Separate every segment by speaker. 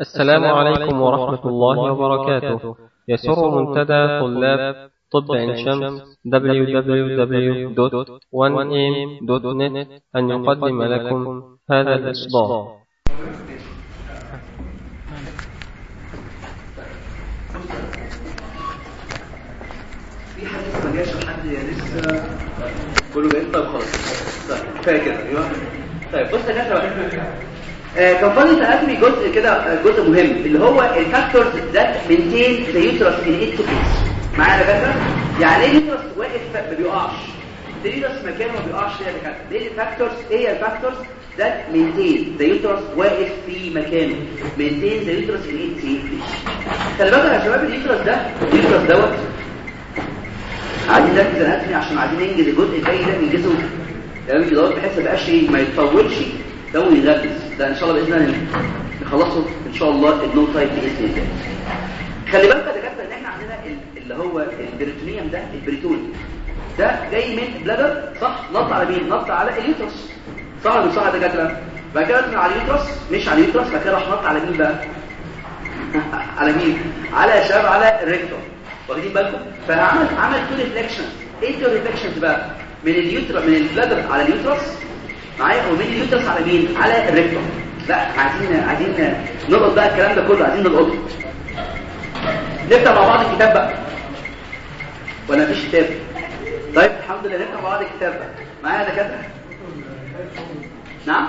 Speaker 1: السلام عليكم ورحمة الله وبركاته. يسر منتدى طلاب طب عين شمس www.1am.net أن يقدم لكم هذا الإصدار.
Speaker 2: في حد ما جاش حد لسه؟ كله جاي طيب خلاص. طيب كفاية كده. أيوه. طيب بص يا جماعة كان فاضل تقدمي جزء كده آه، جزء مهم اللي هو ال factors that maintain the uterus in its place معايا يا دكاتره يعني إيه ال uterus واقف ما بيقعش؟ ال uterus مكانه ما بيقعش يا دكاتره ليه ال factors إيه هي ال factors that maintain the uterus واقف في مكانه؟ maintain the uterus in its place خلي بالك يا شباب ال uterus ده ال uterus دوت عايزين نركز أنا عشان عايزين ننجز الجزء الجاي ده ننجزه تمام؟ كده بحيث ما يبقاش إيه ما يتطولش. ده ويغلس ده إن شاء الله بإذن الله نخلصه. إن شاء الله النوتايب باذن الله. خلي بالك يا دكاترة إن إحنا عندنا ال- اللي هو ال peritoneum ده ال peritoneum. ده جاي من bladder صح؟ نط على مين؟ نط على ال uterus. صح ولا صح يا دكاترة؟ بعد كده على ال uterus. مش على ال uterus بعد كده راح نط على مين بقى؟ على مين؟ على شباب على ال rectum. واخدين بالكم؟ فعمل عمل two reflection إيه two reflections بقى؟ من ال uter من ال bladder على ال uterus معايا ومن ال uterus على مين على ال rectum لا عايزين عايزين نلقط بقى الكلام ده كله عايزين نلقطه. نبدأ مع بعض الكتاب بقى. ولا مفيش كتاب؟ طيب الحمد لله نبدأ مع بعض الكتاب بقى. معايا يا دكاترة؟ نعم؟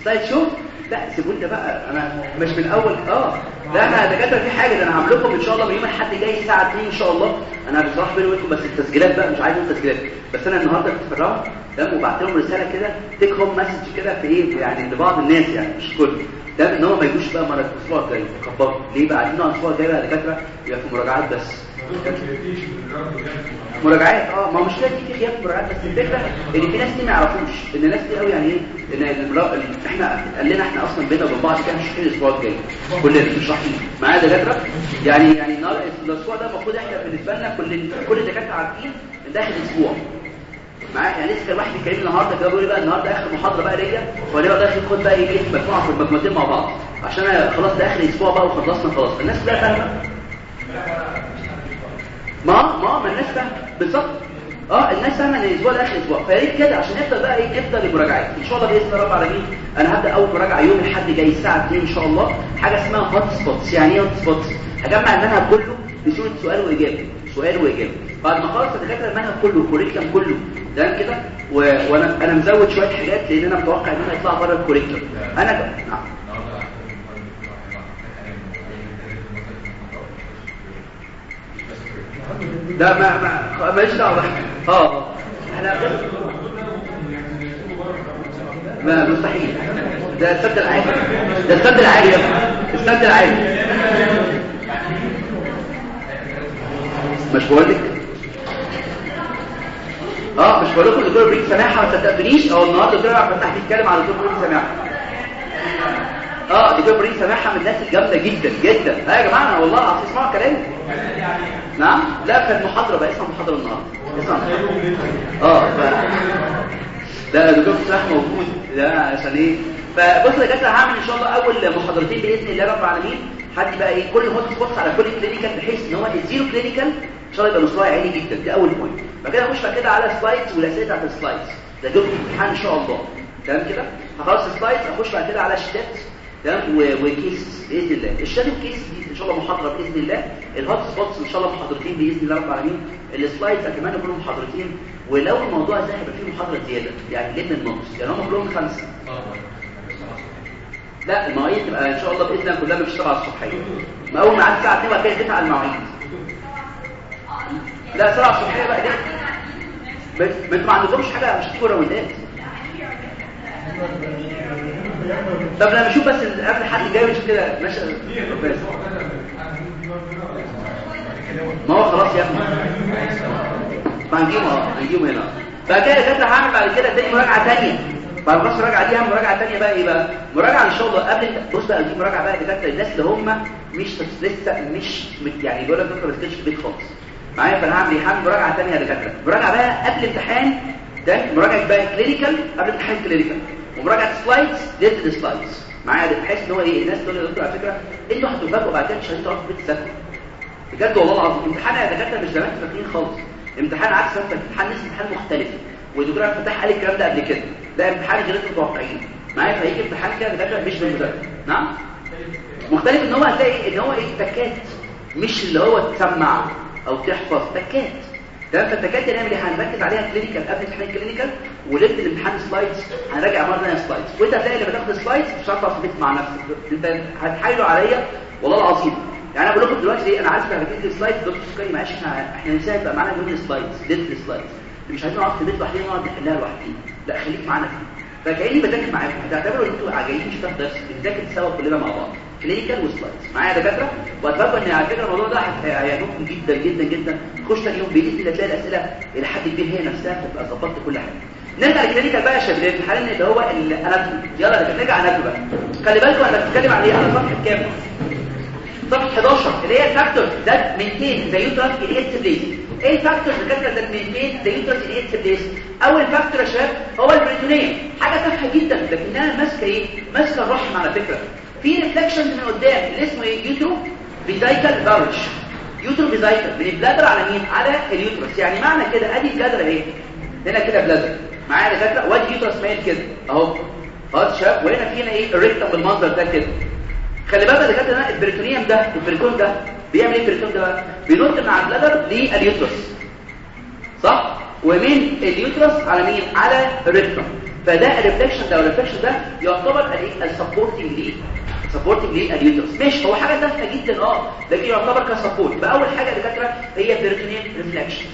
Speaker 2: ال slide show؟ لا سيبوني بقى. أنا مش من الأول. آه. لا أنا دكاترة في حاجة ده أنا هعمل لكم إن شاء الله من يوم الأحد جاي الساعة 2 إن شاء الله. أنا بصراحه بيني وبينكم بس التسجيلات بقى مش عايز أقول تسجيلات. بس أنا النهارده الراوند تمام وبعت لهم رسالة كده تيك هوم مسج كده في إيه؟ يعني لبعض الناس يعني مش كل ده إن هو ما يجوش بقى مرة الأسبوع الجاي كبروا ليه بقى؟ عايزين الأسبوع الجاي بقى دكاترة يبقى في مراجعات بس. مراجعات آه ما هو مش لازم في غياب مراجعات بس الفكرة إن في ناس دي ما يعرفوش إن ناس كتير قوي يعني إيه إن المرا... ال- إحنا قال لنا إحنا أصلا بينا وبين بعض كده مش الأسبوع الجاي. كلنا مش رايحين. معايا دكاترة؟ يعني يعني الأسبوع ده المفروض إحنا بالنسبة لنا كل كل الدكاترة عارفين إن داخل أسبوع. معايا؟ يعني لسه كان واحد بيكلمني النهارده كده بيقول لي بقى النهارده آخر محاضرة بقى ليا وأنا بقى داخل خد بقى إيه مجموعة في المجموعتين مع بعض. عشان أنا خلاص ده آخر أسبوع بقى وخلصنا خلاص. الناس كلها فاهمة؟ ما ما ما الناس فاهمة. بالظبط. آه الناس فاهمة إن الأسبوع ده آخر أسبوع. فيا كده عشان نبدا بقى إيه نبدا المراجعات إن شاء الله بإذن الله رب العالمين أنا هبدأ أول مراجعة يوم الأحد جاي الساعة 2 إن شاء الله. حاجة اسمها hot spots يعني إيه hot spots هجمع المنهج كله بصوره سؤال وإجابة. سؤال وإجابة. بعد ما خلص الدكاتره المنهج كله ال curriculum كله. تمام كده؟ وأنا أنا مزود شوية حاجات لأن أنا متوقع إن أنا يطلع بره ال curriculum أنا. نعم. ده ما ما ماليش دعوه آه. إحنا ما مستحيل. ده السد العالي ده السد العالي السد العالي مش بقول لك؟ آه مش بقول لكم الدكتور بريك سماحة ما صدقتنيش أو النهارده الدكتور عبد الفتاح بيتكلم على الدكتور بريك سماحة. آه دكتور بريك سماحه من الناس الجامده جدا جدا. ها يا جماعة أنا والله العظيم اسمعوا كلامي. نعم؟ لا كانت محاضره بقى اسمها محاضره النهارده. اسمها آه ف... لا دكتور سماح موجود ده عشان إيه؟ فبص يا جدع هعمل إن شاء الله أول محاضرتين بإذن الله رب العالمين. حد بقى إيه كل hot spots على كل clinical بحيث إن هو ال zero clinical إن شاء الله يبقى مستوى عالي جدا. دي أول point بعد كده اخش كده على slides والأسئلة بتاعت ال slides ده دول في الامتحان إن شاء الله. تمام كده؟ هخلص ال slides اخش بعد كده على sheet ات. تمام و case بإذن الله. ال sheet case دي إن شاء الله محاضرة بإذن الله. الهوت سبوتس إن شاء الله محاضرتين بإذن الله رب العالمين. السلايدز كمان كلهم محاضرتين. ولو الموضوع ده هيبقى فيه محاضرة زيادة يعني لين النص يعني هم كلهم خمسه لا المواعيد تبقى إن شاء الله بإذن الله كلها مش تبع الصبحيه ما اول ما عاد الساعة 2 هتلاقي تسعة المواعيد. لا سبعة الصبحيه بقى ده بس ما أنتوا ما عندكمش حاجة مش هتكون راوندات طب لما نشوف بس قبل حد جاي ونشوف كده ماشي. بس. ما هو خلاص يا ابني. ما هنجيبه هنجيبه هنا. بعد كده دكاتره هعمل بعد كده تاني مراجعة تانية. بعد اخلص المراجعه دي هعمل مراجعة تانية بقى إيه بقى؟ مراجعة إن شاء الله قبل بص بقى دي مراجعة بقى دكاتره الناس اللي هم مش لسه مش يعني بيقول لك دكتور ما تسكتش في البيت خالص. معايا؟ فأنا هعمل إيه؟ هعمل مراجعة تانية يا مراجعة بقى قبل امتحان ده مراجعة بقى clinical قبل امتحان clinical ومراجعة slides ليله ال slides. معايا بحيث إن هو إيه الناس تقول لي على فكرة أنتوا هتفاجئوا بعد كده مش هتعرفوا في البيت بجد والله العظيم امتحان يا دكاترة مش أنتوا فاكرين خالص. امتحان عكس انت امتحان نفس امتحان مختلف. والدكتور عبد الفتاح قال الكلام ده قبل كده. ده امتحان غير المتوقعين معايا؟ فهيجي امتحان كده دكاترة مش بالمذاكره نعم؟ مختلف إن هو هتلاقي إن هو إيه تكات مش اللي هو تسمع أو تحفظ تكات ده فالتكات دي نعمل إيه هنركز عليها clinical قبل امتحان ال clinical وليلة الامتحان slides هنراجع مرة ثانية slides وانت هتلاقي اللي بتاخد slides مش هتعرف تثبت مع نفسك. انت هتحايلوا عليا والله العظيم. يعني أنا بقول لكم دلوقتي إيه أنا عارف لما بتدي slides دكتور سكري معلش إحنا إحنا نسينا يبقى معانا يوم slides ليله ال slides مش عايزين في البيت لوحدنا نقعد نحلها لوحدنا. لا خليك معانا. فيه فكأني بذاكر معاكم. هتعتبروا إن أنتوا جايين مش فاهم درس بنذاكر سوا كلنا مع بعض. clinical و slides معايا دكاترة؟ واتفق إن على فكرة الموضوع ده هيعجبكم جدا جدا جدا. خش تاني يوم باذن الله تلاقي الأسئلة إلى حد كبير هي نفسها تبقى ظبطت كل حاجة. نرجع لل clinical بقى يا شباب. الامتحان اللي هو ال anatomy يلا نرجع anatomy بقى. خلي بالكم أنا بتكلم على إيه؟ على صفحة كام؟ صفحة 11 اللي هي ال factor that maintain the uterus in its place إيه ال factor كانت that maintain the uterus in its place أول factor يا شباب هو ال peritoneum حاجة تافهه جدا لكنها ماسكة إيه؟ ماسكة الرحم على فكرة. في reflection من قدام. اللي اسمه إيه؟ uterovesical pouch uterovesical من ال bladder على مين؟ على اليوترس. يعني معنى كده ادي bladder اهي هنا كده bladder. معايا دكاترة؟ وادي uterus مايل كده. اهو. خلاص شباب. وهنا في هنا إيه؟ ال rectum بالمنظر ده كده. خلي بالك يا دكاترة ال peritoneum ده ال peritoneum ده بيعمل إيه ال peritoneum ده بقى؟ بينط من على ال bladder لل uterus. صح؟ ومن ال uterus على مين؟ على ال rectum فده ال reflection ده وال reflection ده يعتبر ال supporting ليه supporting لل uterus ماشي هو حاجة تافهة جدا آه لكن يعتبر ك support يبقى أول حاجة دكاتره هي peritoneal reflection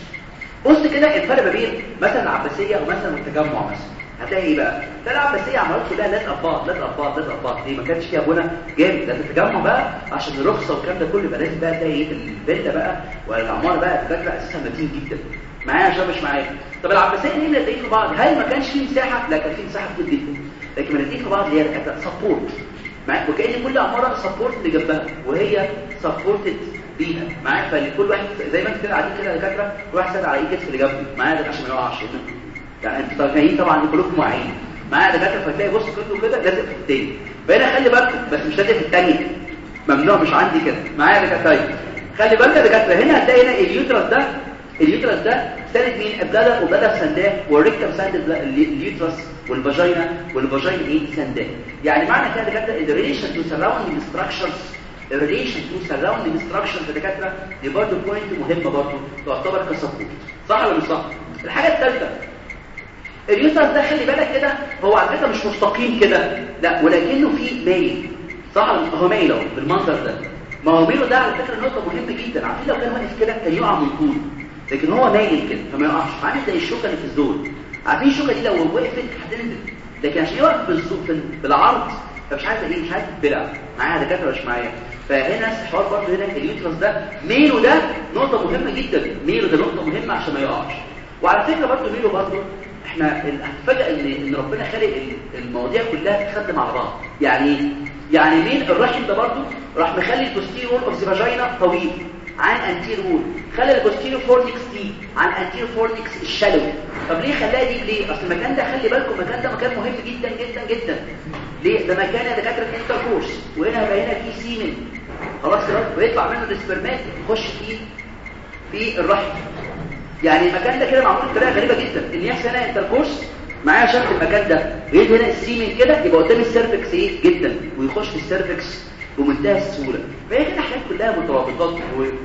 Speaker 2: بص كده الفرق ما بين مثلا العباسية ومثلا التجمع مثلا. هتلاقي إيه بقى؟ ده العباسية عملت كلها في لازقه في بعض لازقه في بعض ليه ما كانش فيها بنا جامد. ده التجمع بقى عشان الرخصة والكلام ده كله يبقى لازم بقى تلاقي إيه الفيلا بقى والعماره بقى دكاتره أساسا متين جدا. معايا عشان مش معايا. طب العباسية ليه لازقين في بعض؟ هل ما كانش فيه مساحة؟ لا كان فيه مساحة كتير جدا. لكن لازقين في بعض اللي هي كانت support معاك وكأن كل عمارة support اللي جنبها وهي supported بيها. معاك فكل واحد زي ما انت كده قاعدين كده دكاترة واحد ساند على إيه كتف اللي جنبه. معايا ده عشان ما يقعش يعني أنتوا جايين طبعا؟ كلكم واعيين. معايا دكاترة؟ فتلاقي بص كله كده لازق في التاني. فهنا خلي بالكم بس مش لازق في الثانية ممنوع مش عندي كده. معايا دكاترة؟ طيب. خلي بالك يا دكاترة هنا هتلاقي هنا ال uterus ده ال uterus ده ساند مين؟ ال bladder و bladder سنداه وال rectum ساند ال uterus وال vagina وال vagina إيه؟ سنداه يعني معنى كده دكاترة ال relation to surrounding structures ال relation to surrounding structures دكاترة دي برضه point مهمة برضه تعتبر ك support. صح ولا مش صح؟ الحاجة الثالثه ال uterus ده خلي بالك كده هو على فكرة مش مستقيم كده لا ولكنه فيه مايل صح هو مايل أهو بالمنظر ده. ما هو ميله ده على فكرة نقطة مهمة جدا. عارفين لو كان واقف كده كان يقع من طول لكن هو مايل كده فما يقعش عامل زي الشوكة اللي في الزول. عارفين الشوكة دي لو وقفت هتنزل. لكن عشان يقف بالزول بالعرض فمش عايز إيه مش عايز تبلع معايا دكاترة مش معايا. فهنا الحوار برضه هنا اليوترس ده. ميله ده نقطة مهمة جدا. ميله ده نقطة مهمة عشان ما يقعش وعلى فكرة برضه ميله برضه إحنا هتفاجئ ان إن ربنا خلق المواضيع كلها تخدم على بعض. يعني يعني مين؟ الرحم ده برضه راح مخلي البوستيريور اوف طويل. عن انتير وول خلى البوستيريور فورنكس دي عن انتير فورنكس الشلو طب ليه خلاها دي؟ ليه؟ أصل المكان ده خلي بالكم المكان ده مكان مهم جدا جدا جدا. ليه؟ ده مكان يا دكاترة انتركورس وهنا هيبقى هنا في سيمن. خلاص كده ويطلع منه السبرمات يخش فيه في الرحم. يعني المكان ده كده معمول بطريقة غريبة جدا. إن يحصل هنا انتركورس معايا شكل المكان ده. ويجي هنا ال semen كده يبقى قدام ال cervix إيه؟ جدا. ويخش في ال cervix بمنتهى السهولة. فهي كده حاجات كلها مترابطات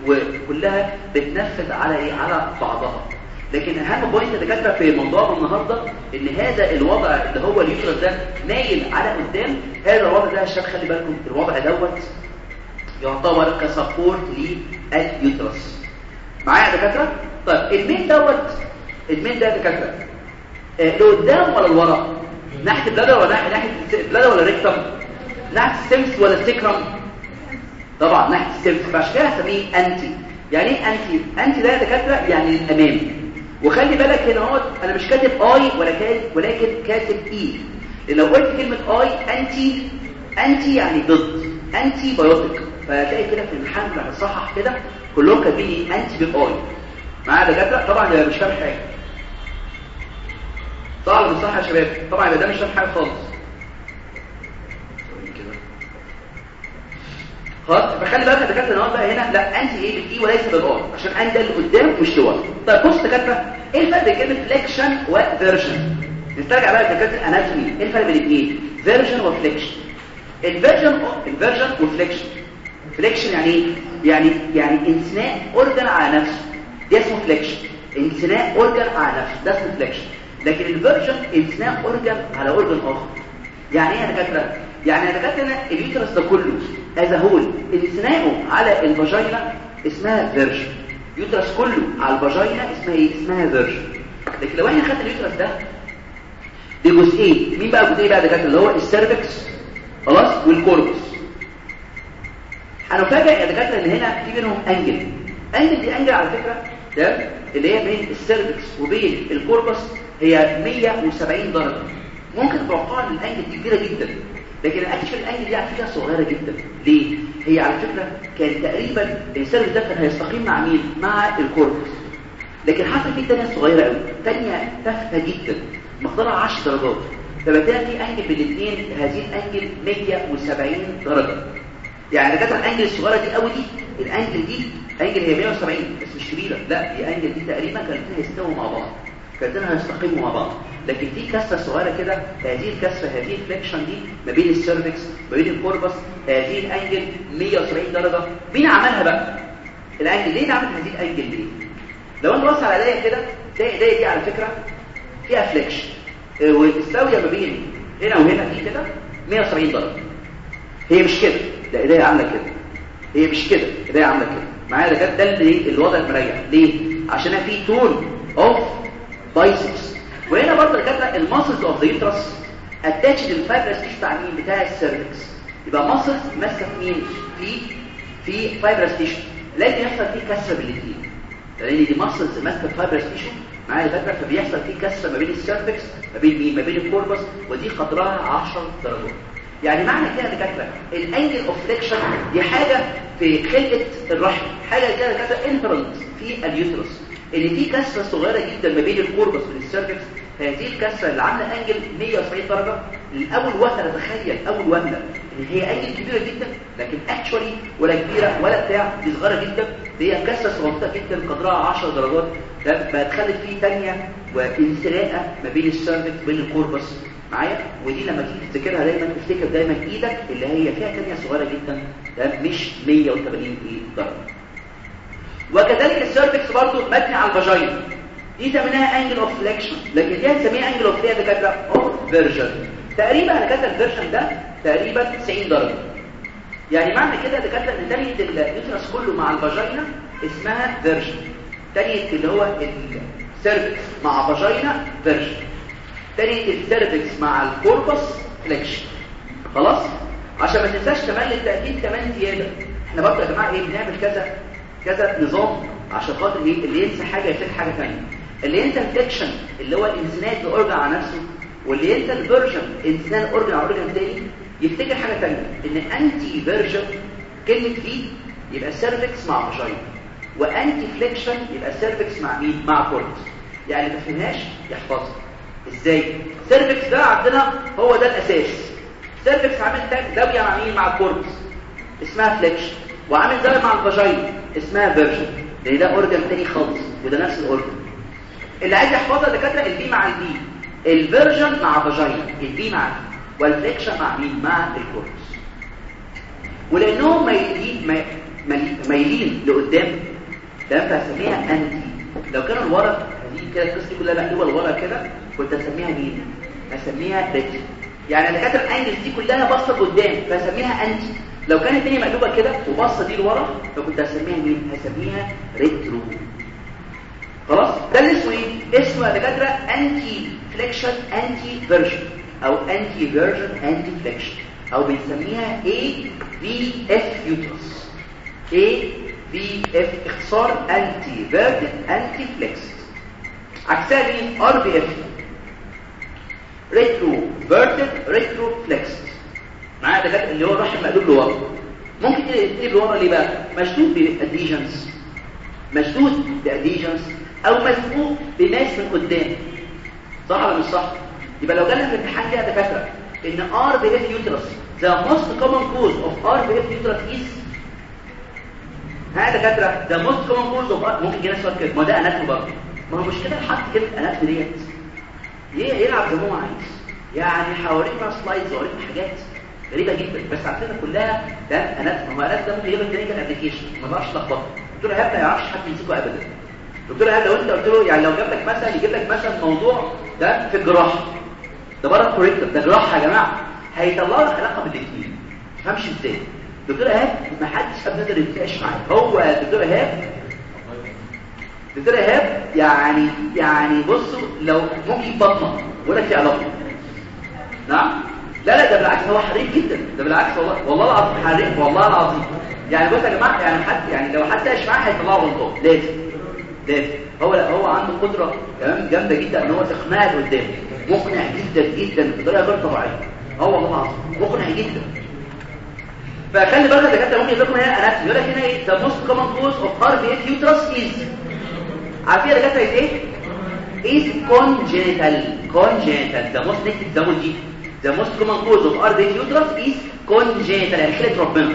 Speaker 2: وكلها بتنفذ على إيه؟ على بعضها. لكن أهم point دكاترة في موضوعنا النهارده إن هذا الوضع اللي هو ال uterus ده مايل على قدام هذا الوضع ده يا شباب خلي بالكم الوضع دوت يعتبر ك support لل uterus. معايا يا دكاترة؟ طيب الميل دوت الميل ده دكاترة آه لقدام ولا لورا؟ ناحية ال bladder ولا ناحيه ال bladder ولا ال rectum ناحيه ال symphysis ولا ال sacrum طبعا ناحيه ال symphysis فعشان كده هسميه ante. يعني إيه ante؟ ante ده دكاترة يعني الأمام. وخلي بالك هنا اهو أنا مش كاتب I ولا كاتب ولكن كاتب E. لو قلت كلمة I anti anti يعني ضد. أنتي بايوتيك فهتلاقي كده في الامتحان لما تصحح كده كلهم كاتبين لي أنتي بالاي معايا دكاترة؟ طبعا ده مش فاهم حاجة. مش صح يا شباب. طبعا ده مش فاهم حاجة خالص. خلاص فخلي بالك دكاتره بقى هنا. لا انتي إيه بالاي وليس بالار عشان انت اللي قدام مش لورا طيب بص دكاتره إيه الفرق بين كلمه فليكشن وفيرجن نسترجع بقى دكاتره اناتومي إيه الفرق بين الاثنين فيرجن وفليكشن ال version ال version و flexion flexion يعني إيه؟ يعني يعني انثناء organ على نفسه. ده اسمه flexion انثناء organ على نفسه. ده اسمه flexion لكن ال version انثناء organ على organ آخر. يعني إيه يا دكاتره يعني يا دكاتره ال uterus ده كله as whole انثناءه على ال vagina اسمها version uterus كله على ال vagina اسمها إيه؟ اسمها version لكن لو إحنا خدنا ال uterus ده بجزئين مين بقى جزئين بقى دكاترة؟ اللي هو ال cervix خلاص؟ وال corpus هنفاجئ يا دكاترة إن هنا في بينهم angle angle دي angle على فكرة ده اللي هي بين ال cervix وبين ال corpus هي 170 درجة. ممكن إن ال angle دي كبيرة جدا لكن actually ال angle دي على فكرة صغيرة جدا. ليه؟ هي على فكرة كان تقريبا ال cervix ده كان هيستقيم مع مين؟ مع ال corpus. لكن حصل في ثنية صغيرة قوي ثنية تافهة جدا. مقدارها 10 درجات. فبالتالي في angle بين الاثنين هذه ال angle 170 درجة. يعني كانت ال angle الصغيرة دي قوي دي ال angle دي angle هي 170 بس مش كبيرة. لا دي angle دي تقريبا كانت هيستووا مع بعض كانت هيستقيموا مع بعض. لكن في كسره صغيرة كده هذه الكسره هذه ال flexion دي ما بين ال cervix ما بين ال corpus هذه ال angle 170 درجة. مين عملها بقى؟ ال angle ليه عملت هذه ال angle دي. لو انت بص على إيديا كده تلاقي إيديا دي على فكرة فيها flexion والزاوية ما بين هنا وهنا دي كده 170 درجة. هي مش كده. ده إيديا عاملة كده. هي مش كده. إيديا عاملة كده. معايا ده ده اللي الوضع المريح. ليه؟ عشان في tone of biceps وهنا برضه دكاتره ال muscles of the uterus attached لل fibrous tissue بتاع مين؟ بتاع ال cervix يبقى muscles ماسكة في مين؟ في في fibrous tissue لكن يحصل فيه بالاثنين لأن دي muscles ماسكة fibrous tissue معايا الفكرة فبيحصل فيه كسر ما بين ال cervix ما بين مين؟ ما بين ال corpus ودي قدرها 10 درجات. يعني معنى كده يا دكاتره ال angle of flexion دي حاجة في خلقة الرحم. حاجة كده دكاتره inherent في ال uterus. إن في كسره صغيرة جدا ما بين ال corpus وال cervix هذه الكسره اللي عاملة angle 170 درجة. الأول وهله تخيل أول وهله ان هي angle كبيرة جدا لكن actually ولا كبيرة ولا بتاع دي صغيرة جدا. دي هي كسره صغيره جدا قدرها 10 درجات. ده بقت خلت فيه تنية وانزلاقة ما بين ال cervix وبين ال corpus. معايا؟ ودي لما تيجي تفتكرها دايما تفتكر دايما إيدك اللي هي فيها تنية صغيرة جدا. ده مش 180 درجة. وكذلك ال cervix برضو مبني على ال vagina دي سميناها angle of flexion لكن دي هنسميها angle of فيها دكاتره اوف فيرجن تقريبا أنا كاتب ال version ده تقريبا 90 درجة. يعني معنى كده دكاتره ان تنية ال uterus كله مع ال vagina اسمها version. تنية اللي هو ال cervix مع vagina version. تنية ال cervix مع ال corpus flexion خلاص؟ عشان ما تنساش كمان للتأكيد كمان زيادة. إحنا برضه يا جماعة إيه بنعمل كذا كذا نظام عشان خاطر إيه؟ اللي ينسى حاجة يفتكر حاجة ثانية ال flexion اللي هو الانثناء ال organ على نفسه ال version انثناء ال organ على organ تاني يفتكر حاجة ثانية إن anteversion كلمة V يبقى ال cervix مع vagina و anteflexion يبقى ال cervix مع مين؟ مع corpus يعني ما فهمناش يحفظها إزاي؟ ال cervix ده عندنا هو ده الأساس. ال cervix عامل زاوية مع مين؟ مع ال corpus اسمها flexion وعامل زاوية مع ال vagina اسمها version لأن ده organ تاني خالص وده نفس ال organ اللي عايز يحفظها دكاترة ال V مع ال V. ال version مع vagina ال V مع ال V. وال flexion مع مين؟ مع ال corpus. ولأنهم مايلين مايلين لقدام. ده فهسميها ante. لو كانوا لورا دي كده القصة كلها مقلوبه لورا كده كنت هسميها مين؟ هسميها retro يعني دكاترة ال angles دي كلها باصة لقدام فهسميها ante. لو كانت الدنيا مقلوبة كده وباصة دي لورا فكنت هسميها مين؟ هسميها retro. خلاص؟ ده اللي اسمه إيه اسمه يا دكاتره anteflexion anteversion أو anteversion anteflexion أو بنسميها اي في اف يوترس اي في اف اختصار anteversion anteflexed عكسها مين ار بي اف ريترو فيرتد ريترو فليكس معايا دكاتره اللي هو الرحم مقلوب لورا ممكن تقلب لورا ليه بقى مشدود ب adhesions. مشدود ب adhesions. أو مزقوق ب mass من قدام. صح ولا مش صح؟ يبقى لو جالنا الامتحان كده دكاترة إن RVF uterus the most common cause of RVF uterus is ها دكاترة ده موست كومن كوز ممكن يجي ناس كده. ما ده اناتومي برضه. ما هو المشكلة حط كلمه اناتومي ديت. يلعب زي ما هو عايز؟ يعني حواليك بقى سلايدز ووريك حاجات غريبة جدا. بس على فكرة كلها ده اناتومي ما ده ممكن يجيب كلينيكال ابلكيشن ما بعرفش لخبطه دكتور ايهاب ما يعرفش حد يمسكه ابدا. دكتور ايهاب لو انت قلت له يعني لو جاب لك مثلا يجيب لك مثلا موضوع ده في الجراحه ده بره الكوريكتور. ده جراحة يا جماعة. هيطلع لك علاقة بالاثنين. ما تفهمش إزاي. دكتور ايهاب ما حدش قادر يتناقش معاه هو دكتور ايهاب دكتور ايهاب يعني يعني بصوا لو ممكن بطنة. ولا في علاقة. نعم. لا لا ده بالعكس هو حريف جدا. ده بالعكس والله والله العظيم حريف والله العظيم. يعني بص يا جماعة يعني حد يعني لو حد عايش معاه هيطلعه غلطان. لازم. لازم هو لا هو عنده قدرة كمان جامدة جدا إن هو اقناع اللي قدامه مقنع جدا جدا بطريقة غير طبيعية. هو العظيم مقنع جدا. فخلي بالك يا دكاترة ممكن يقول هنا أناتومي. يقول لك هنا إيه ذا موست كومن كوز اوف هارت ريت يوترس از عارفين يا دكاترة إيه؟ Is congenital. Congenital. The most next double G the most common cause of rate uterus is congenital. يعني خلقة ربنا.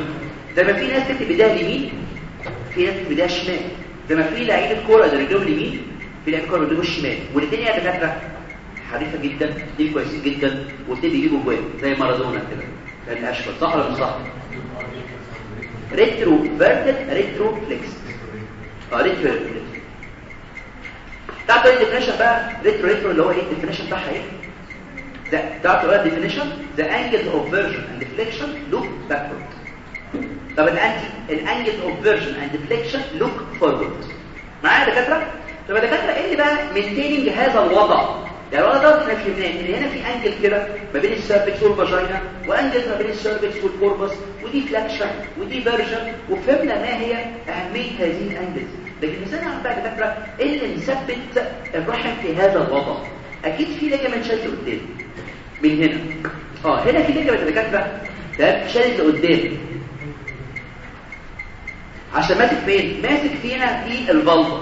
Speaker 2: زي ما في ناس تكتب بداية اليمين في ناس تكتب بداية الشمال. زي ما في لعيبه كوره ده رجلهم اليمين في لعيبه كوره رجلهم الشمال والاثنين يا دكاترة حريفة جدا اثنين كويسين جدا واثنين بيجيبوا جوان زي مارادونا كده كان أشول صح ولا مش صح؟ retroverted retroflexed آه retro تعرف إيه ال definition بقى؟ retro retro اللي هو إيه؟ ال definition بتاعها إيه؟ ده تعرف إيه ال definition؟ The angle of version and the flexion look backward. طب ال angle of version and the flexion look forward معايا يا دكاترة؟ طب يا دكاترة إيه اللي بقى maintaining هذا الوضع؟ يعني الوضع ده إحنا فهمناه ان هنا في angle كده ما بين ال cervix وال vagina و angle ما بين ال cervix وال corpus ودي flexion ودي version وفهمنا ما هي أهمية هذه ال angles لكن مثلا يا دكاترة إيه اللي مثبت الرحم في هذا الوضع؟ أكيد في ligament شد قدام من هنا. آه هنا في ليجامنت دكاترة. ده شد قدام. عشان ماسك فين؟ ماسك فينا في الفالفا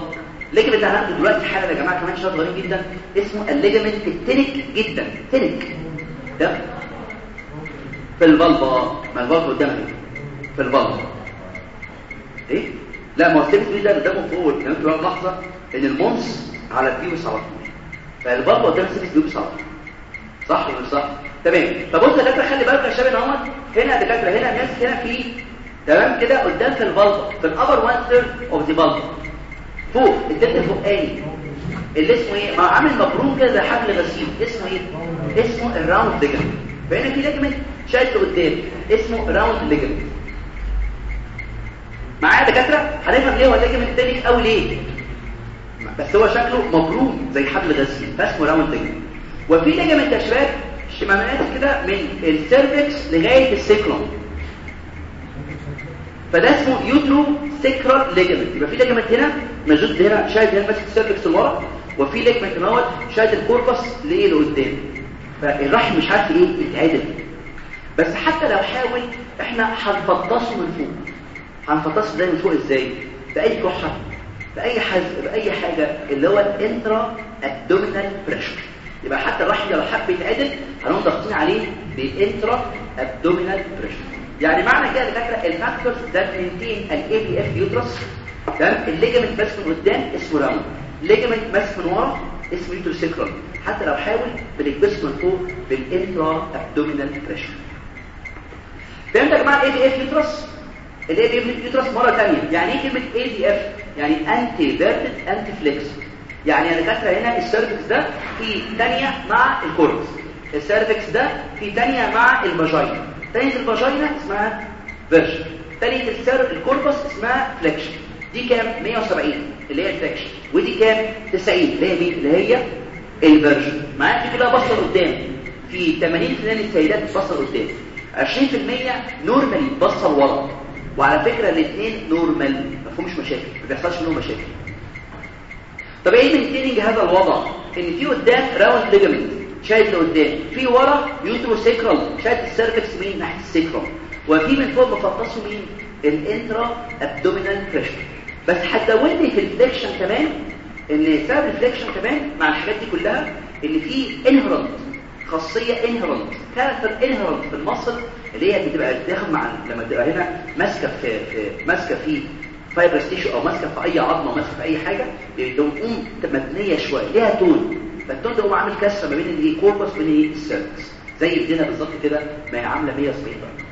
Speaker 2: اللي هناخده دلوقتي حالا يا جماعة كمان شوية صغيرين جدا. اسمه الليجمنت التنك جدا. تنك ده في الفالفا ما الفالفا قدامك في الفالفا إيه؟ لا ما هو السيبس ده قدامه فوق يعني أنتوا لحظه إن المونس على الفيوس على طول فالفالفا قدام السيبس بيوس على طول صح ولا صح؟ تمام. فبص يا دكاترة خلي بالك يا شباب هنا دكاترة هنا ماسك هنا في تمام كده قدام في البلطة في الابر وان ثيرد اوف ذا بلطة. فوق الدنيا الفوقاني اللي اسمه إيه؟ ما عامل مبروم كده زي حبل غسيل. اسمه إيه؟ اسمه الراوند ليجمنت فهنا في ليجمنت شايل قدام. اسمه راوند ليجمنت معايا دكاترة؟ هنفهم ليه هو الليجمنت تاني قوي ليه. بس هو شكله مبروم زي حبل غسيل فاسمه round ligament وفي ligament يا شباب شمامات كده من ال cervix لغاية ال sacrum فده اسمه uterosacral ligament. يبقى في ligament هنا موجود هنا شادد هنا ماسك ال cervix لورا وفي ligament هنا شادد ال corpus لإيه لقدام. فالرحم مش عارف إيه يتعدل بس حتى لو حاول إحنا هنفطسه من فوق. هنفطسه ده من فوق إزاي؟ بأي كحة بأي حزق بأي حاجة اللي هو ال intra-abdominal pressure يبقى حتى الرحم لو حب يتعدل هنقوم ضاغطين عليه بال intra-abdominal pressure يعني معنى كده دكاتره ال factors that maintain ال AVF uterus تمام؟ ال ligament ماسك من قدام اسمه round. ال ligament ماسك من ورا اسمه uterosacral حتى لو حاول بنكبسه من فوق بال intra-abdominal pressure. فهمت يا جماعة ال AVF uterus ال AVF uterus مرة ثانية يعني إيه كلمة AVF يعني anteverted anteflexed يعني يا دكاتره هنا السيرفكس ده في ثانية مع الكوربس السيرفكس ده في ثانية مع الفاجينا ثانية الفاجينا اسمها version تنية السير ال corpus اسمها flexion دي كام؟ 170 اللي هي ال flexion ودي كام؟ 90 اللي هي مين اللي هي ال version معاك دي كلها بصه لقدام في 80% من السيدات بتبص لقدام. 20% normally بصه لورا وعلى فكرة الاثنين normal ما فيهمش مشاكل ما بيحصلش منهم مشاكل. طب إيه maintaining هذا الوضع؟ إن في قدام round ligament شادد لقدام في ورا uterosacral شادد ال cervix مين ناحيه ال sacral وفي من فوق بيفطسه مين؟ ال intra-abdominal pressure بس هتزودني في ال flexion كمان إن سبب الفليكشن كمان مع الحاجات دي كلها إن في انهرنت خاصية انهرنت كاركتر انهرنت في المصل اللي هي بتبقى داخل مع لما تبقى هنا ماسكة في, ماسكة في فايبرس تيشو أو ماسكة في أي عظمة ماسكة في أي حاجة بتقوم مبنية شوية. ليها تون فالتون ده هو عامل كسره ما بين الايه كوربس وبين الايه السيرفكس زي ايدينا بالظبط كده ما هي عاملة 170 درجة.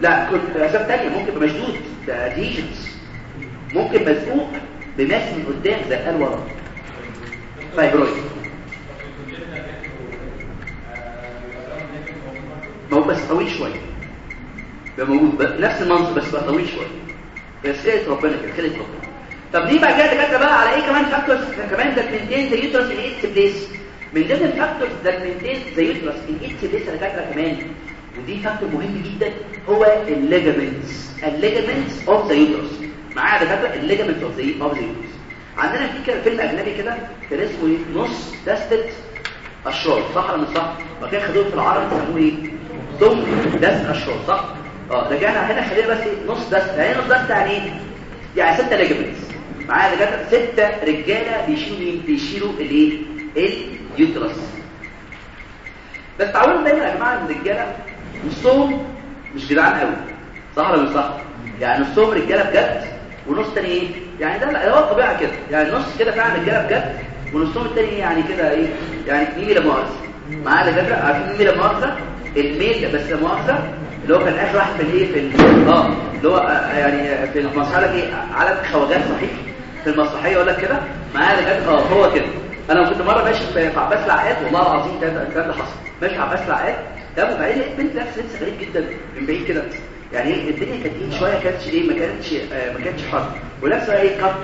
Speaker 2: لا كنت أسباب ثانية ممكن يبقى مشدود. ادهيجنز ممكن مزقوق بماس من قدام زي قال ورا. فايبرويد. ما هو بس طويل شوية. بقى موجود. نفس المنظر بس بقى طويل شوية. بس خلقت ربنا كده خلقت ربنا. طب دي بقى كده دكاترة بقى على إيه كمان فاكتورز؟ كمان ده مينتين ذا يوترس ان ايتس بليس من ضمن الفاكتورز ده مينتين ذا يوترس ان ايتس بليس يا دكاترة كمان. ودي factor مهم جدا هو ال ligaments. ال ligaments of the uterus معايا دكاترة؟ ال ligaments of the uterus عندنا في كده فيلم أجنبي كده كان اسمه نص دستة اشرار صح ولا مش صح؟ وبعد كده خدوه في العربي يسموه إيه؟ نص دستة اشرار صح؟ آه رجعنا هنا خلينا بس إيه؟ نص دست يعني نص دست يعني إيه؟ يعني ستة ligaments معايا دكاترة. ستة رجالة بيشيلوا مين؟ بيشيلوا الايه؟ اليوترس. بس تعودوا دايما يا جماعة إن الرجالة نصهم مش جدعان قوي. صح ولا مش صح؟ يعني نصهم رجالة بجد ونص تاني إيه؟ يعني ده لا هو الطبيعه كده. يعني نص كده فعلا رجالة بجد ونصهم التاني إيه؟ يعني كده إيه؟ يعني مين لا مؤاخذه معايا دكاترة؟ عارفين مين مؤاخذه الميل بس مؤاخذه اللي هو كان آخر واحد في الايه؟ في آه اللي هو آه، يعني في المسرحيه لك إيه؟ على خواجات صحيح. في المسرحيه يقول لك كده؟ معايا دكاتره آه هو كده. أنا كنت مرة ماشي في عباس العقاد والله العظيم ده الكلام ده حصل. ماشي في عباس العقاد ده وبعدين لقيت بنت لابسه لبس غريب جدا من بعيد كده. يعني إيه؟ الدنيا كانت إيه شوية كانتش إيه؟ ما كانتش آه ما كانتش حر. ولابسه إيه؟ كات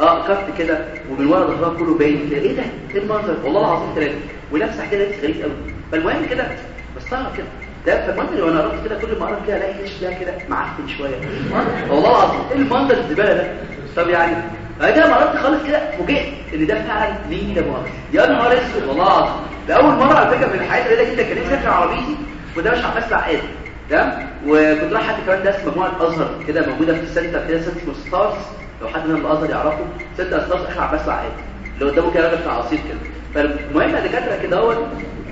Speaker 2: آه كات كده ومن ورا ظهرها كله باين. إيه ده؟ إيه المنظر؟ والله العظيم ثلاثة ولابسه كده لبس غريب قوي فالمهم كده بستغرب كده. ده فالمنظر وأنا قربت كده كل ما اقرب كده ألاقي ده كده معفن شوية. والله العظيم إيه المنظر الزباله ده؟ طب يعني بعد ما قربت خالص كده فوجئت إن ده فعلا مين ده مؤاخذه يا نهار أسود والله العظيم. ده أول مرة على فكرة من حياتي الاقي كده كان اركب عربيتي وده مش عباس العقاد تمام؟ وكنت رايح حد كمان درس مجموعة ازهر كده موجودة في السنتر كده سنتر ستارز لو حد من الأزهر يعرفه سنتر ستارز اخر عباس العقاد اللي قدامه كده راجل بتاع عصير كده. فالمهم يا دكاترة كده أهوت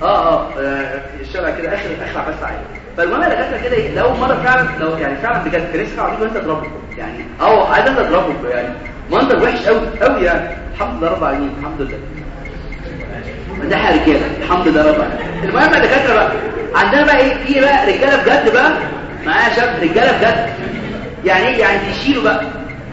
Speaker 2: آه آه في الشارع كده اخر آخر عباس العقاد فالمهم يا دكاترة كده إيه لو مرة فعلا لو يعني فعلا بجد نفسي عربيتي وأنت تضربه. يعني آه عايز أنت تضربه يعني منظر وحش قوي قوي يعني. الحمد لله رب العالمين الحمد لله. ده رجالة الحمد لله رب العالمين. المهم يا دكاترة بقى عندنا بقى إيه في بقى رجالة بجد بقى. معايا يا شباب رجالة بجد. يعني إيه؟ يعني بيشيلوا بقى.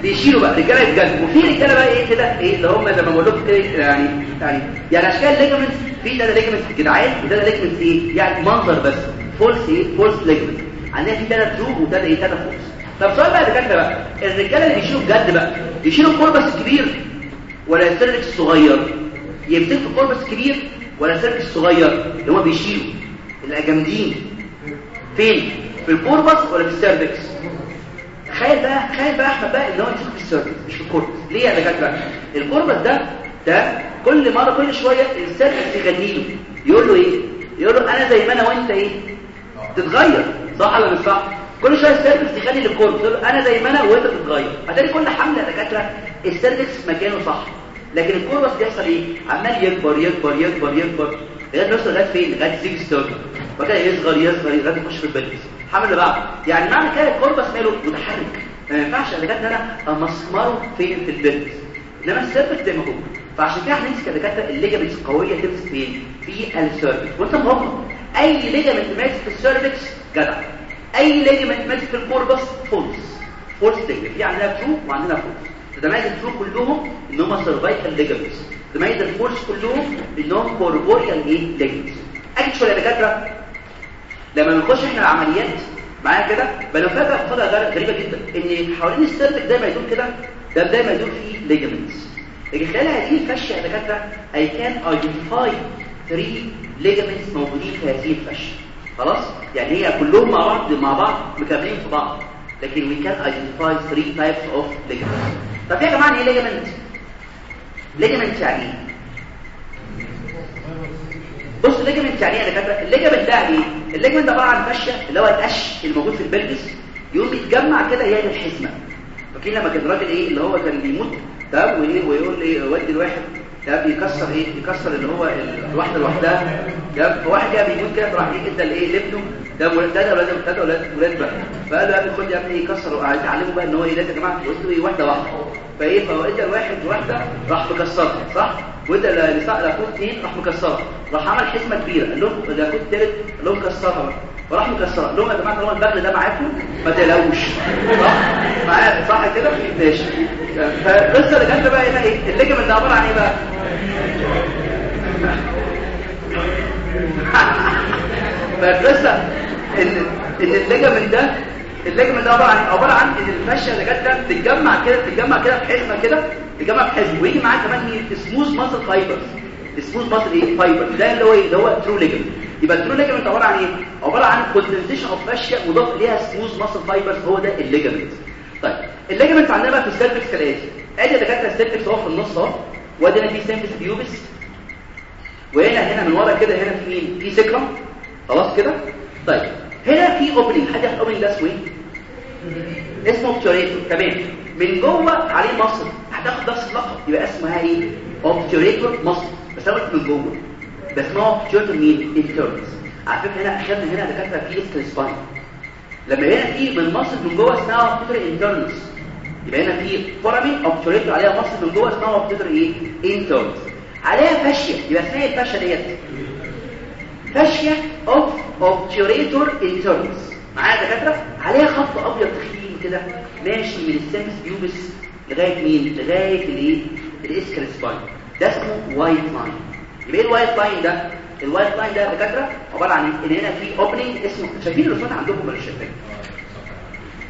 Speaker 2: بيشيلوا بقى رجالة بجد. وفي رجالة بقى إيه كده؟ إيه اللي هم زي ما بقول لكم إيه يعني يعني يعني أشكال ligament في ده ligament جدعان وده ligament إيه؟ يعني منظر بس false إيه؟ false ligament عندنا في ثلاث true وده إيه؟ ثلاث false طب سؤال بقى دكاترة بقى الرجالة اللي بيشيلوا بجد بقى يشيلوا ال corpus الكبير ولا ال cervix الصغير؟ يمسكوا ال corpus الكبير ولا ال cervix الصغير؟ اللي هم بيشيلوا. الجامدين. فين؟ في ال corpus ولا في ال cervix؟ تخيل بقى تخيل بقى أحمد بقى إن هو يمسك في ال cervix مش في ال corpus ليه يا دكاترة؟ ال corpus ده ده كل مرة كل شوية ال cervix يغني له يقول له إيه؟ يقول له أنا زي ما أنا وأنت إيه؟ تتغير صح ولا مش صح؟ كل شوية ال cervix يغني لل corpus يقول له أنا زي ما أنا وأنت تتغير هتلاقي كل حمل يا دكاترة ال cervix مكانه صح. لكن ال corpus بيحصل إيه؟ عمال يكبر يكبر يكبر يكبر. لغاية يوصل لغاية فين؟ لغاية 6 start وبدا يصغر يصغر لغايه يخش في ال pelvis الحمل اللي بعده يعني معنى كده ال corpus ماله متحرك. ما ينفعش يا دكاترة أنا أمسمره فين في ال pelvis إنما ال cervix زي ما هو. فعشان كده هنمسك يا دكاترة ال ligaments القويه تمسك فين في ال cervix وأنت مغمض أي ligament ماسك في ال cervix جدع. أي ligament ماسك في ال corpus false. false ligament. في عندنا true وعندنا false تتميز ال true كلهم إن هم cervical ligaments تتميز ال false كلهم انهم corporeal إيه ligaments actual يا دكاترة. لما بنخش إحنا العمليات. معايا كده؟ بنفاجئ بحاجه غريبة جدا إن حوالين ال cervix دايما يدور fascia كده ده دايما يدور فيه ligaments لكن خلال هذه ال fascia يا دكاترة I can identify three ligaments موجودين في هذه ال fascia. خلاص؟ يعني هي كلهم مع بعض مع بعض مكملين في بعض. لكن we can identify three types of ligaments. طب يا جماعة إيه ligament ligament يعني إيه؟ بص الليجمنت يعني إيه يا دكاترة الليجمنت ده إيه الليجمنت عبارة عن فشه اللي هو القش الموجود في البلبس يقوم يتجمع كده يعمل حزمه فاكرين لما كان الراجل إيه اللي هو كان بيموت تمام؟ وإيه ويقول لي ودي الواحد ده بيكسر إيه يكسر اللي هو الواحدة لوحدها تمام؟ فواحد كده بيموت كده فراح إيه إدى لإيه لابنه ده ولاد ده أولاد ده أولاد ولاد بقى. فقال له يا ابني خد يا ابني كسر. عايز اعلمه بقى إن هو إيه لازم يا جماعة تقول إيه واحدة واحدة. فإيه؟ فهو ادى الواحد واحدة راح مكسرها صح؟ وادى لاخوه اثنين راح مكسرها. راح عمل حزمه كبيرة قال لهم ده اخوه الثالث قال لهم كسرها. بقى فراح مكسرها. قال لهم يا جماعة طالما البغل ده معاكم ما تقلقوش. صح؟ معايا صح كده؟ ماشي. فالقصة اللي جت بقى هنا إيه؟ ال ligament ده عبارة عن إيه بقى؟ فالقصة إن إن ال ligament ده ال ligament ده عبارة عن عبارة عن إن ال fascia اللي جت ده تتجمع كده تتجمع كده في حزمة كده تتجمع في حزمة ويجي معاه كمان إيه؟ smooth muscle fibers smooth muscle إيه؟ fiber ده اللي هو إيه؟ اللي هو true ligament يبقى ال true ligament عبارة عن إيه؟ عبارة عن concentration of fascia مضاف إليها smooth muscle fibers هو ده ال ligament طيب ال ligament عندنا بقى في ال cervix كالاتي أدي دكاترة ال cervix أهو في النص أهو. وأدي هنا في symphysis pubis وهنا هنا من ورا كده هنا في مين في sacrum خلاص كده؟ طيب هنا في opening حاجة في ال opening ده اسمه إيه؟ اسمه obturator تمام. من جوه عليه muscle هتاخد نفس اللقب يبقى اسمها إيه؟ obturator muscle بس أنا من جوه. بس اسمها obturator مين internus على فكرة هنا اخدنا هنا دكاترة في ischial spine لما هنا في من muscle من جوه اسمها obturator internus يبقى هنا في foramen obturator عليها muscle من جوه اسمها obturator إيه؟ internus عليها fascia يبقى اسمها إيه ال fascia ديت؟ fascia of obturator internus معايا دكاترة؟ عليها خط أبيض تخين كده ماشي من ال symphysis pubis لغاية مين؟ لغاية الإيه؟ ال ischial spine. ده اسمه white line. يبقى إيه ال white line ده؟ ال white line ده دكاترة عبارة عن إن هنا في opening اسمه شايفين الرسومات عندكم ولا شايفين؟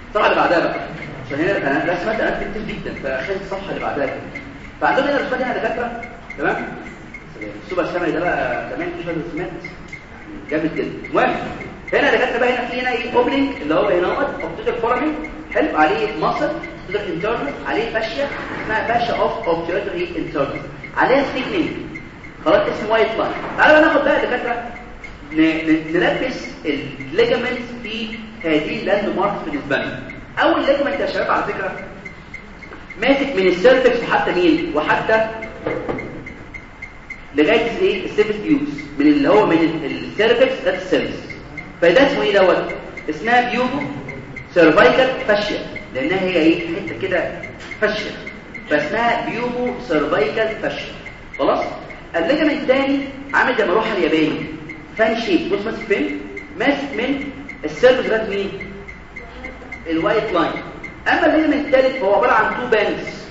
Speaker 2: الصفحة اللي بعدها بقى. عشان هنا أنا رسمت أنا كتير جدا فاخد الصفحة اللي بعدها كده. فعندنا هنا الرسومات هنا دكاترة؟ تمام؟ ال super summary ده بقى في شوية رسومات جامد جدا. المهم هنا دكاتره بقى هنا في هنا إيه opening اللي هو هنا اهوت obturator foramen حلو عليه muscle obturator internus عليه fascia اسمها fascia of obturator internus عليها thickening خلاص اسمه white line تعالوا بقى ناخد بقى دكاترة نلبس ال ligament في هذه ال landmarks بالنسبة لنا أول ليجامنت يا شباب على فكرة ماسك من ال cervix وحتى مين؟ وحتى لغاية إيه؟ ال symphysis pubis. من اللي هو من ال cervix لغايه ال cervix فده اسمه إيه دوت؟ اسمها pubocervical fascia. لأنها هي إيه؟ حتة كده fascia. فاسمها pubocervical fascia. خلاص؟ ال ligament الثاني عامل زي مروحه الياباني. fan shape بص ماسك فين؟ ماسك من ال cervix لغاية مين؟ ال white line أما ال ligament الثالث فهو عبارة عن two bands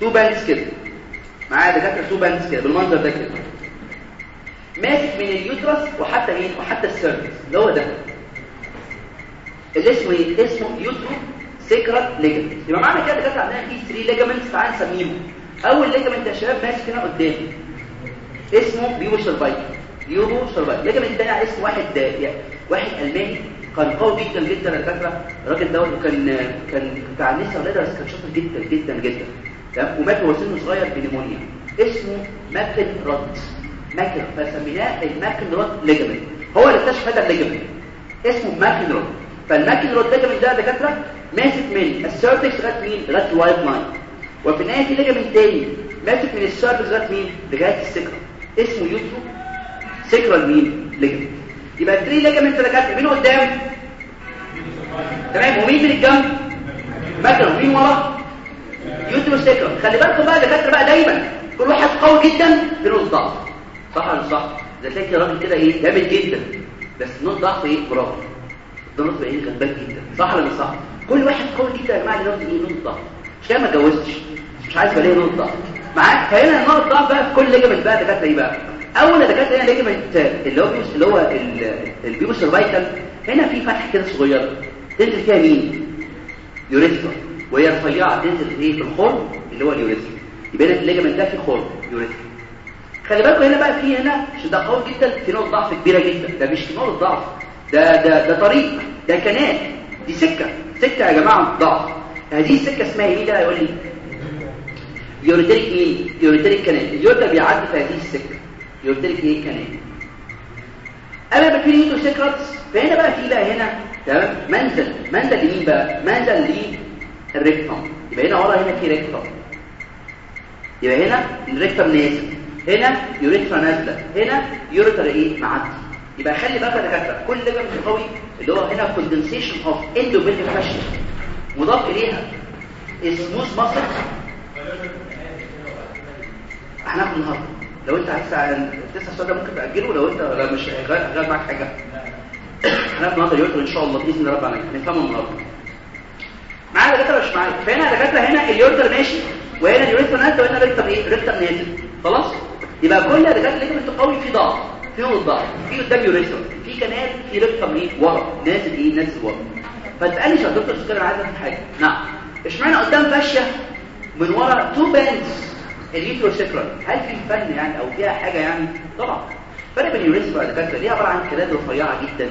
Speaker 2: two bands كده. معايا دكاترة؟ two bands كده. بالمنظر ده كده. ماسك من ال uterus وحتى مين؟ وحتى ال cervix. اللي هو ده. اللي اسمه إيه؟ اسمه uterosacral ligament يبقى معنى كده دكاتره عندنا في 3 ligaments تعال نسميهم. أول ligament يا شباب ماسك هنا قدامي. اسمه pubocervical pubocervical ال ligament الثاني اسمه واحد يعني واحد ألماني كان قوي جدا جدا يا دكاترة. الراجل دوت وكان كان بتاع النساء وولاده بس كان شاطر جدا جدا جدا. تمام؟ ومات وهو سنه صغير ب pneumonia. اسمه Mackenrodt Macken فسميناه ال Mackenrodt ligament هو اللي اكتشف هذا ال ligament اسمه Mackenrodt فال Mackenrodt ligament ده دكاترة ماسك من ال cervix لغايه مين؟ لغايه ال white line وفي النهايه في ligament تاني ماسك من ال cervix لغايه مين؟ لغاية ال sacrum. اسمه uterosacral مين ligament يبقى ال three ligament دكاترة مين قدام؟ تمام؟ ومين من الجنب؟ Macken ومين ورا؟ uterosacral خلي بالكم بقى دكاترة بقى دايما كل واحد قوي جدا في ضعف صح ولا صح؟ ده تلاقي راجل كده إيه جامد جدا. بس نقطة ضعف إيه؟ ده نقطة إيه؟ غلبان جدا. صح ولا صح؟ كل واحد قوي جدا يا جماعة نقطه إيه؟ نقطة ضعف. مش كده ما اتجوزتش. مش عايز بلاقي نقطة ضعف. معاك؟ فهنا نقطة ضعف بقى في كل ligament بقى دكاترة إيه بقى؟ أول دكاترة هنا ligament اللي هو اللي هو ال pubocervical هنا في فتحة كده صغيرة. تنزل فيها مين؟ urethra وهي رفيعة. تنزل إيه؟ في الخرم اللي هو ال urethra يبقى ال ligament ده فيه خرم urethra خلي بالكم هنا بقى في هنا عشان ده قوي جدا في نقطه ضعف كبيرة جدا. ده مش نقطه ضعف ده ده ده طريق ده كنال دي سكة سكة يا جماعة ضعف. هذه السكه اسمها إيه ده يقول لي يوريتريك مين يوريتريك كنال اليوريتر بيعدي في هذه السكة. يوريتريك إيه؟ كنال اما بكتيريا نيوتو سيكرتس فهنا بقى في بقى هنا تمام؟ منزل. منزل لمين بقى؟ منزل للريكتوم يبقى هنا ورا هنا في ريكتوم يبقى هنا الريكتوم نازل هنا urethra نازله هنا ureter إيه معدي يبقى خلي بالك يا دكاتره كل ligament قوي اللي هو هنا condensation of endopelvic fascia مضاف إليها. smooth muscle هناخد النهارده. لو انت عايز على التسع سؤال ده ممكن تأجله لو انت لا مش هيغير معاك حاجة. هناخد النهارده ال ureter إن شاء الله بإذن الله رب العالمين. نفهمه النهارده معايا دكاترة؟ مش معايا. فهنا دكاترة هنا ال ureter ماشي وهنا ال urethra نازل وهنا rectum إيه؟ rectum نازل خلاص؟ يبقى كل دكاتره ligament قوي في ضغط في ضغط في قدام urethra في canal في rectum إيه ورا نازل إيه؟ نازل ورا. فتسالني يا دكتور سكر أنا عايز أفهم حاجة. نعم. اشمعنى قدام fascia من ورا two bands ال uterosacral هل في فن يعني أو فيها حاجة يعني؟ طبعا. فرق بين ال urethra والدكاتره دي عبارة عن كلاد رفيعة جدا.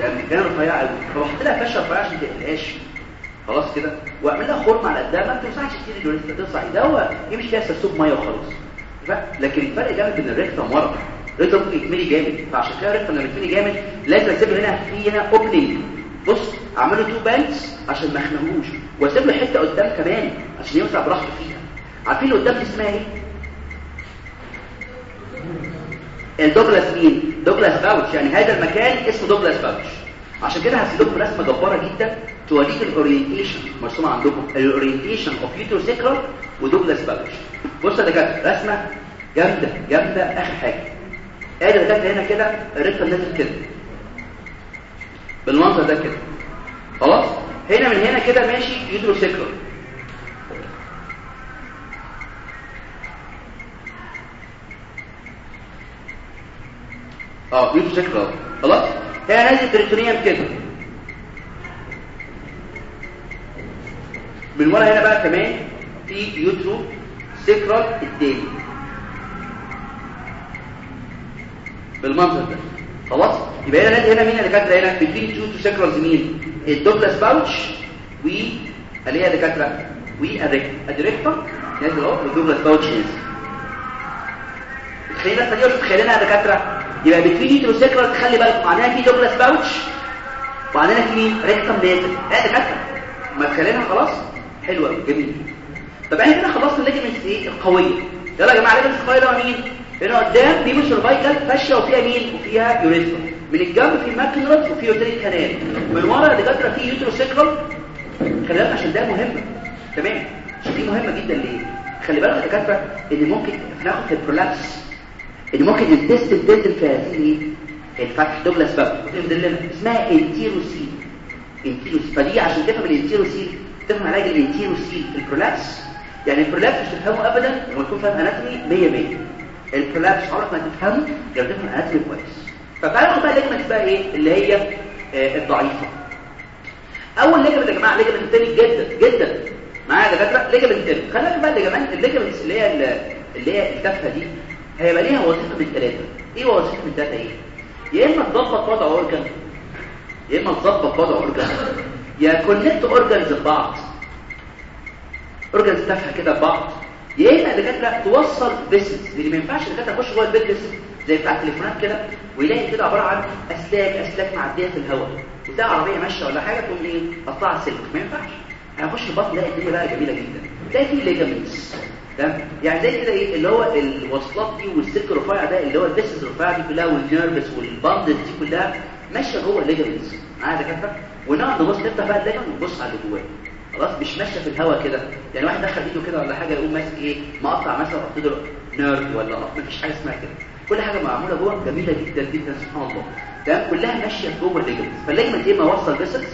Speaker 2: يعني كلاد رفيعة قوي فبحط لها fascia رفيعة عشان ما تخنقهاش خلاص كده. واعمل لها خرم على قدها ما توسعش كتير ال urethra توسع ده هو يمشي فيها سرسوب مية وخلاص. لكن الفرق جامد بين ال rectum ورا ممكن يتملي جامد. فعشان كده ال rectum لما يتملي جامد لازم أسيب هنا في هنا opening بص أعمله two bands عشان ما اخنقوش وأسيب له حتة قدام كمان عشان يوسع براحته فيها. عارفين اللي قدام دي اسمها إيه؟ ال Douglas مين؟ Douglas pouch يعني هذا المكان اسمه Douglas pouch عشان كده هسيب لكم رسمة جبارة جدا توريك ال orientation مرسومة عندكم. ال orientation of uterosacral و Douglas pouch بصوا يا دكاترة رسمة جامدة جامدة آخر حاجة. ادي دكاترة هنا كده ال rectum نازل كده بالمنظر ده كده. خلاص؟ هنا من هنا كده ماشي uterosacral آه uterosacral خلاص؟ هي نازل peritoneum كده من ورا هنا بقى كمان في uterosacral التاني بالمنظر ده. خلاص؟ يبقى هنا هنا مين يا دكاترة هنا؟ بين two two sacrals مين ال Douglas pouch و اللي هي دكاترة. وال rectum نازل اهو وال Douglas pouch نازل تخيلنا الثانية تخيلنا دكاترة. يبقى بين uterosacral تخلي بالك معناها في Douglas pouch وعندنا في مين؟ rectum نازل آه دكاترة. ما تخيلنا خلاص؟ حلو قوي جميل. طب إحنا كده خلصنا ال ligaments إيه القوية. يلا يا جماعة ال ligaments القوية ده مين؟ هنا قدام في pubocervical fascia وفيها مين؟ وفيها urethra من الجنب في Mackenrodt وفي ureteric canal. من ورا الدكاتره في uterosacral خلي بالك عشان ده مهم. تمام؟ عشان دي مهمة جدا ليه؟ خلي بالك يا دكاترة ان ممكن ناخد في ال prolapse ان ممكن ال intestine تنزل في هذه الفتحة Douglas pouch اسمها enterocele enterocele فدي عشان تفهم ال enterocele تفهم علاج ال enterocele في ال prolapse. يعني ال prolapse مش تفهمه ابدا لما تكون فاهم anatomy 100 100 ال prolapse عمرك ما تفهمه لو تفهم anatomy كويس. فتعالى ناخد بقى ال ligament بقى إيه اللي هي آه الضعيفة. أول ligament يا جماعة ligament تافه جدا جدا. معايا يا دكاترة؟ ligament تاني. خلينا بقى ال ligament ال ligament اللي هي اللي هي التافهة دي هيبقى ليها وظيفة من ثلاثة إيه وظيفة من ثلاثة إيه؟ يا إما تظبط وضع organ يا إما تظبط وضع organ يا connect organs ببعض. organs تافهة كده ببعض يا إما دكاترة توصل vessels اللي ما ينفعش الدكاتره تخش جوه البيت زي بتاع التليفونات كده ويلاقي كده عبارة عن أسلاك أسلاك معدية في الهواء. وتلاقي عربية ماشية ولا حاجة تقوم إيه؟ قطعها سلك. ما ينفعش. هنخش البطن نلاقي الدنيا بقى جميلة جدا. تلاقي فيه ligaments تمام؟ يعني زي كده إيه؟ اللي هو الوصلات دي والسلك الرفيع ده اللي هو ال vessels الرفيعه دي كلها وال nerves وال bands دي كلها ماشية جوه ال ligaments معايا دكاترة؟ ونقعد نبص نفتح بقى ال ligament ونبص على اللي جواه. خلاص مش ماشية في الهواء كده. يعني واحد دخل ايده كده ولا حاجة يقوم ماسك إيه مقطع مثلا له nerve ولا مفيش حاجة اسمها كده. كل حاجة معمولة جوه جميلة جدا جدا سبحان الله. تمام؟ كلها ماشية جوه ال ligament فال ligament يا إما يوصل vessels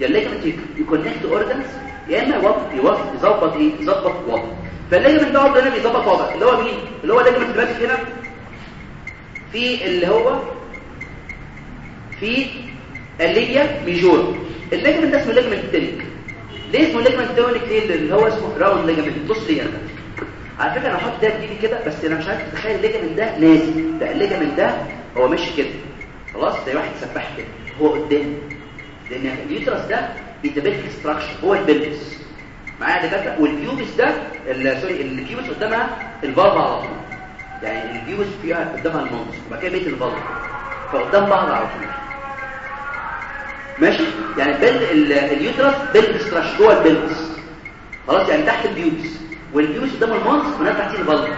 Speaker 2: يا ال ligament ي connect organs يا إما يوصل يظبط إيه يظبط وضع. فال ligament ده هنا بيظبط وضع. اللي هو مين؟ اللي هو ال ligament اللي ماسك هنا. في اللي هو في ال labia major. ال ligament ده اسمه ال ligament تنك ليه ال ligament تنك ليه اللي هو اسمه round ligament بص لي هنا على فكرة أنا هحط ده بايدي كده بس أنا مش عارف اتخيل ال ligament ده نازل. ده ال ligament ده هو ماشي كده. خلاص؟ زي واحد سباح كده. هو قدام لأن ال uterus ده pelvic structure جوه ال pelvis. معايا دكاترة؟ وال pubis ده sorry ال pubis قدامها ال vulva على طول. يعني ال pubis فيها قدامها ال mons وبعد كده بيت ال vulva فقدام بعض على طول. ماشي؟ يعني بل ال uterus structure جوه ال pelvis خلاص؟ يعني تحت ال pubis وال pubis قدام ال mons ونازل تحتيه ال vulva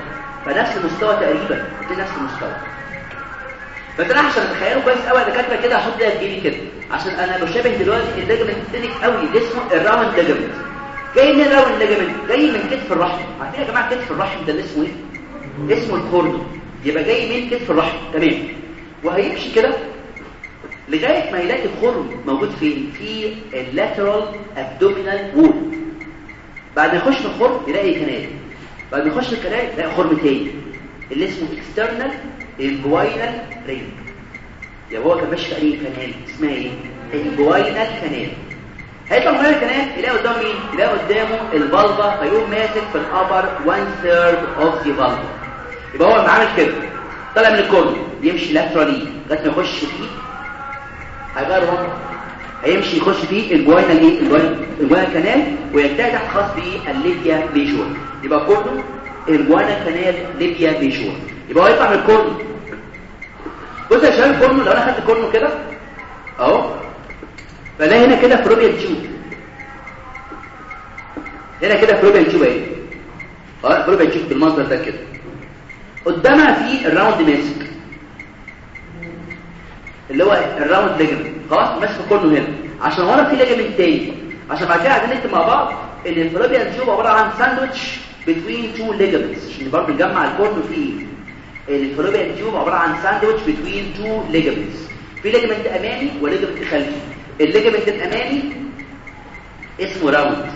Speaker 2: فنفس المستوى تقريبا. في نفس المستوى. بس أنا عشان أتخيله كويس قوي دكاترة كده هحط ده في كده. عشان أنا بشابه دلوقتي ال ligament تنك قوي اسمه ال round ligament جاي من ال round ligament جاي من كتف الرحم. عارفين يا جماعة كتف الرحم ده اللي اسمه إيه؟ اسمه ال cornu يبقى جاي من كتف الرحم. تمام. وهيمشي كده. لغاية ما يلاقي الخرم موجود فين؟ في ال lateral abdominal wall بعد ما يخش الخرم يلاقي canal. بعد ما يخش ال canal يلاقي خرم تاني اللي اسمه external inguinal ring يبقى هو كان ماشي في أي canal؟ اسمها إيه؟ inguinal canal. هيطلع من ال canal يلاقي قدامه مين؟ يلاقي قدامه ال vulva فيقوم ماسك في ال upper 1 third of the vulva يبقى هو عامل كده طالع من ال cornu يمشي laterally لغاية ما يخش فيه وضعه هيمشي يخش فيه ال inguinal إيه ال inguinal canal وينتهي تحت خاص بال labia major يبقى cornu ال inguinal canal labia major يبقى هو يطلع من ال cornu بص يا شباب ال cornu لو أنا خدت ال cornu كده أهو. فلاقي هنا كده fallopian tube هنا كده fallopian tube اهي أه fallopian tube بالمنظر ده كده. قدامها في ال round ماسك. اللي هو ال round ligament. خلاص ماسك كله هنا. عشان ورا في ligament تاني. عشان بعد كده نكتب مع بعض إن ال fallopian tube عبارة عن ساندويتش بين two ligaments عشان برضه نجمع ال cornu فيه ال fallopian tube عبارة عن ساندويتش بين two ligaments في ligament أمامي و ligament خلفي. ال ligament الأمامي اسمه round.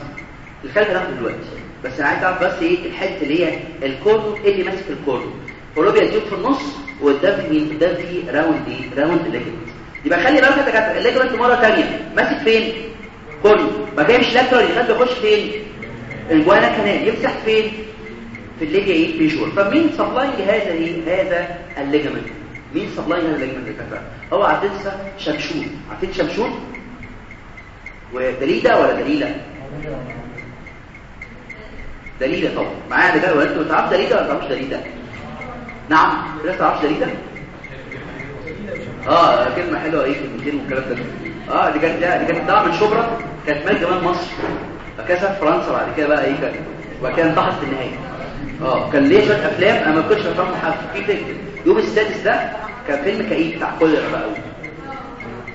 Speaker 2: الخلفي هناخده دلوقتي. بس أنا عايز أعرف بس إيه الحتة اللي هي ال cornu إيه اللي ماسك ال cornu؟ fallopian tube في النص وقدام في مين في round إيه؟ round ligament يبقى خلي بالك انت ال ligament مرة ثانية ماسك فين؟ كله ماشي lateral يخلي يخش فين؟ ال inguinal canal يمسك فين؟ في ال labia إيه؟ majora فمين supplying هذا إيه؟ هذا ال ligament مين سبلاينج هذا الليجمنت كفر هو عارفين شمشون. عارفين شمشون؟ ودليده ولا دليلة؟ دليلة طبعا. معايا ده ولا أنتوا تعرفوا دليده ولا تعرفوش دليده نعم. لسه تعرفش دليده آه كلمة حلوة إيه كلمتين والكلام ده. آه دي كانت دي كانت من شبرا كانت مال جمال مصر. فكسب فرنسا بعد كده بقى إيه كان وبعد كده في النهاية. آه كان ليه شوية أفلام أنا ما كنتش بفهم في فيلم يوم السادس ده كان فيلم كئيب بتاع كوليرا بقى. قوي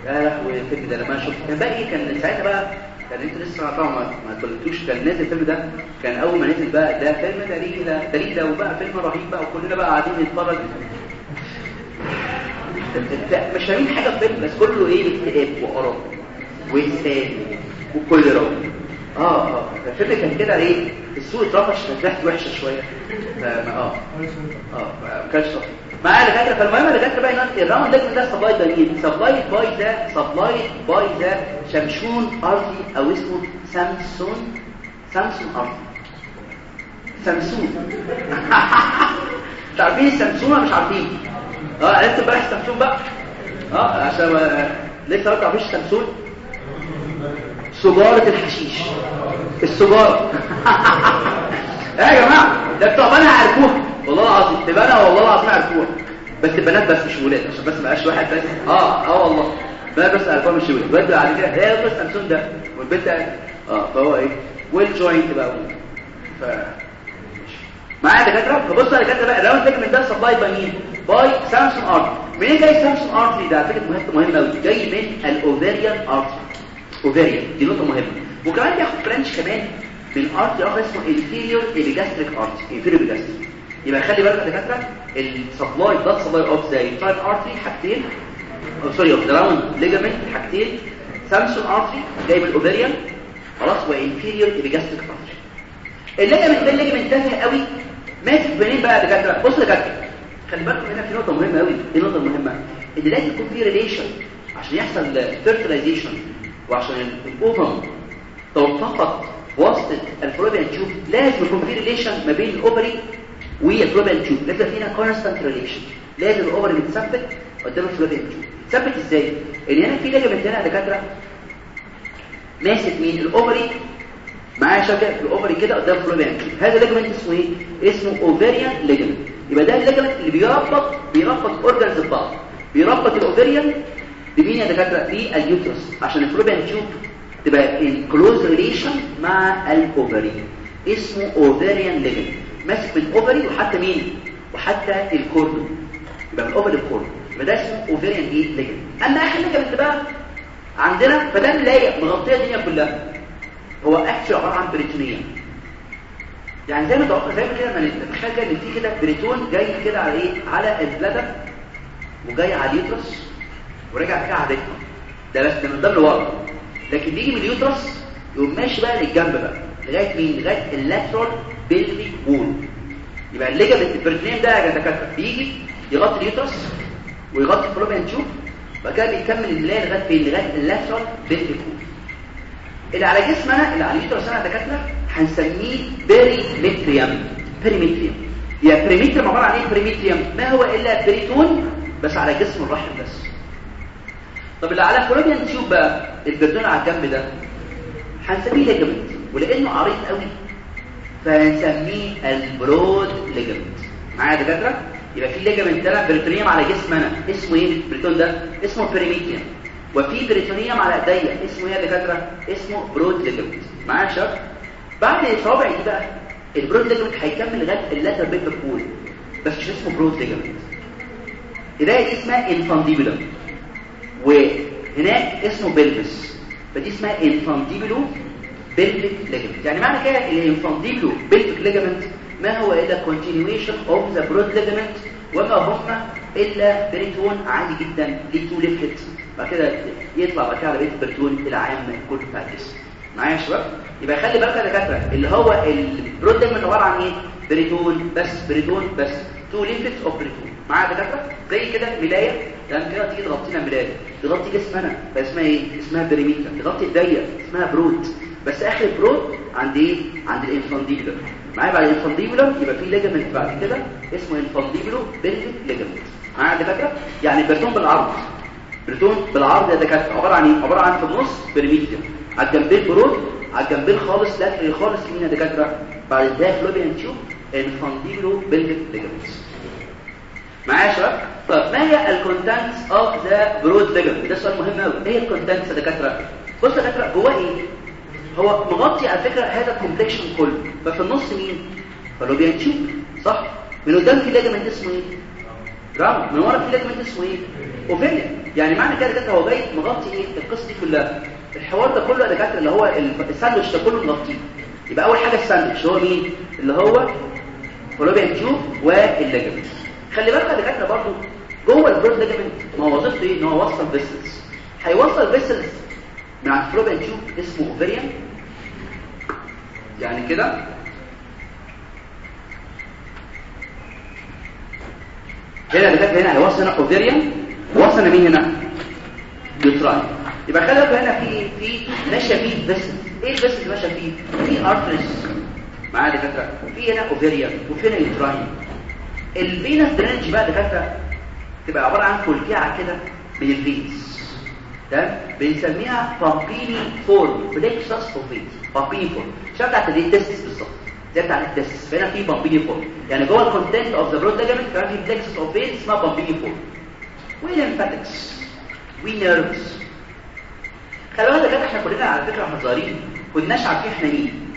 Speaker 2: يا لهوي الفيلم ده لما شفت كان بقى إيه كان ساعتها بقى كان انت لسه طبعا ما اتولدتوش كان نازل الفيلم ده كان أول ما نزل بقى ده فيلم دليل دليل وبقى فيلم رهيب بقى وكلنا بقى قاعدين نتفرج. مش فاهمين حاجة في الفيلم بس كله إيه؟ اكتئاب وقرف وإنسان وكوليرا. آه آه. الفيلم كان كده إيه؟ السوق اترفش كانت وحشه شوية. آه. آه ما كانش صح معايا دكاتره فالمهم دكاتره بقى هنا الراوند ده ده سبلاي ده مين سبلاي باي ده سبلاي باي ده شمشون أرضي أو اسمه سامسون سامسون أرضي. سامسون. مش عارفين السامسون ولا مش عارفين. آه عرفت امبارح سامسون بقى؟ آه عشان. لسه ما تعرفيش سامسون؟ سجارة الحشيش. السجارة. يا جماعة؟ ده بتوع عرفوها والله العظيم ده بنها والله العظيم عرفوها بس البنات بس مش ولاد عشان بس ما بقاش واحد بس. آه آه والله. بنات بس عرفوها مش ولاد. بعد كده إيه بس سامسون ده؟ والبنت آه فهو إيه؟ ويل جوينت بقى. ف معايا دكاترة؟ فبص يا دكاترة بقى الراوند سيجمنت ده سبلاي باي مين by سامسون artery منين جاي سامسون artery ده على فكرة مهم مهم قوي جاي من ال ovarian artery ovarian دي نقطة مهمة. وكمان بياخد branch كمان من artery اخر اسمه inferior epigastric artery inferior epigastric يبقى خلي بالك يا دكاتره ال supply ده supply of the entire artery حاجتين sorry of the round ligament حاجتين سامسون artery جاي من ال ovarian خلاص و inferior epigastric artery ال ligament ده ال ligament تافه قوي. ماسك منين بقى يا دكاترة؟ بص يا دكاترة خلي بالكم هنا في نقطة مهمة قوي دي نقطة مهمة. إن لازم يكون في relation عشان يحصل fertilization وعشان ال ovum تتلقط بواسطه ال fallopian tube لازم يكون في relation ما بين ال ovary وال fallopian tube لازم في constant relation لازم ال ovary متثبت قدام ال fallopian tube تثبت إزاي؟ ان هنا في ligament هنا يا دكاترة ماسك مين؟ ال ovary. معايا شكل ال ovary كده قدام fallopian tube هذا ligament اسمه إيه؟ اسمه ovarian ligament يبقى ده ال ligament اللي بيربط بيربط organs ببعض بيربط ال ovary بمين يا دكاترة؟ بال uterus عشان ال fallopian tube تبقى in close relation مع ال ovary اسمه ovarian ligament ماسك من ال ovary وحتى مين؟ وحتى ال cornu يبقى من ال ovary لل cornu يبقى ده اسمه ovarian إيه ligament أما آخر ligament بقى عندنا فده ملايه مغطية الدنيا كلها. هو اكشن عبارة عن peritoneum. يعني زي ما توقع زي ما كده ما نتخيل كده إن في كده بريتون جاي كده على إيه؟ على ال bladder وجاي على ال uterus ورجع كده على ال rectum. ده بس ده من قدام لورا لكن بيجي من ال uterus يقوم ماشي بقى للجنب بقى. لغاية مين؟ لغاية ال lateral pelvic wall. يبقى ال ligament ال peritoneum ده يا دكاتره بيجي يغطي ال uterus ويغطي ال fallopian tube بعد كده بيكمل الملايه لغاية فين؟ لغاية ال lateral pelvic wall. اللي على جسمنا اللي على ال uterus أنا دكاترة هنسميه perimetrium perimetrium يا perimetrium عبارة عن إيه؟ perimetrium ما هو إلا بريتون بس على جسم الرحم بس. طب اللي على fallopian tube بقى؟ البريتون على الجنب ده. هنسميه ligament ولأنه عريض قوي. فهنسميه ال broad ligament معايا يا دكاترة؟ يبقى في ligament ده peritoneum على جسمنا اسمه إيه البريتون ده؟ اسمه perimetrium وفي peritoneum على إيديا. اسمه إيه يا دكاترة؟ اسمه broad ligament معايا يا شباب؟ بعد الصوابع دي بقى ال broad ligament هيكمل لغاية ال lateral pelvic wall بس مش اسمه broad ligament إيديا دي اسمها infundibulum وهناك اسمه pelvis فدي اسمها infundibulopelvic ligament يعني معنى كده ال infundibulopelvic ligament ما هو إلا continuation of the broad ligament وما هو إلا بريتون عادي جدا ليه two leaflet بعد كده يطلع بعد كده على بقيت البريتون العام كله بتاع الجسم معايا يا شباب؟ يبقى خلي بالك يا دكاترة اللي هو ال broad ligament عبارة عن إيه؟ بريتون بس بريتون بس. two leaflet of بريتون. معايا يا دكاترة؟ زي كده ملاية. يعني كده تيجي تغطينا ملايه تغطي جسمنا فاسمها إيه؟ اسمها perimetrium تغطي ايديا اسمها broad بس آخر broad عند إيه؟ عند ال infundibular معايا بعد ال infundibular يبقى في ligament بعد كده اسمه infundibulopelvic ligament معايا يا دكاتره يعني بريتون بالعرض. بريتون بالعرض يا دكاترة عبارة عن إيه؟ عبارة عن في النص perimetrium على الجنبين broad على الجنبين خالص lateral خالص مين يا دكاترة. بعد ده fallopian tube infundibulopelvic ligament معايا يا شباب؟ طب ما هي ال contents of the broad ligament ده سؤال مهم قوي إيه ال contents يا دكاترة؟ بص يا دكاترة جواه إيه؟ هو مغطي على فكرة هذا ال complexion كله. ففي النص مين؟ fallopian tube صح؟ من قدام في ligament اسمه إيه؟ جرام من ورا في ligament اسمه إيه؟ ovarian. يعني معنى كده دكاتره هو جاي مغطي إيه؟ القصة دي كلها. الحوار ده كله يا دكاترة اللي هو الساندوتش ده كله مغطيه يبقى أول حاجة الساندوتش هو مين؟ اللي هو fallopian tube وال ligament خلي بالك يا دكاترة برضه جوه ال broad ligament ما هو وظيفته إيه؟ إن هو يوصل vessels هيوصل vessels عند fallopian tube اسمه ovarian يعني كده. هنا دكاتره هنا هيوصل هنا ovarian وصل مين هنا؟ uterine يبقى خلي بالك هنا في في ماشيه فيه vessels إيه ال vessels اللي ماشيه فيه في arteries معايا دكاترة؟ في هنا ovarian وفي هنا uterine ال venous drainage بقى دكاترة تبقى عبارة عن كلكعة كده من ال veins تمام؟ بنسميها pampiniform. plexus of it pampiniform. شبه بتاعت ال testis بالظبط. زي بتاعت ال testis فهنا في pampiniform. يعني جوه ال content of the broad ligament كمان في plexus of it اسمها pampiniform. وال lymphatics و nerves خلي بالك كده إحنا كلنا على فكرة صغيرين كناش عارفين إحنا مين.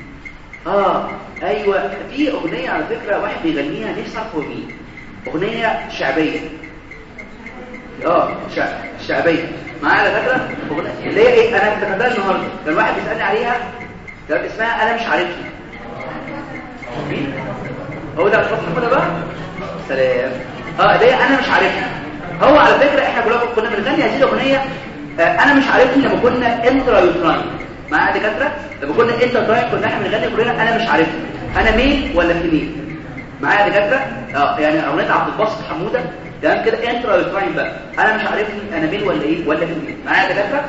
Speaker 2: آه أيوه. في أغنية على فكرة واحد بيغنيها نفسي أعرف هو مين. أغنية شعبية. آه شعب شعبية. معايا على فكره اللي هي إيه؟ أنا افتكرتها النهارده. كان واحد بيسألني عليها كان اسمها أنا مش مين هو ده الفصل كده بقى؟ سلام. آه هي أنا مش عارفني هو على فكرة إحنا كلنا كنا بنغني هذه الأغنية آه أنا مش عارفني لما كنا intrauterine معايا دكاتره لما كنا أنت طايق كنا إحنا بنغني كلنا أنا مش عارفني أنا مين ولا في مين؟ معايا دكاتره آه يعني أغنية عبد الباسط حمودة. تمام كده intrauterine بقى. أنا مش عارفني أنا مين ولا إيه ولا في مين. معايا دكاترة؟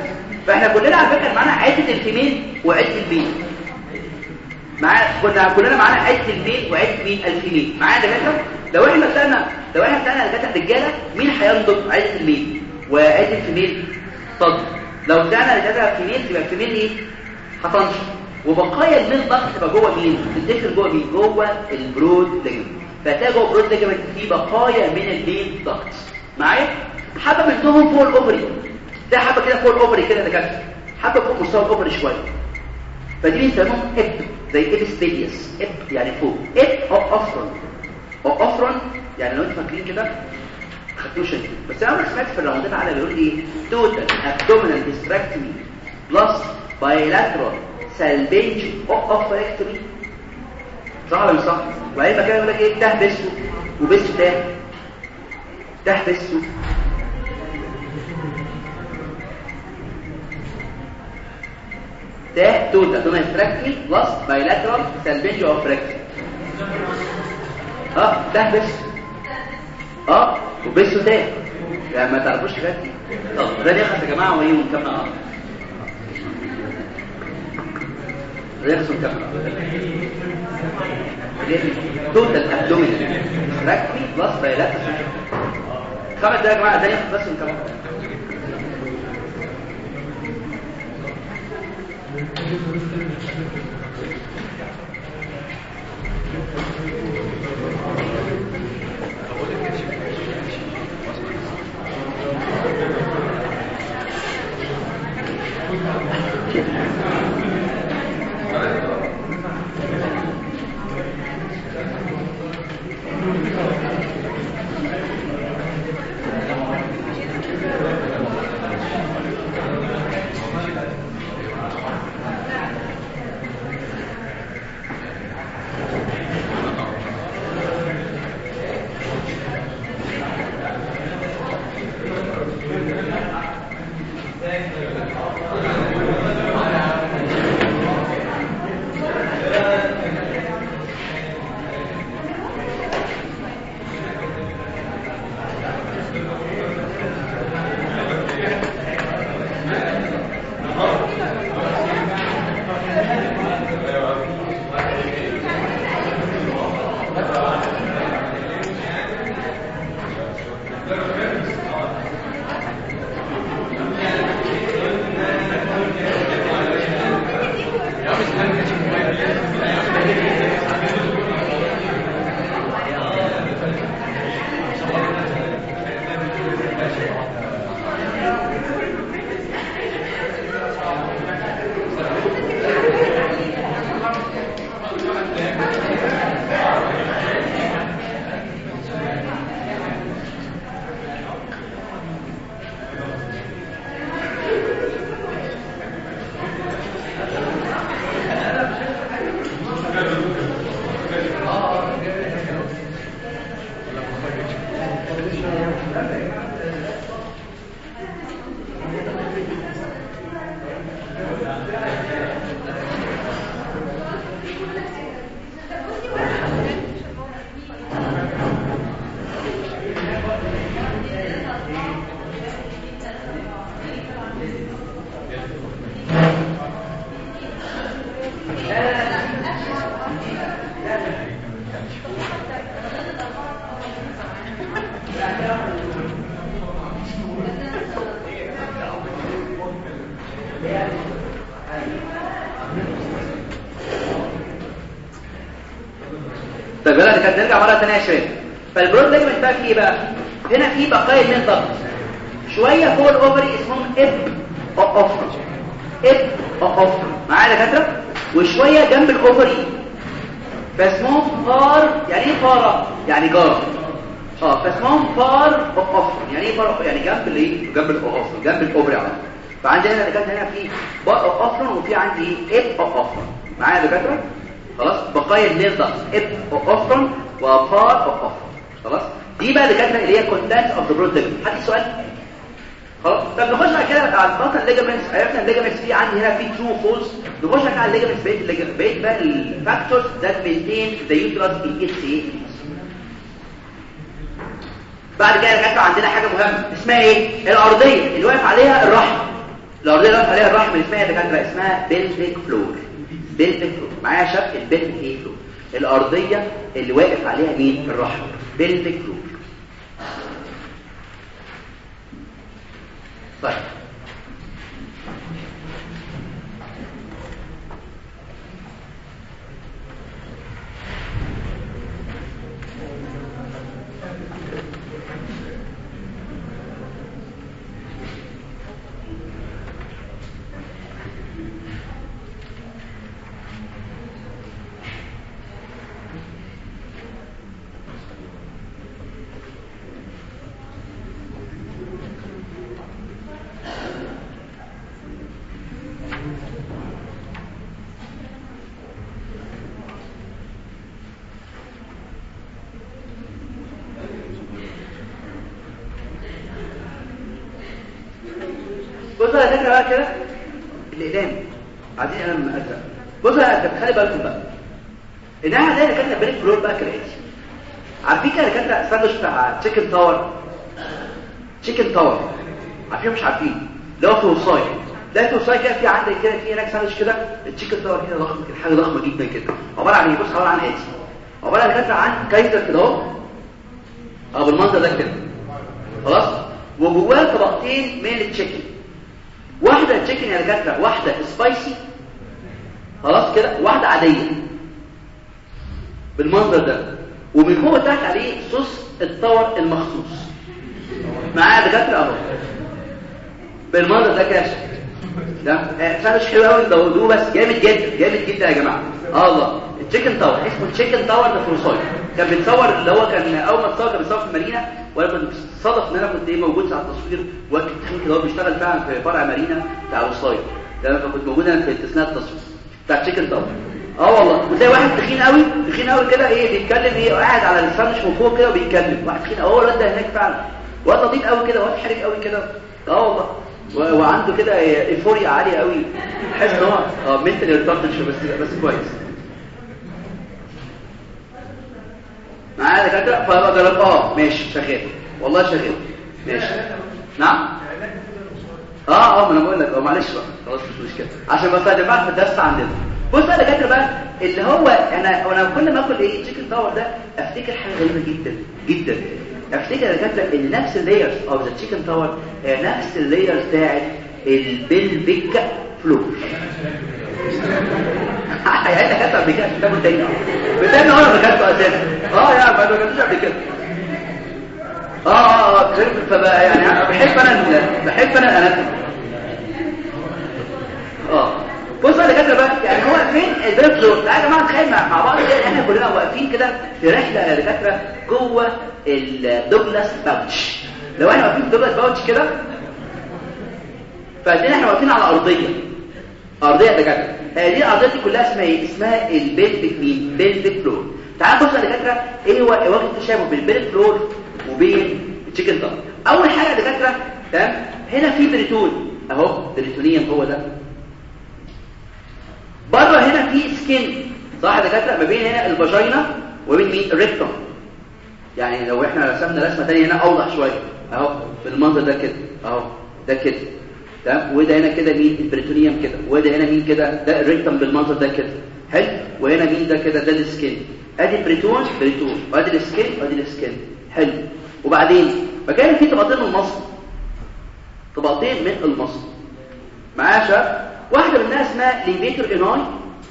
Speaker 2: فإحنا كلنا على فكرة معانا عدة ال female وعدة البيت معايا؟ كنا كلنا معانا عدة البيت وعدة مين ال female معايا دكاترة؟ لو إحنا طلعنا لو إحنا طلعنا دكاترة رجاله مين هينضج عدة ال male؟ وعدة ال female تضمر لو طلعنا دكاترة female تبقى ال female إيه؟ هتنشط وبقايا ال male duct تبقى جوه مين؟ تدخل جوه مين؟ جوه ال broad ligament فتلاقي جوه ال broad ligament في بقايا من ال male duct. معايا؟ حبة منهم فوق ال ovary ده حبة كده فوق ال ovary كده دكاترة. حبة فوق مستوى الاوفري شوية. فدي بنسميهم إب زي ابستيديوس إب يعني فوق. إب أو افرن أو افرن يعني لو أنتوا فاكرين كده خدتوش انت بس أنا سمعت في الراوندات على بيقول إيه؟ توتال ابدومينال ديستراكتومي بلس بايلاترال سالبيج اوف ريكتومي صح ولا مش صح؟ وبعدين بقى يقول لك إيه؟ ده بسه وبس ده. ده بسه ده total abdominal hysterectomy plus bilateral salpingo-oophorectomy آه ده بس. آه وبسه ده. يعني ما تعرفوش الحاجات طب ده نخلص يا جماعة وإيه ونكمل؟ آه. نخلص total abdominal hysterectomy plus bilat خمس دقايق يا جماعة بس ونكمل طيب يلا كده نرجع مرة ثانية يا شباب. فالبرود ليجمنت بقى في إيه بقى؟ هنا في بقايا من ضغط شوية فوق الاوفري اسمهم اب أوف. اب أوف. معايا يا دكاترة؟ وشوية جنب الأوفري. فاسمهم فار يعني إيه فارة؟ يعني جار. آه فاسمهم فار أوف. يعني إيه فار يعني جنب الإيه؟ جنب الاوف جنب الأوفري على. فعندي هنا دكاترة هنا في بار أوف وفي عندي اب أوف. معايا يا دكاترة؟ خلاص بقايا النيل اب اوفرن وبار اوف خلاص؟ دي بقى دكاتره اللي هي كونتنت اوف ذا برود حد سؤال خلاص؟ طب نخش بعد كده على البطن ليجامنتس عرفنا الليجامنتس في عندي هنا في ترو فولس نخش على الليجامنتس بقيه الليجامنتس بقيه بقى الفاكتورز ذات مينتين ذا يوترس ان اتس إيه بعد كده دكاتره عندنا حاجة مهمة. اسمها إيه؟ الأرضية. اللي واقف عليها الرحم. الأرضية اللي واقف عليها الرحم اللي اسمها دكاتره اسمها pelvic floor. pelvic floor. معايا شق ال pelvic إيه floor. الأرضية اللي واقف عليها مين؟ الرحم. pelvic floor طيب. خلي بالكم بقى. انها زي اللي كانت pelvic floor بقى كالاتي عارفين كده اللي كانت ساندوتش بتاع chicken tower chicken tower عارفين مش عارفين. هو توصاي ده توصاي كده في عندك كده في هناك ساندوتش كده. ال chicken tower كده ضخم كده حاجة ضخمة جدا كده. عبارة عن إيه؟ بص عبارة عن إيه عبارة عن كده عن kaiser كده أهو. آه بالمنظر ده كده. خلاص؟ وجواه طبقتين من ال chicken واحدة chicken يا دكاتره واحدة spicy خلاص كده واحدة عادية. بالمنظر ده. ومن فوق تحت عليه صوص ال tower المخصوص. معاه دكاترة أهو. بالمنظر ده كده. ده ساندوتش حلو قوي دوقوه بس. جامد جدا جامد جدا يا جماعة. آه الله ال chicken tower اسمه chicken tower ده فروساي كان بيتصور اللي هو كان أول ما اتصور كان بيتصور في المارينا. وأنا كنت صادف إن أنا كنت إيه موجود ساعة التصوير. وقت التخين كده هو بيشتغل فعلا في فرع مارينا بتاع وصاي ده أنا كنت موجود أنا في أثناء التصوير. بتاع chicken tower آه والله. وتلاقي واحد تخين قوي تخين قوي كده إيه بيتكلم إيه قاعد على الساندوتش من فوق كده وبيتكلم. واحد تخين هو الواد ده هناك فعلا. واد لطيف قوي كده واد حرج قوي كده. آه والله. وعنده كده euphoria عالية قوي. تحس ان هو آه retarded بس بس كويس. معايا دكاترة؟ فبقى جرب آه ماشي شغال. والله شغال. ماشي. نعم؟ آه آه ما أنا بقول لك آه معلش بقى خلاص مش مشكلة. عشان بستخدمها في الدرس عندنا بص بقى دكاترة بقى اللي هو أنا أنا كل ما آكل إيه chicken tower ده أفتكر حاجة غريبة جدا جدا. أفتكر يا دكاترة إن نفس ال layers of the chicken tower نفس ال layers بتاعت ال pelvic floor يعني انت قبل كده كتاب تاني. بتاني أنا كاتبه أساسا آه يا ما كتبتش قبل كده. آه آه فبقى يعني؟ بحب أنا بحب أنا ال anatomy. آه. بص بقى دكاترة بقى يعني هو فين ال pelvic floor تعالوا يا جماعة نتخيل مع بعض كده إحنا كلنا واقفين كده في رحلة يا دكاترة جوه ال Douglas pouch. لو إحنا واقفين في Douglas pouch كده فعندنا إحنا واقفين على أرضية. أرضية دكاترة. هذه الأرضية دي كلها اسمها إيه؟ اسمها ال pelvic مين pelvic floor. تعالوا بصوا يا دكاترة إيه هو وجه التشابه بين ال pelvic floor؟ وبين ال chicken tower أول حاجة يا دكاتره تمام؟ هنا في peritoneum. أهو peritoneum هو ده. بره هنا في skin صح يا دكاترة؟ ما بين هنا ال vagina وبين مين؟ ال rectum يعني لو إحنا رسمنا رسمة ثانية هنا أوضح شوية. أهو بالمنظر ده كده. أهو ده كده. تمام؟ وده هنا كده مين؟ ال peritoneum كده. وده هنا مين كده؟ ده ال rectum بالمنظر ده كده. حلو؟ وهنا مين ده كده؟ ده ال skin أدي ال peritoneum peritoneum. وأدي ال skin وأدي ال skin حلو. وبعدين فكان في طبقتين من ال muscle طبقتين من ال muscle معايا شباب واحدة منها اسمها levator ani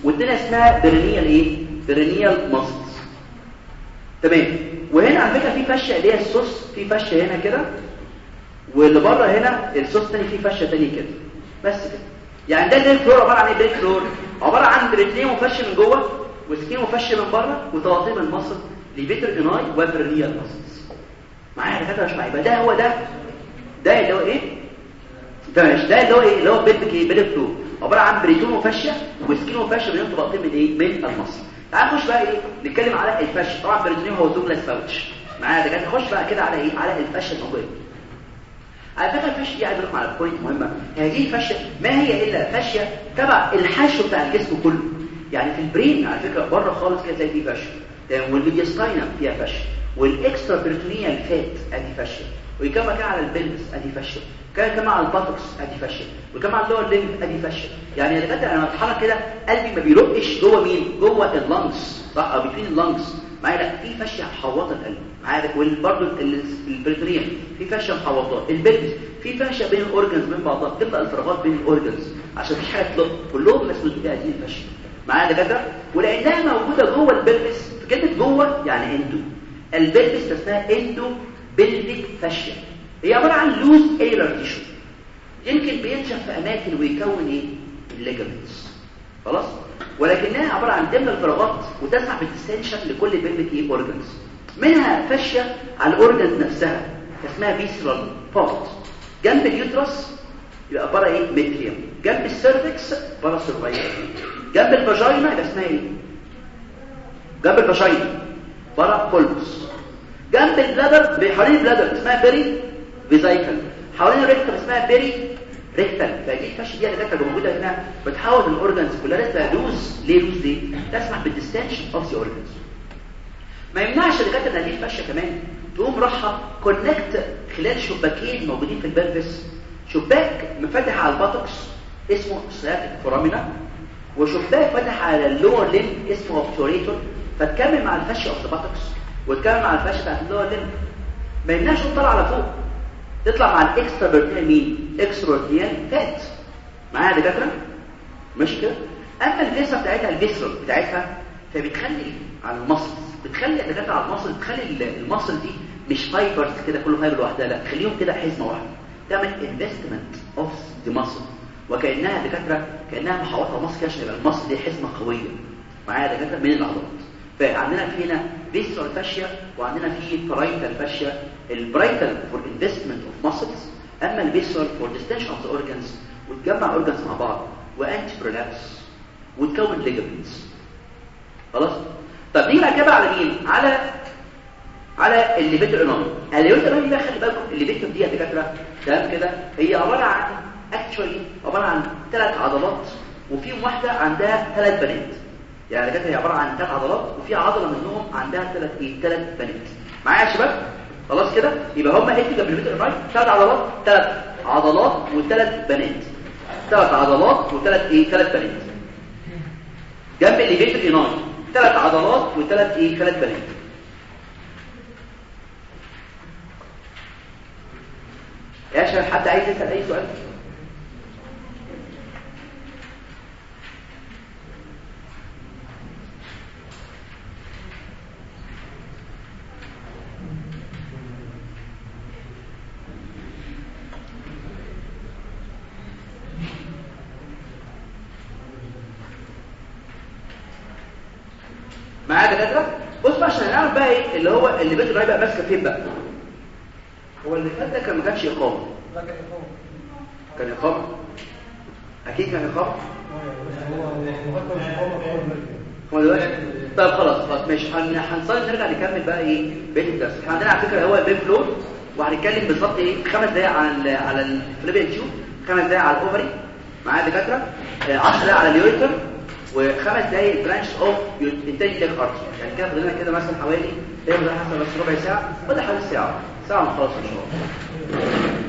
Speaker 2: والثانيه اسمها perineal إيه؟ perineal muscles تمام. وهنا على فكرة في fascia اللي هي السوس في fascia هنا كده. واللي بره هنا السوس الثاني فيه fascia ثانية كده. بس كده. يعني ده ال pelvic floor عبارة عن إيه؟ pelvic floor. عبارة عن peritoneum و fascia من جوه و skin و fascia من بره وطبقتين من ال muscle levator ani و perineal muscles معايا يا مش معايا يبقى ده هو ده. ده اللي هو إيه؟ ده مش ده اللي هو إيه؟ اللي هو pelvic إيه pelvic floor عبارة عن peritoneum و fascia و skin و fascia بينهم طبقتين من إيه؟ من ال muscle تعال نخش بقى إيه؟ نتكلم على ال fascia. طبعا peritoneum هو Douglas pouch معايا ده كده نخش بقى كده على إيه؟ على ال fascia الموجوده على فكرة ال fascia دي عايز أقول على point مهمة. هذه ال fascia. ما هي إلا fascia تبع الحشو بتاع الجسم كله. يعني في ال brain على فكرة بره خالص كده تلاقي فيه fascia. وال mediastinum فيها fascia. وال extraperitoneal fat ادي fascia ويكمل كده على ال pelvis ادي fascia كان كمان على ال buttocks ادي fascia وكمان على ال lower limb ادي fascia يعني يا دكاتره أنا بتحرك كده قلبي ما بيلقش جوه مين؟ جوه ال lungs صح؟ أو بين ال lungs معايا لا في fascia محوطة القلب. معايا وبرده ال peritoneum في fascia محوطاه ال pelvis. في fascia بين ال organs بين بعضها. بتبقى الفراغات بين ال organs عشان مفيش حاجة تلق كلهم مسدودين بهذه ال fascia معايا دكاتره ولأنها موجودة جوه ال pelvis. كلمه جوه يعني endo ال pelvis اسمها endopelvic fascia هي عبارة عن loose areolar tissue يمكن بينشف في أماكن ويكون إيه؟ ال ligaments خلاص؟ ولكنها عبارة عن ضمن الفراغات وتسع بال distension لكل pelvic إيه organs منها fascia على ال organs نفسها اسمها visceral part جنب ال uterus يبقى para إيه؟ metrium جنب ال cervix paracervical جنب ال vagina يبقى اسمها إيه؟ جنب ال vagina. paracolpos جنب ال bladder حوالين ال bladder اسمها perivesical حوالين ال rectum اسمها perirectal فدي ال fascia دي اللي كانت موجودة هنا بتحوط ال organs كلها لسه loose ليه loose دي؟ تسمح بال distension of the organs ما يمنعش كانت ان دي ال fascia كمان تقوم راحه connect خلال شباكين موجودين في ال pelvis شباك مفتح على ال buttocks اسمه sciatic foramina وشباك فتح على اللور لين اسمه obturator فتكمل مع ال fascia of the buttocks وتكمل مع ال fascia بتاعت اللور لين ما يمنعش تطلع على فوق. تطلع مع ال extraperitoneal مين؟ extraperitoneal fat معايا يا دكاترة؟ ماشي كده؟ أما ال fascia بتاعتها ال visceral بتاعتها فبتخلي على ال muscle بتخلي الدكاتره على ال muscle بتخلي ال muscle دي مش fibers كده كله fiber لوحدها لا تخليهم كده حزمة واحدة. تعمل investment of the muscle وكأنها دكاترة كأنها محوطة muscle عشان يبقى ال muscle دي حزمة قوية. معايا دكاترة؟ من العضلات. فعندنا في هنا visceral fascia وعندنا في parietal fascia ال parietal for investment of muscles أما ال visceral for distension of the organs وتجمع organs مع بعض و anti prolapse وتكون ligaments خلاص؟ طب نيجي بقى كده على مين؟ على على ال levator ani بقى خلي بالكم ال levator دي يا دكاترة تمام كده؟ هي عبارة عن actually عبارة عن ثلاث عضلات وفيهم واحدة عندها ثلاث بنات. يعني دكاتره هي عبارة عن ثلاث عضلات وفي عضلة منهم عندها ثلاث إيه ثلاث بنات. معايا يا شباب؟ خلاص كده؟ يبقى هم بال levator ani ثلاث عضلات ثلاث عضلات وثلاث بنات. ثلاث عضلات وثلاث إيه ثلاث بنات. جنب ال levator ani ثلاث عضلات وثلاث إيه ثلاث بنات. يا شباب حد عايز يسأل أي سؤال؟ معايا دكاتره بص بقى عشان نعرف بقى إيه اللي هو اللي بيت الراي بقى ماسكه فين بقى؟ هو اللي فات ده كان ما كانش اقامه
Speaker 3: لا كان يقوم
Speaker 2: كان اقامه أكيد كان اقامه هو دلوقتي؟ طيب خلاص خلاص ماشي. هن- هنصلي نرجع نكمل بقى إيه بيت الدرس. إحنا عندنا على فكرة هو ال pelvic floor وهنتكلم بالظبط إيه خمس دقايق على على ال fallopian tube خمس دقايق على ال ovary معايا دكاترة 10 دقايق على ال ureter وخمس دقايق branch of internal iliac artery يعني كده فضلنا كده مثلا حوالي تقريبا حسب بس ربع ساعة ولا حوالي ساعة. ساعة ونخلص ان شاء الله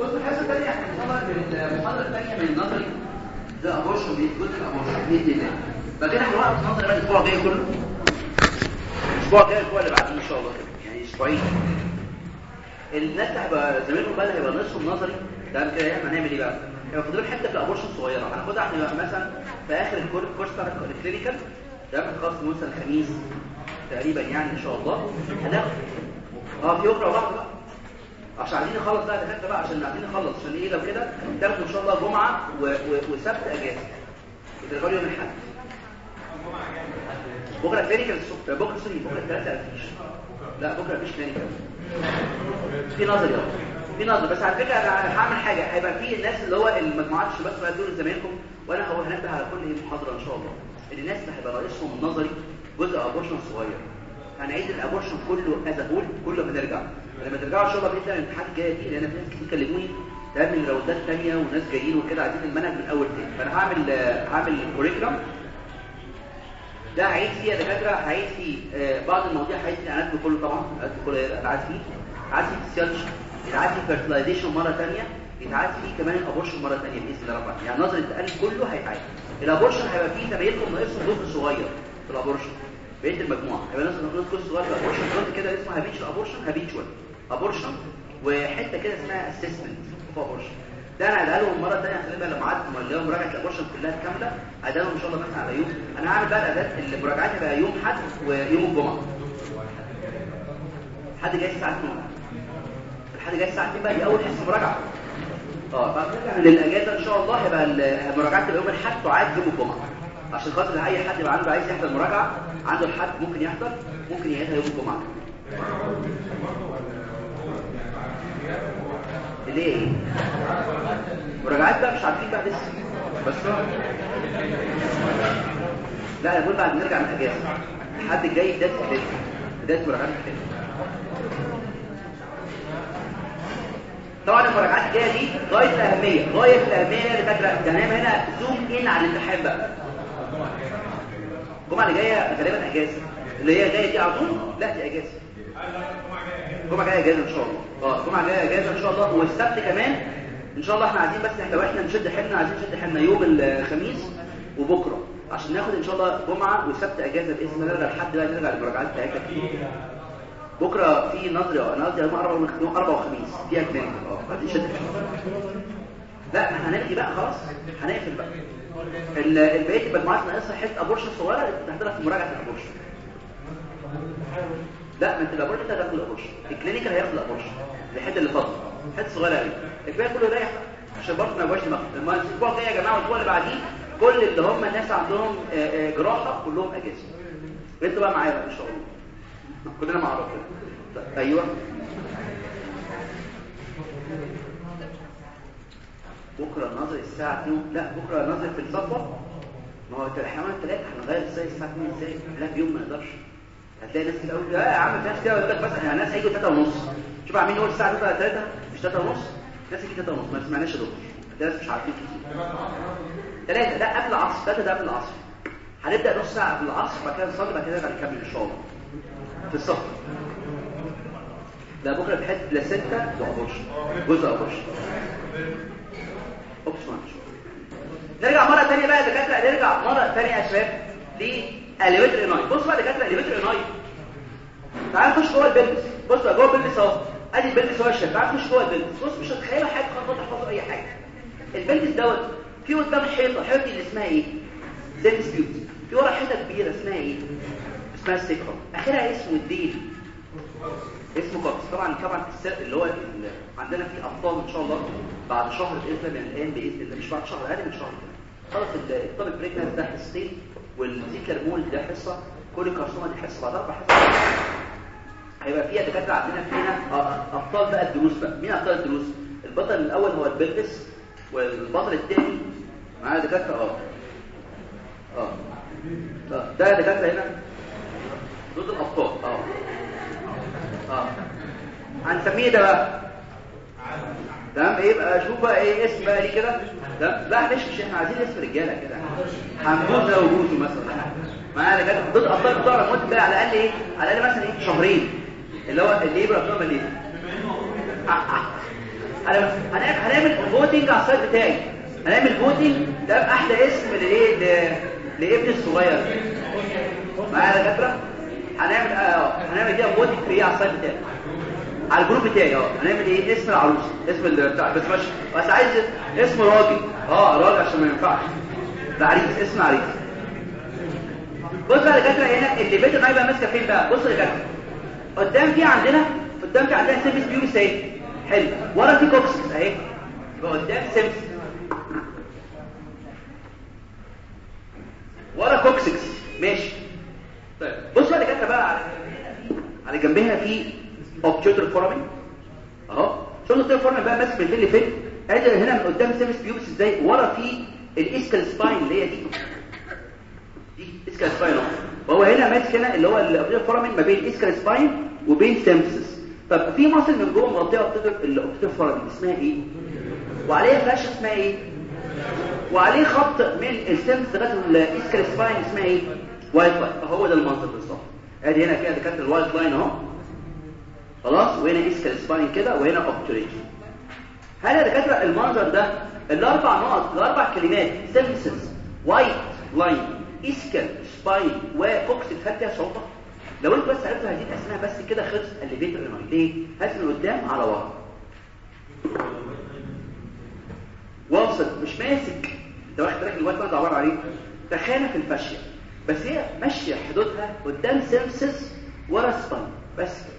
Speaker 2: بص الحصه الثانية هنطلع المحاضره الثانية من النظري ده abortion جزء ال abortion باذن الله بعد كده هنوقف النظري بقى الأسبوع الجاي كله الأسبوع الجاي الأسبوع اللي بعده إن شاء الله كده. يعني إسبوعين. الناس هيبقى زميلهم بقى هيبقى نصهم نظري تمام كده إحنا هنعمل إيه بقى؟ هيبقى فاضل حتة في ال abortion صغيره هناخدها إحنا مثلا في آخر الكور- الكورس بتاع ال clinical. تمام خلاص مثلا الخميس تقريبا يعني إن شاء الله. هناخد آه في بكرة وبعد بقى. عشان عايزين نخلص بقى دكاترة بقى عشان عايزين نخلص عشان إيه لو كده؟ تاخدوا إن شاء الله جمعة. وسبت أجازة. يتغيروا يوم الأحد. بكرة clinical الصبح بكرة sorry بكرة الثلاثه مفيش لا بكرة مفيش clinical في نظري أهو. في نظري. بس على فكرة أنا هعمل حاجة. هيبقى في الناس اللي هو المجموعات الشباب بقى دول زمايلكم وأنا هو هنبه على كل محاضرة إن شاء الله. الناس اللي هيبقى ناقصهم النظري جزء abortion صغير. هنعيد ال abortion كله as whole كله بنرجع لما ترجعوا إن شاء الله بإذن الله الامتحان الجايه دي لأن في ناس كتير كلموني. من راوندات ثانية وناس جايين وكده عايزين المنهج من أول تاني. فأنا هعمل هعمل curriculum ده هعيد فيه يا دكاترة هعيد فيه آه، بعض المواضيع هعيد فيه anatomy كله طبعا anatomy كله هيتعاد فيه هعيد فيه فيسيولوجي يتعاد فيه fertilization مرة ثانية يتعاد فيه كمان ال abortion مرة ثانية بإذن الله رب العالمين. يعني نظري التقال كله هيتعاد. ال abortion هيبقى فيه زمايلكم ناقصهم جزء صغير في ال abortion بقية المجموعة. هيبقى ناقص جزء صغير في ال abortion جزء كده اسمه habitual abortion habitual abortion وحتة كده اسمها assessment في abortion ده أنا هديها لهم مرة ثانية خلينا بقى لما عاد اللي مراجعة ال abortion كلها كاملة هديها لهم إن شاء الله مثلا على يوم أنا هعمل بقى الأداة المراجعات هيبقى يوم حد ويوم الجمعة. حد جاي الساعة 2 الحد جاي الساعة 2 بقى دي أول حصة مراجعة. آه كده للأجازة إن شاء الله هيبقى تبقى يوم الاحد تعاد يوم الجمعة. عشان خاطر اي حد يبقى عنده عايز يحضر مراجعة عنده الحد ممكن يحضر ممكن يعيدها يوم الجمعة. اللي إيه مراجعات بقى مش عارفين بقى لسه. بس لا أنا بقول بعد نرجع من الاجازه الحد الجاي بدايه الكليه بدايه مراجعات الكليه طبعا المراجعات الجاية دي غاية الأهمية غاية الأهمية يا دكاتره ده هنعمل هنا زوم إن على الامتحان بقى. الجمعة اللي جاية غالبا أجازة. اللي هي جاية دي على طول لا دي أجازة. الجمعة الجاية اجازه إن شاء الله. آه الجمعة الجاية اجازه إن شاء الله. والسبت كمان. إن شاء الله إحنا عايزين بس إحنا لو إحنا نشد حيلنا عايزين نشد حيلنا يوم الخميس وبكرة. عشان ناخد إن شاء الله جمعة والسبت أجازة بإذن الله نرجع لحد بقى نرجع للمراجعات بتاعتنا بكرة في نظري آه نظري يوم أربع يوم أربع وخميس. فيها كلينيك آه عايزين شد لا هنلغي بقى خلاص. هنقفل بقى. البقيه المجموعات ناقصها حتة abortion صغيرة تحضرها في مراجعه ال abortion لا ما انت ال abortion انت هتاخد ال abortion ال clinical هياخد ال abortion الحته اللي فاضله حتة صغيرة قوي الباقي كله رايح. عشان برضه ما يبقاش دماغ الأسبوع الجاي يا جماعة والاسبوع اللي بعديه كل اللي هم الناس عندهم جراحة كلهم اجازه أنتوا بقى معايا إن شاء الله. كلنا مع ربنا أيوه. بكرة النظر الساعة 2 لا بكرة النظر في الصفوة. ما هو إحنا الثلاثه هنغير إزاي الساعة 2 إزاي؟ لا يوم ما نقدرش. هتلاقي ناس كتير قوي. لا يا عم في ناس كتير يقول لك بس إحنا ناس هيجوا 3 ونص. شوف عاملين نقول الساعة 3 مش 3 ونص. ناس هيجي 3 ونص ما سمعناش يا دكتور ناس مش عارفين كتير. 3 لا قبل العصر 3 ده قبل العصر. هنبدأ نص ساعة قبل العصر بعد كده نصلي بعد كده نكمل إن شاء الله. في الصف. ده بكرة بحد لا 6 وابوش جزء ابوش اوبشن نرجع مرة تانية بقى يا دكاترة. نرجع مرة تانية يا شباب لأليفيتر اناي بص بقى يا دكاترة أليفيتر اناي تعال نخش جوه البلبس. بص بقى جوه البلبس اهو. ادي البلبس اهو شباب تعال نخش جوه البلبس. بص مش هتخيلوا حاجة خالص تحفظوا أي حاجة. البلبس دوت في قدام حيطة الحيطة. اللي اسمها إيه؟ زي سبيوت في ورا حيطة كبيرة اسمها إيه؟ اسمها السكرة اخرها اسمه الديل اسمه كوكس. طبعا طبعا السرق اللي هو اللي عندنا فيه أطفال إن شاء الله بعد شهر باذن الله من الآن بإذن الله. مش بعد شهر أقل من شهر. خلاص الطالب بريكنس ده حصتين. والزيكر مول ده حصة كل كارسوما دي حصة بعد أربع حصص. هيبقى فيها دكاترة عندنا فينا أبطال بقى الدروس بقى. مين أبطال الدروس؟ البطل الأول هو البلبس والبطل الثاني معانا دكاترة أه. أه. ده دكاترة هنا؟ دول الأبطال أه. أه. هنسميه ده بقى. تمام إيه بقى؟ شوف بقى إيه اسم بقى ليه كده؟ تمام لا مش مش إحنا عايزين اسم رجالة كده. حمود ده وجوزه مثلا. معانا كده ضد الاطفال بتوع بقى على الأقل إيه؟ على الأقل مثلا إيه؟ شهرين. اللي هو اللي يبقى بتوع الليل هنعمل فوتنج على السايت بتاعي. هنعمل فوتنج ده باحلى اسم لايه لابن الصغير. معايا دكاتره هنعمل آه هنعمل دي فوتنج في على السايت بتاعي. على الجروب بتاعي آه. هنعمل إيه؟ اسم العروس اسم بتاع بس مش بس عايز اسم راجل. آه راجل عشان ما ينفعش. ده عريس اسم عريس. بص بقى دكاترة هنا اللي بيت النايبه ماسكة فين بقى؟ بص يا دكاترة. قدام في عندنا قدام في عندنا symphysis pubis اهي حلو. ورا في coccyx أهي. يبقى قدام symphysis ورا coccyx ماشي. طيب بص بقى دكاترة بقى على على جنبها في obturator foramen اهو obturator foramen بقى ماسك اللي فين ادي هنا من قدام symphysis pubis إزاي ورا في ال ischial spine اللي هي دي دي ischial spine اهو وهو هنا ماسك هنا اللي هو ال obturator foramen ما بين ischial spine وبين symphysis طب في muscle من جوه مغطيه ال obturator foramen اسمها إيه وعليها fascia اسمها إيه وعليه خط من ال symphysis لغايه ال ischial spine اسمها إيه white line فهو ده المنظر بالظبط ادي هنا كده دكاتره ال white line اهو خلاص؟ وهنا ischial spine كده وهنا obturator هل يا دكاترة المنظر ده الأربع نقط الأربع كلمات symphysis white line ischial spine و coccyx هل فيها صعوبه لو انت بس عرفتوا هذه الأسماء بس كده خلص ال levator ليه؟ من قدام على ورا. واصل. مش ماسك. انت واخد بالك line ده عبارة عن إيه؟ تخانة في ال fascia بس هي ماشيه حدودها قدام symphysis ورا spine بس كده.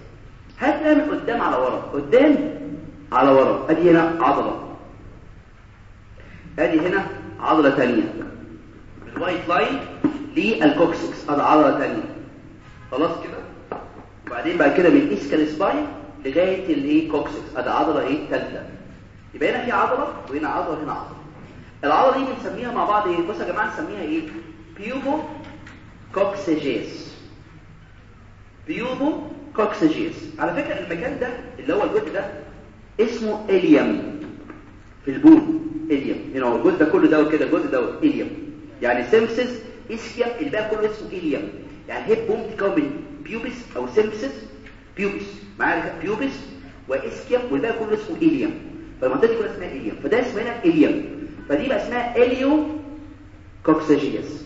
Speaker 2: بقى من قدام على ورا قدام على ورا. أدي هنا عضلة. أدي هنا عضلة ثانية ال white line لل coccyx ادي عضلة ثانية خلاص كده؟ وبعدين بعد كده من ischial spine لغاية الايه coccyx ادي عضلة إيه؟ ثالثه يبقى هنا في عضلة وهنا عضلة وهنا عضلة. العضلة دي بنسميها مع بعض إيه؟ بصوا يا جماعة نسميها إيه؟ pubococcygeus بيوبو كوكسيجيس على فكرة المكان ده اللي هو الجزء ده اسمه اليم في البون اليم هنا هو الجزء ده كله دوت كده الجزء دوت اليم يعني سيمسس اسكيم الباقي كله اسمه اليم يعني هيب بوم تكون من بيوبس أو سيمسس بيوبس. معايا؟ بيوبس واسكيم والباقي كله اسمه اليم فالمنطقة دي كلها اسمها اليم فده اسمه هنا اليم فدي بقى اسمها اليو كوكساجيس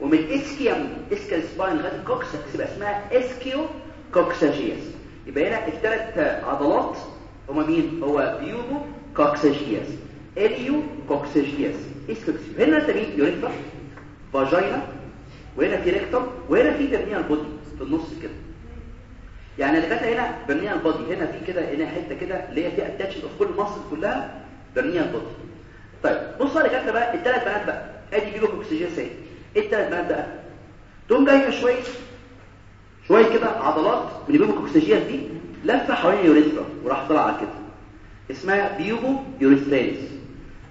Speaker 2: ومن ischium ischial spine لغاية ال coccyx يبقى اسمها ischiococcygeus يبقى هنا الثلاث عضلات هما مين؟ هو pubococcygeus iliococcygeus ischio هنا مين urethra vagina وهنا في rectum وهنا في perineal body في النص كده. يعني اللي كانت هنا perineal body. هنا في كده هنا حتة كده اللي هي فيها attach of كل muscle كلها perineal body. طيب بصوا اللي كانت بقى الثلاث بنات بقى. أدي pubococcygeus أهي. الثلاث بنات بقى. تقوم جاية شوية شوية كده عضلات من ال pubococcygeus دي لفة حوالين ال urethra وراح طالعه كده. اسمها pubourethralis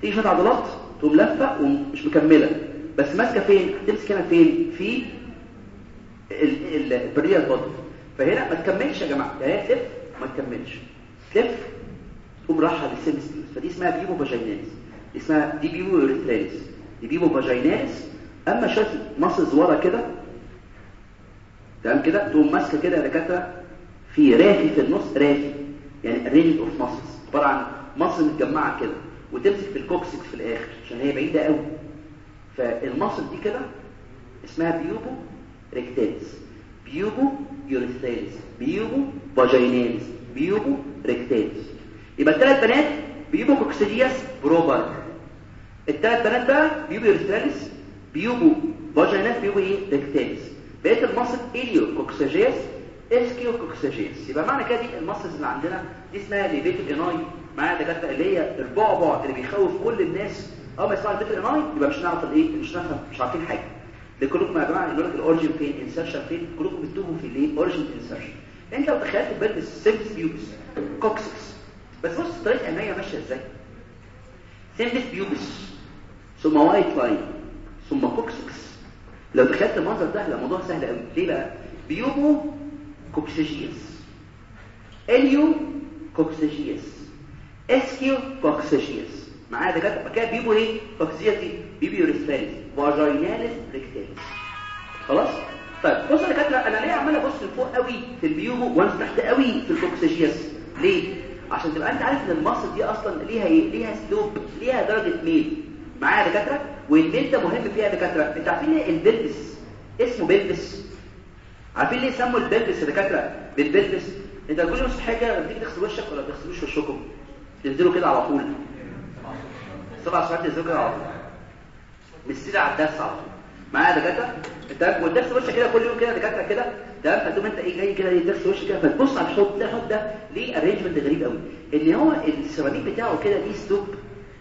Speaker 2: تيجي شوية عضلات تقوم لفة ومش مكملة. بس ماسكة فين؟ تمسك هنا فين؟ في ال perineal body. فهنا ما تكملش يا جماعة. يعني تلف ما تكملش. تلف تقوم رايحة لل symphysis فدي اسمها pubovaginalis اسمها دي pubourethralis دي pubovaginalis أما شوية muscles ورا كده تمام كده؟ تقوم ماسكة كده يا دكاترة في raphe في النص raphe يعني ring of muscles عبارة عن muscle متجمعة كده وتمسك في ال coccyx في الآخر عشان هي بعيدة قوي. فال muscle دي كده اسمها puborectalis pubourethralis pubovaginalis puborectalis يبقى الثلاث بنات pubococcygeus proper الثلاث بنات بقى pubourethralis pubovaginalis pubo إيه؟ rectalis بقيه ال muscle iliococcygeus ischio يبقى معنى كده دي اللي عندنا دي اسمها levator ani معايا دكاترة اللي هي البعبع اللي بيخوف كل الناس. أول ما يسمعوا levator ani يبقى مش نعرف الإيه مش نعرف مش عارفين حاجة. لكلكم يا جماعة يقول لك ال origin فين؟ insertion فين؟ كلكم بتتوهوا في الإيه؟ origin insertion أنت لو تخيلت ب pelvis symphysis pubis coccyx بس بص طريقة ال ani ماشية إزاي؟ symphysis pubis ثم white line ثم coccyx لو تخيلت المنظر ده لا الموضوع سهل قوي. ليه بقى؟ pubococcygeus iliococcygeus ischiococcygeus معايا ده كده pubo إيه؟ coccygeus دي pubourethralis vaginalis rectalis خلاص؟ طيب بص يا دكاترة أنا ليه عمال أبص لفوق قوي في ال pubo وأنا تحت قوي في ال coccygeus ليه؟ عشان تبقى أنت عارف إن ال muscle دي أصلا ليها إيه؟ ليها slope ليها درجة ميل. معايا يا دكاترة؟ والميل ده مهم فيها دكاترة. انت عارفين ليه ال pelvis؟ اسمه pelvis. عارفين ليه سموا ال pelvis يا دكاترة؟ بال pelvis. انت كل يوم كده لما تيجي تغسل وشك ولا ما تغسلوش وشكم تنزلوا كده على طول. سبع ساعات تنزلوا كده على طول. سيرة على الدرس على طول. معايا يا دكاترة؟ انت والدرس وشك كده كل يوم كده دكاترة كده تمام فتقوم انت إيه جاي كده الدرس وشك كده فتبص على الحوض ده الحوض ده ليه ارينجمنت غريب قوي. ان هو السيراميك بتاعه كده ليه ستوب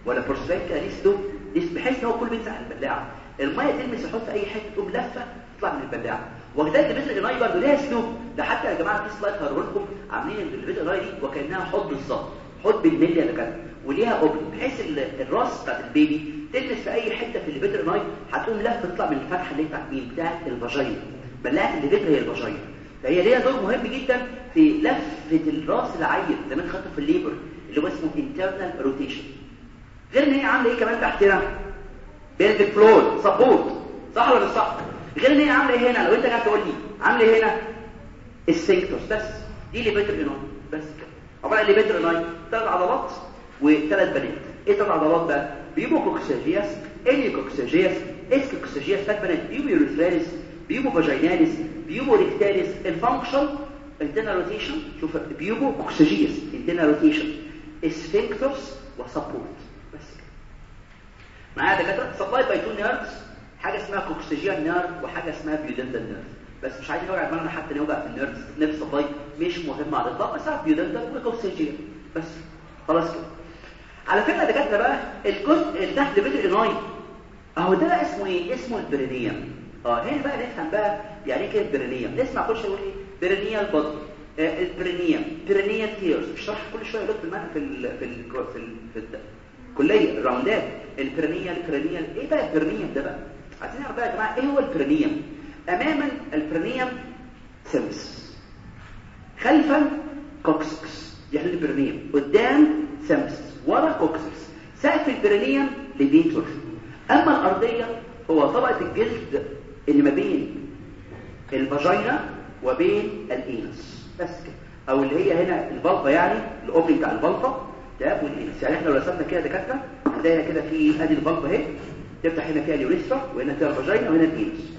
Speaker 2: ولا بورسلين كده ليه ستوب بحيث إن هو كله بينزل على البلاعة. المية تلمس في أي حتة تقوم لفة تطلع من البلاعة. وكذلك البذر الغنائي برضه ليها سلوك ده حتى يا جماعة في slide هوريه لكم عاملين ال levator ani دي وكأنها حوض بالظبط. حوض بالملي يا دكاتره وليها opening. بحيث الراس بتاعت ال baby تلمس في أي حتة في ال levator ani هتقوم لفة تطلع من الفتحة اللي بتاعت مين؟ بتاعت ال vagina بلاعة ال levator هي ال vagina فهي ليها دور مهم جدا في لفة الراس العيل. زي ما خدته في ال labour اللي هو اسمه internal rotation غير إن هي عاملة إيه كمان تحتنا pelvic floor support صح ولا مش صح؟ غير إن هي عاملة إيه هنا؟ لو أنت قاعد تقول لي عاملة إيه هنا؟ ال sphincters بس. دي levator ani بس. كده عباره عن levator ani ثلاث عضلات وثلاث بنات. إيه ثلاث عضلات بقى؟ pubococcygeus iliococcygeus ischiococcygeus ثلاث بنات. pubourethralis pubovaginalis puborectalis ال function internal rotation شوف pubococcygeus internal rotation sphincters و support معايا دكاتره supply by two nerves حاجة اسمها coccygeal nerve وحاجة اسمها pudendal nerve بس مش عايز نوجع دماغنا حتى نوجع في ال nerves nerve supply مش مهم على الإطلاق بس pudendal و coccygeal بس خلاص كده. على فكرة دكاترة بقى الجزء اللي تحت levator ani. أهو ده بقى اسمه إيه؟ اسمه ال perineum آه هنا بقى نفهم بقى يعني إيه كلمة perineum نسمع كل شوية يقول إيه؟ perineal آه ال perineum perineum tears اشرح كل شوية يقول في المعنى في ال في ال في, ال في الكليه الراوندات البرينيوم البرينيوم إيه بقى البرينيوم ده بقى؟ عايزين نعرف بقى يا جماعة إيه هو ال perineum اماما ال perineum symphysis خلفا coccyx يعني ال perineum قدام symphysis ورا coccyx. سقف ال perineum levator أما الأرضية هو طبقة الجلد اللي ما بين ال vagina وبين ال anus بس كده. أو اللي هي هنا البلطة يعني الاوبننج بتاع البلطة. ده والإنس. يعني إحنا لو رسمنا كده دكاترة هنلاقي كده في ادي ال vulva أهي. تفتح هنا فيها ال urethra وهنا فيها ال vagina وهنا ال anus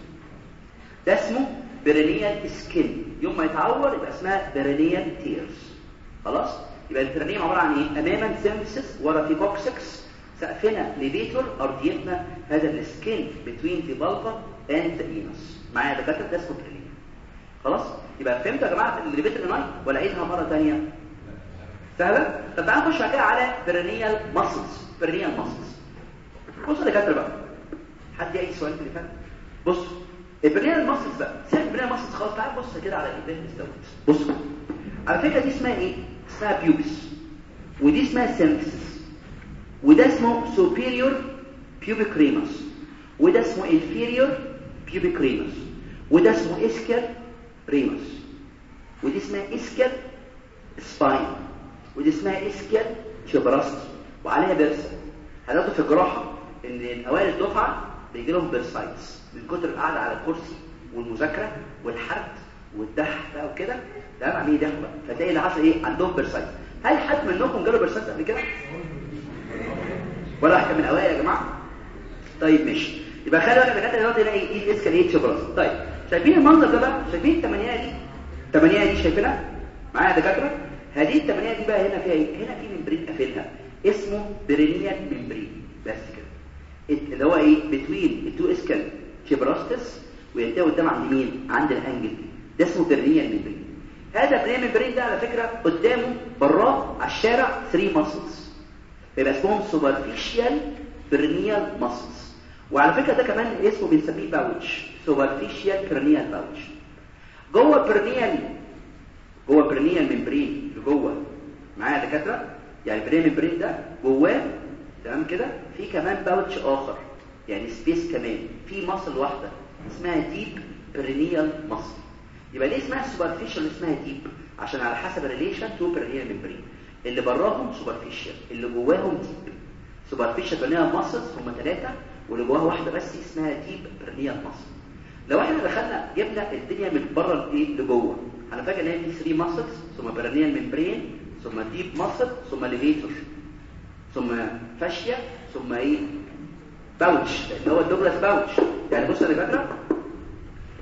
Speaker 2: ده اسمه perineal skin. يوم ما يتعور يبقى اسمها perineal tears. خلاص؟ يبقى ال perineal عبارة عن إيه؟ أماما symphysis ورا في coccyx. سقفنا levator أرضيتنا هذا ال skin between the vulva and the anus معايا دكاترة؟ ده اسمه perineal. خلاص؟ يبقى فهمتوا يا جماعة ال levator ani ولا عيدها مرة ثانية سهله طب تعالوا نخش كده على perineal muscles perineal muscles بصوا يا دكاترة بقى. حد اي سؤال اللي فات؟ بص ال perineal muscles بقى. سيبك ال perineal muscles خالص. تعال بص كده على الايدين دوت بص على فكرة دي اسمها إيه؟ اسمها pubis ودي اسمها symphysis وده اسمه superior pubic ramus وده اسمه inferior pubic ramus وده اسمه ischial ramus ودي اسمها ischial spine. ودي اسمها ischial tuberosity وعليها bursa هناخده في الجراحة إن الاوائل الدفعة بيجي لهم bursitis من كتر القعدة على الكرسي والمذاكرة والحرد والدح بقى وكده. ده عاملين يدخل بقى. فتلاقي اللي حصل إيه؟ عندهم bursitis هل حد منكم جاله برسايتس قبل كده؟ ولا واحد من الاوائل يا جماعة؟ طيب ماشي. يبقى خلي بالك دكاترة دلوقتي نلاقي دي ال ischial إيه tuberosity طيب. شايفين المنظر ده بقى؟ شايفين الثمانيه دي؟ الثمانيه دي شايفينها؟ معايا يا دكاترة؟ هذه الثمانيه دي بقى هنا فيها إيه؟ هنا في membrane قافلها. اسمه perineal membrane. بس كده. اللي هو إيه؟ between ال two ischial tuberosities وينتهي قدام عند مين؟ عند ال angle ده اسمه perineal membrane. هذا perineal membrane ده على فكرة قدامه براه على الشارع 3 muscles بيبقى اسمهم superficial perineal muscles وعلى فكرة ده كمان اسمه بنسميه pouch superficial perineal pouch جوه perineal جوه perineal membrane جوه. معايا دكاترة؟ يعني perineal membrane ده جواه تمام كده؟ في كمان pouch آخر يعني space كمان. في muscle واحدة اسمها deep perineal muscle يبقى ليه اسمها superficial اسمها deep عشان على حسب ال relation to perineal membrane اللي براهم superficial اللي جواهم deep superficial perineal muscles هم ثلاثة واللي جواها واحدة بس اسمها deep perineal muscle لو إحنا دخلنا جبنا الدنيا من بره الايه لجوه. أنا فاكر ان هي في 3 muscles ثم perineal membrane ثم deep muscle ثم levator ثم fascia ثم إيه؟ pouch اللي هو ال Douglas pouch يعني بص يا فاكره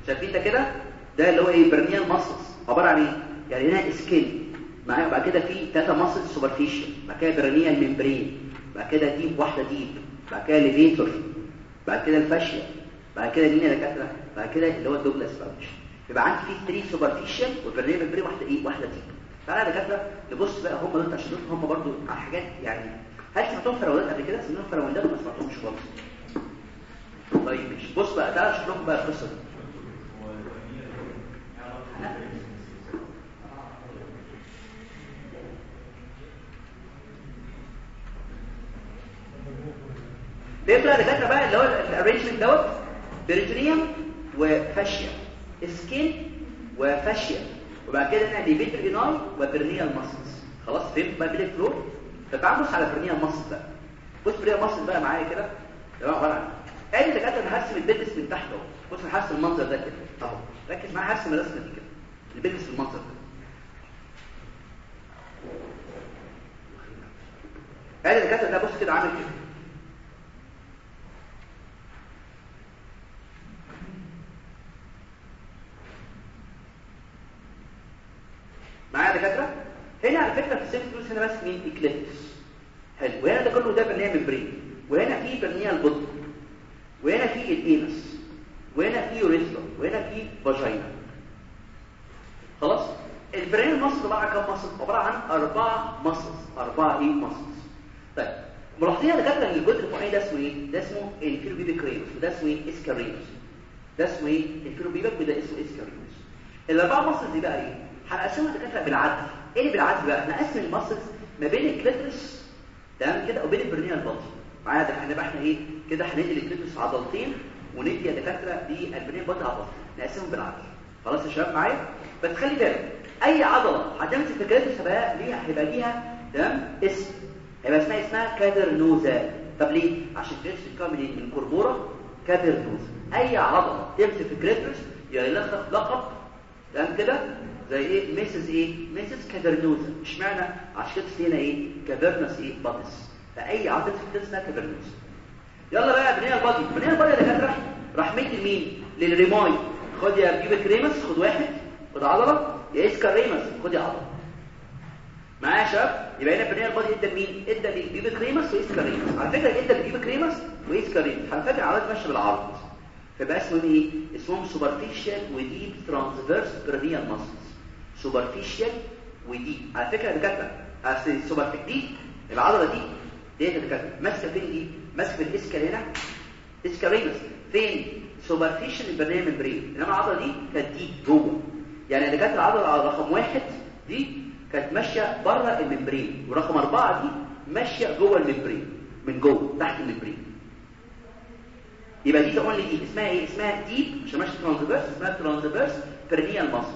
Speaker 2: شايفين ده كده؟ ده اللي هو إيه؟ perineal muscles عبارة عن إيه؟ يعني هنا skin معايا؟ بعد كده في ثلاثة muscle superficial بعد كده perineal membrane بعد كده deep واحدة deep بعد كده levator بعد كده ال fascia بعد كده مين يا دكاترة؟ بعد كده اللي هو ال Douglas pouch يبقى عندي في 3 superficial و perineal membrane واحدة إيه؟ واحدة deep تعالى يا دكاترة نبص بقى هم دول عشان دول هم برضو على حاجات يعني هل سمعتهم فراولات قبل كده؟ سمعتهم فراولات ولا ما سمعتهمش خالص. طيب ماشي. بص بقى تعالى أشوف لكم بقى القصة دي. بيبدأ دكاترة بقى اللي هو ال arrangement دوت peritoneum و fascia skin و fascia وبعد كده هنا levator ani و perineal muscles. خلاص فهمت بقى pelvic floor؟ بص على perineal muscles بقى. بص perineal muscles بقى معايا كده. تمام عبارة عن ادي دكاترة أنا هرسم ال pelvis من تحت أهو. بص هرسم المنظر ده كده أهو. ركز معايا هرسم الرسمه دي كده. ال pelvis في المنظر ده. ادي دكاترة ده بص كده عامل كده. معايا دكاترة؟ هنا على فكرة في السيف فلوس هنا بس مين؟ اكليبس حلو وهنا ده كله ده برنيه ممبرين وهنا في برنيه البطن. وهنا في الإنس. وهنا في يوريثرا. وهنا في فاجينا. خلاص؟ البرين مصل بقى كام مصل؟ عبارة عن أربعة مصل أربعة إيه مصل طيب ملاحظين يا دكاترة إن الجزء الفوقاني ده اسمه إيه؟ ده اسمه الفيروبيبيك رينوس وده اسمه إيه؟ اسكارينوس ده اسمه إيه؟ inferior pubic وده اسمه ischial ramus الأربعة muscle دي بقى إيه؟ هنقسمها دكاتره بالعدل. إيه اللي بالعدل بقى؟ نقسم ال muscles ما بين ال clitoris تمام كده وبين ال perineal body معايا ده إحنا بقى إحنا إيه؟ كده هندي ال clitoris عضلتين وندي يا دكاتره لل perineal body عضلتين نقسمهم بالعدل. خلاص يا شباب معايا؟ بس خلي بالك أي عضلة هتمسك ال clitoris هيبقى ليها هيبقى ليها تمام اسم. هيبقى اسمها اسمها cavernosa. طب ليه؟ عشان الكليترس بتتكون من من كربوره كادرنوزا. أي عضلة تمسك في الكليترس يلقب لقب تمام كده؟ زي إيه ميسز إيه ميسز كافرنوزا اشمعنى؟ عشان هنا إيه؟ كافرنس إيه؟ باتس فأي عضله في اسمها كافرنوزا يلا بقى بنيه البادي. بنيه البادي ده كان راح مدي لمين للريماي. خد يا بيبك ريمس خد واحد. خد عضلة. يا اسكا ريمس خد يا عضلة. معايا يا شباب؟ يبقى هنا perineal body. إدى لمين؟ إدى ل pubic ramus و ischial ramus. على فكرة إدى ل pubic ramus و ischial ramus. على فكرة العضلات ماشية بالعرض. فيبقى اسمهم إيه؟ اسمهم superficial و deep transverse perineal muscles superficial و deep على فكرة دكاترة أصل ال superficial دي العضلة دي دي يا دكاترة ماسكة فين دي؟ ماسكة في ال ischial هنا ischial ramus فين؟ superficial ال perineal membrane إنما العضلة دي كانت دي جوه. يعني دكاترة العضلة رقم واحد دي كانت ماشية بره ال membrane ورقم أربعة دي ماشية جوه ال membrane من جوه تحت ال membrane. يبقى دي تقول لي دي اسمها إيه؟ اسمها deep مش ماشي transverse اسمها transverse perineal muscle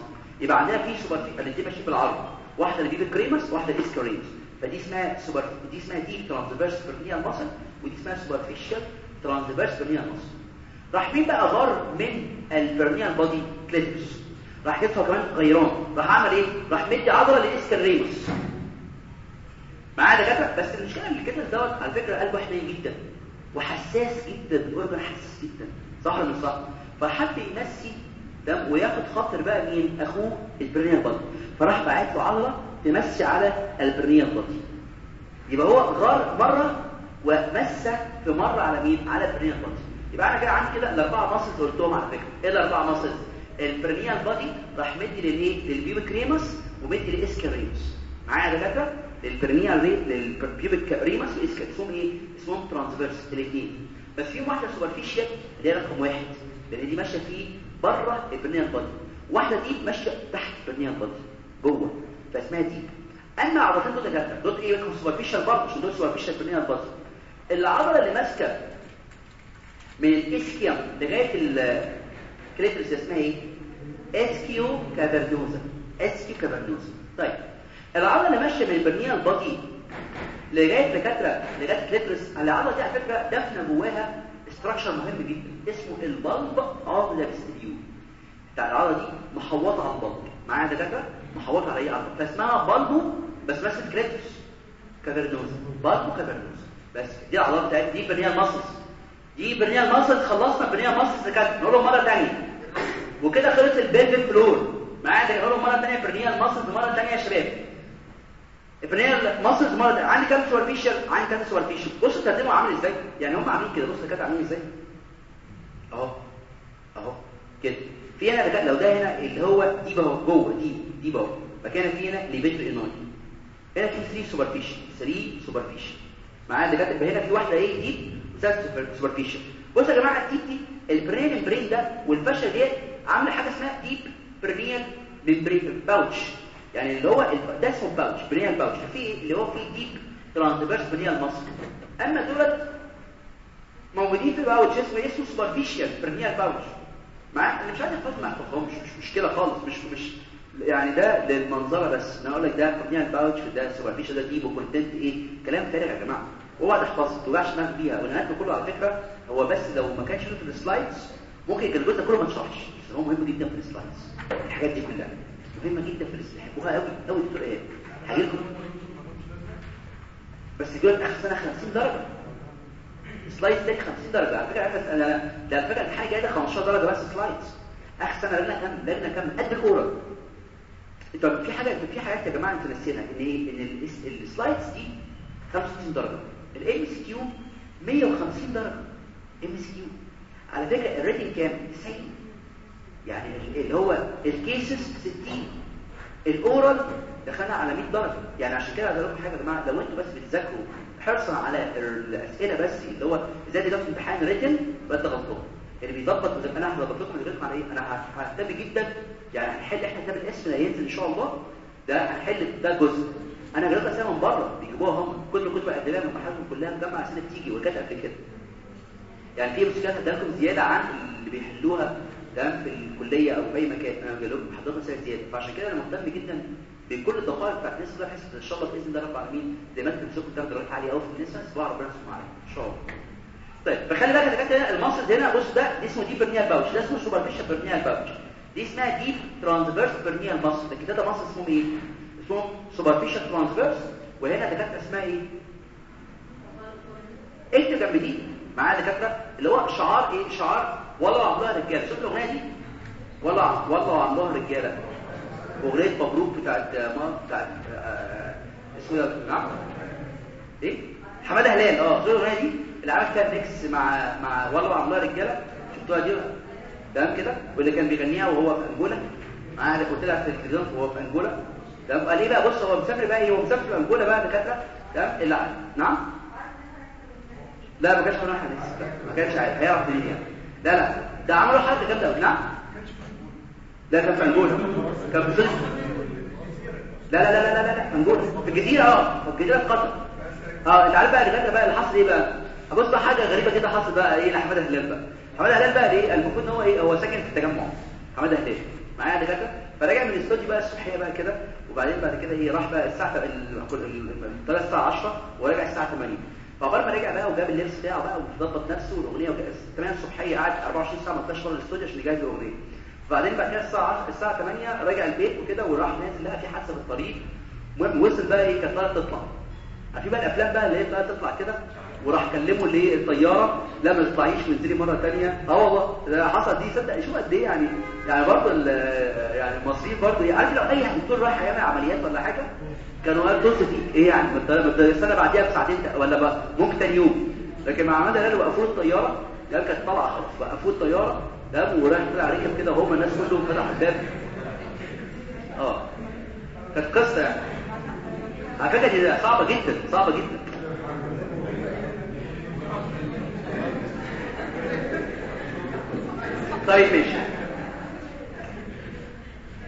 Speaker 2: يبقى عندنا في سوبر دي ماشية بالعرض واحدة دي pubic ramus واحدة ischial ramus فدي اسمها سوبر دي اسمها deep transverse perineal muscle ودي اسمها superficial transverse perineal muscle راح مين بقى غار من البرنيال بودي كليتس راح يدفع كمان غيران. راح عمل إيه؟ راح مدي عضلة للاسكريمس معايا دكاترة؟ بس المشكلة إن الكتف دوت على فكرة قلبه حنين جدا وحساس جدا الاورجن حساس جدا صح ولا مش صح؟ فحب يمسي دم وياخد خاطر بقى مين؟ أخوه البرنيال بادي فراح باعت له عضلة تمسي على البرنيال بادي يبقى هو غار مرة ومسى في مرة على مين؟ على ال perineal body يبقى أنا كده عندي كده الاربعه muscles قلتهم على فكرة. إيه الاربعه muscles ال perineal body راح مدي للإيه؟ لل pubic ramus ومدي لل ischial ramus معايا يا دكاترة؟ لل perineal ري لل pubic ramus اسمهم إيه؟ اسمهم transverse الاثنين بس في واحدة superficial اللي هي رقم واحد. لأن دي ماشية فيه بره ال perineal body واحدة دي ماشية تحت ال perineal body جوه. فاسمها deep. أما عضلتين دول دكاتره دول إيه؟ لكم superficial برضه عشان دول superficial perineal body العضلة اللي ماسكة من ال ischium لغاية ال clitoris اسمها إيه؟ ischiocavernosus ischiocavernosus طيب العضلة اللي ماشية من ال perineal body لغاية دكاترة لغاية ال clitoris العضلة دي على فكرة دافنه جواها structure مهم جدا اسمه ال bulb of vestibule بتاع العضله دي محوطه على ال bulb معايا دكاتره محوطه على إيه عضله فاسمها bulbo بس ماسك clitoris cavernosus bulbocavernosus بس. دي العضله بتاعت دي perineal muscles دي perineal muscles خلصنا perineal muscles دكاتره نقولهم مرة ثانية وكده خلص ال pelvic floor معايا ده نقولهم مرة ثانية perineal muscles مرة ثانية يا شباب. ال perineal muscles مرة ثانية عندي كام superficial عندي كام superficial بصوا ترتيبهم عامل إزاي؟ يعني هم عاملين كده. بصوا كده عاملين إزاي؟ أهو. أهو. كده. في هنا بقى لو ده هنا اللي هو دي اهو جوه دي دي اهو فكان في هنا levator ani هنا في 3 superficial 3 superficial معايا اللي كاتب هنا في واحدة إيه؟ deep وثلاث superficial بصوا يا جماعة ال deep دي ال perineal membrane ده وال fascia ديت عاملة حاجة اسمها deep perineal membrane pouch يعني اللي هو ده اسمه pouch perineal pouch في اللي هو فيه deep transverse perineal muscle أما دولت موجودين في pouch اسمه اسمه superficial perineal pouch مع أنا مش عايز احفظ ما احفظهمش مش مشكلة خالص. مش مش يعني ده للمنظرة بس. أنا أقول لك ده perineal pouch وده superficial ده deep و content إيه؟ كلام فارغ يا جماعة. اوعى تحفظ توجعش دماغك بيها والهنات كله على فكرة هو بس لو ما كانش في ال slides ممكن كان الجزء كله ما اتشرحش بس هو مهم جدا في ال slides. الحاجات دي كلها. مهمة جدا في بيحبوها قوي قوي دكتور إيه هجيلكم بس دول سنه 50 درجة. سلايدز تاني 50 درجة. على فكرة أنا ده على فكرة الحاجة جاية 15 درجة بس سلايدز اخر سنه لنا كام لنا كام قد الكوره طب في حاجة في حاجات يا جماعة أنتوا ناسيينها. إن إيه إن السلايدز دي 65 درجة. الام سي كيو 150 درجة. ام سي كيو على فكرة الريتنج كام؟ 90 يعني اللي هو الكيسز 60 الاورال دخلنا على 100 درجة. يعني عشان كده عايز أقول لكم حاجة يا جماعة لو أنتوا بس بتذاكروا حرصا على الأسئلة بس اللي هو إزاي في امتحان ريتن يبقى انت غلطان اللي بيظبط أنا هظبط لكم حضرتكم على إيه أنا ههتم جدا. يعني هنحل إحنا كتاب الإسم اللي هينزل إن شاء الله. ده هنحل ده جزء. أنا جربت أسامي من بره بيجيبوها هم. كل كتب الادبيه من محلهم كلها مجمع سنة بتيجي وكانت قبل كده. يعني في مشكلات لكم زيادة عن اللي بيحلوها تمام في الكلية أو في أي مكان. أنا جاي لكم حضرتك سنه زيادة. فعشان كده أنا مهتم جدا بكل الدقائق بتاعت الناس بحيث إن شاء الله بإذن الله رب العالمين زي ما أنتم بتشوفوا بتاخدوا درجات عاليه قوي في النساء أسبوع ربنا عليكم إن شاء الله. طيب فخلي بالك يا دكاترة ال muscle هنا بص ده دي اسمه deep perineal pouch ده اسمه superficial perineal pouch دي اسمها deep transverse perineal muscle ده ده muscle اسمه إيه؟ اسمه superficial transverse وهنا دكاترة اسمها إيه؟ اكتب جنب دي معايا دكاترة اللي هو شعار إيه؟ شعار والله عملوها رجالة. شوف الأغنية دي؟ والله والله عملوها رجالة. اغنيه مبروك بتاعت ما بتاعت اسمه نعم إيه؟ حمادة هلال. آه شوف الأغنية دي اللي عمل فيها ميكس مع مع والله عملوها رجاله شفتوها دي؟ تمام كده؟ واللي كان بيغنيها وهو في أنجولا. أنا قلت لها في التلفزيون وهو في أنجولا. تمام؟ قال إيه بقى بص هو مسافر بقى إيه؟ هو مسافر في أنجولا بقى دكاترة. تمام؟ اللي نعم؟ لا ما كانش قناع حديث. ما كانش عارف. هيعرف منين يعني لا لا. ده عملوا حد جامده قوي نعم؟ لا كان في انجولا كان في لا لا لا لا لا لا انجولا في الجزيرة آه. في الجزيرة في قطر. آه أنت عارف بقى اللي بقى اللي حصل إيه بقى؟ بقى حاجة غريبة كده حصل بقى إيه لحماده هلال بقى. حماده هلال بقى إيه؟ المفروض إن هو إيه؟ هو ساكن في التجمع. حماده هلال معايا دكاترة؟ فرجع من الاستوديو بقى الصبحيه بقى كده وبعدين بعد كده إيه؟ راح بقى الساعة طلع الساعة 10 ورجع الساعة 8 فعقبال ما رجع بقى وجاب اللبس بتاعه بقى وظبط نفسه والأغنية وكده 8 الصبحيه قعد 24 ساعة ما طلعش بره الاستوديو عشان يجهز الأغنية. وبعدين بعد كده الساعة 10 الساعة 8 رجع البيت وكده وراح نازل لقى في حادثة في الطريق المهم وصل بقى إيه كانت تطلع. في بقى الأفلام بقى اللي هي طالعه تطلع كده وراح كلمه اللي الطيارة لا ما تطلعيش وانزلي مرة ثانية آه والله ده حصل دي صدق شوف قد إيه يعني يعني برضه يعني المصريين برضه عارف لو أي دكتور رايح يعمل عمليات ولا حاجة كانوا قال طز فيك إيه يعني السنة بعديها بساعتين ولا بقى ممكن ثاني يوم. لكن مع عملنا قالوا وقفوا الطيارة قال كانت طالعة خلاص وقفوا الطيارة تمام وراح طلع ركب كده هم الناس كلهم فتحوا الباب. آه. كانت قصة يعني. على فكرة دي صعبة جدا صعبة جدا. طيب ماشي.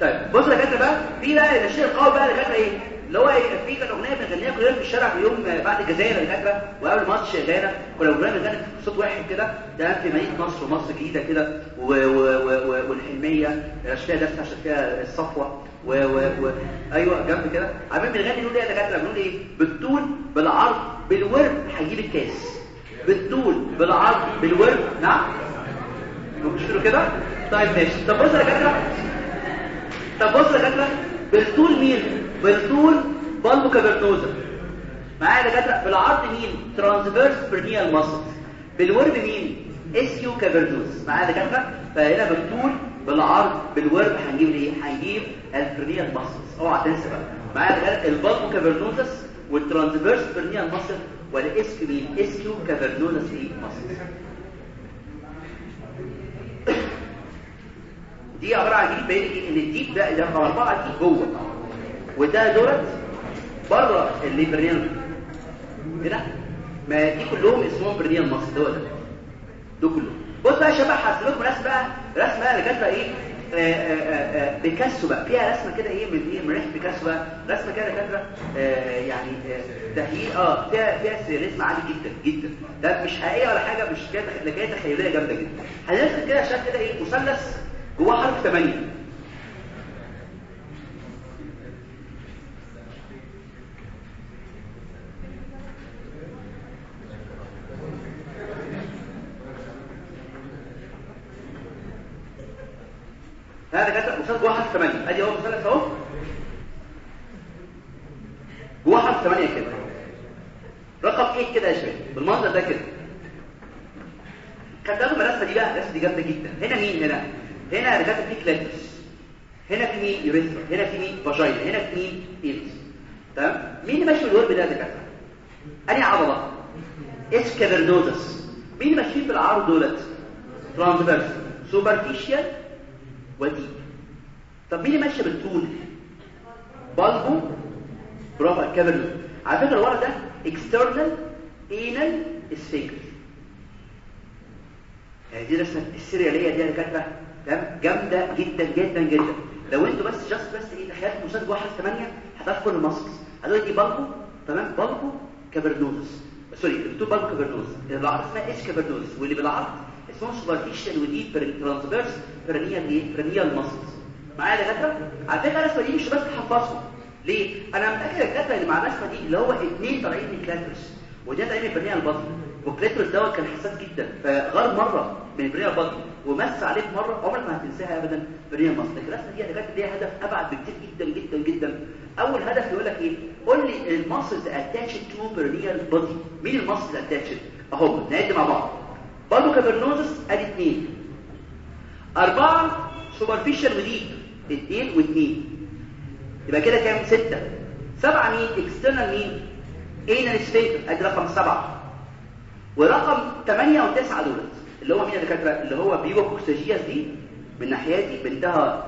Speaker 2: طيب بصوا يا كاتره بقى في بقى الشيء القوي بقى اللي إيه؟ اللي هو في كانت أغنية بنغنيها كلنا في الشارع في يوم بعد الجزائر كاتره وقبل ماتش غانا كنا بنغني بنغني صوت واحد كده ده في مدينة نصر ومصر الجديده كده والحلميه فيها دفع عشان فيها الصفوة و و و أيوه جنب كده. عاملين بنغني نقول إيه يا دكاترة بنقول إيه؟ بالطول بالعرض بالورد هيجيب الكاس. بالطول بالعرض بالورب نعم؟ مش كده؟ طيب ماشي. طب بص يا دكاترة. طب بص يا دكاترة. بالطول مين؟ بالطول bulbocavernosus معايا يا دكاترة؟ بالعرض مين؟ transverse perineal muscle بالورب مين؟ ischiocavernosus معايا يا دكاترة؟ فهنا بالطول بالعرض بالورب هنجيب إيه هنجيب ال perineal muscles اوعى تنسى بقى. معايا يا دكاترة؟ ال bulbocavernosus وال transverse perineal muscle وال ischio مين؟ ischiocavernosus إيه؟ muscle دي عبارة عن جديد إيه إن ال deep ده رقم 4 دي جوه وده دولت بره اللي perineal كده ما دي كلهم اسمهم perineal muscles دول. دول كلهم. بص بقى يا شباب لكم رسمة بقى رسمة اللي كاتبه إيه؟ آآ آآ بيكاسو بقى. فيها رسمة كده إيه؟ من إيه؟ من ريحة بيكاسو بقى. رسمة كده كاتبه يعني تهيئ آه فيها فيها سيريزم عالي جدا جدا. ده مش حقيقية ولا حاجة مش كده هي تخيلية جامدة جدا. هنرسم كده شكل كده إيه؟ مثلث جواه حرف 8 هذا كده مثلث جواه حرف 8 أدي اهو مثلث اهو جواه حرف 8 كده. رقم 8 كده يا شباب بالمنظر ده كده. كان لازم الرسمه دي بقى الرسمه دي جامدة جدا. هنا مين هنا؟ هنا رجعت في clitoris هنا في مين؟ urethra هنا في مين؟ vagina. هنا في مين؟ anus تمام؟ مين اللي ماشي بالورب ده يا دكاتره انهي عضلة. ischiocavernosus مين ماشيين بالعرض دولت؟ transverse superficial و deep طب مين اللي ماشي بالطول؟ bulbo برافو ال cavernosus على فكرة الورق ده external anal sphincter هذه الرسمه السرياليه دي يا دكاتره تمام؟ جامدة جدا جدا جدا. لو أنتوا بس just بس إيه تخيلوا مسدس واحد 8 هتعرف كل هتقول دي bulbo تمام؟ bulbocavernosus sorry الدكتور bulbocavernosus العرض اسمها ischiocavernosus واللي بالعرض اسمه superficial و deep transverse perineal إيه perineal muscles معايا يا دكاترة؟ على فكرة الرسمه دي مش بس تحفظهم ليه؟ أنا متاكد يا دكاتره ان مع الرسمه دي اللي هو اثنين طالعين من clitoris وده من perineal body وال clitoris دوت كان حساس جدا فغار مرة من perineal body ومس عليك مرة عمرك ما هتنساها ابدا perineal muscle لكن الرسمه دي يا دكاترة ليها هدف أبعد بكتير جدا جدا جدا. أول هدف يقول لك إيه؟ قول لي الماسلز اتاتشد تو برانيال بودي مين ال muscles attached أهو نعد مع بعض. bulbocavernosus ادي اثنين أربعة superficial و deep اثنين واثنين. يبقى كده كام؟ ستة. سبعة مين؟ external مين؟ anal sphincter أدي رقم سبعة. ورقم ثمانية وتسعة دولت اللي هو مين يا دكاترة اللي هو pubococcygeus دي من ناحيتي بنتها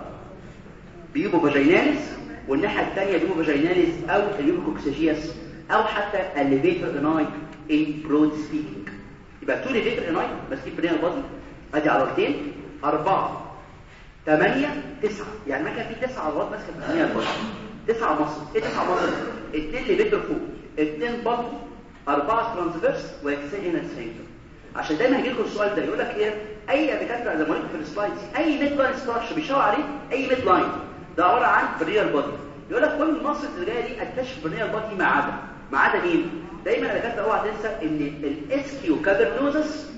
Speaker 2: pubovaginalis والناحية الثانية pubovaginalis أو ال pubococcygeus أو حتى ال levator ani in broad speaking يبقى two levator ani ماسكين perineal body أدي عضلتين أربعة. ثمانية تسعة. يعني ما كان في تسعة عضلات ماسكة perineal body تسعة muscles. إيه تسعة muscles؟ اتنين levator فوق. اتنين بطن أربعة transverse و external anal sphincter عشان دايما هيجي لكم السؤال ده. يقول لك إيه؟ أي دكاتره زي ما قلت في ال slides أي midline structure بيشاور عليه أي midline ده عبارة عن perineal body يقول لك كل اللي جاية دي attached perineal body ما عدا ما عدا مين دايما الدكاتره اوعى تنسى إن ال ischiocavernosus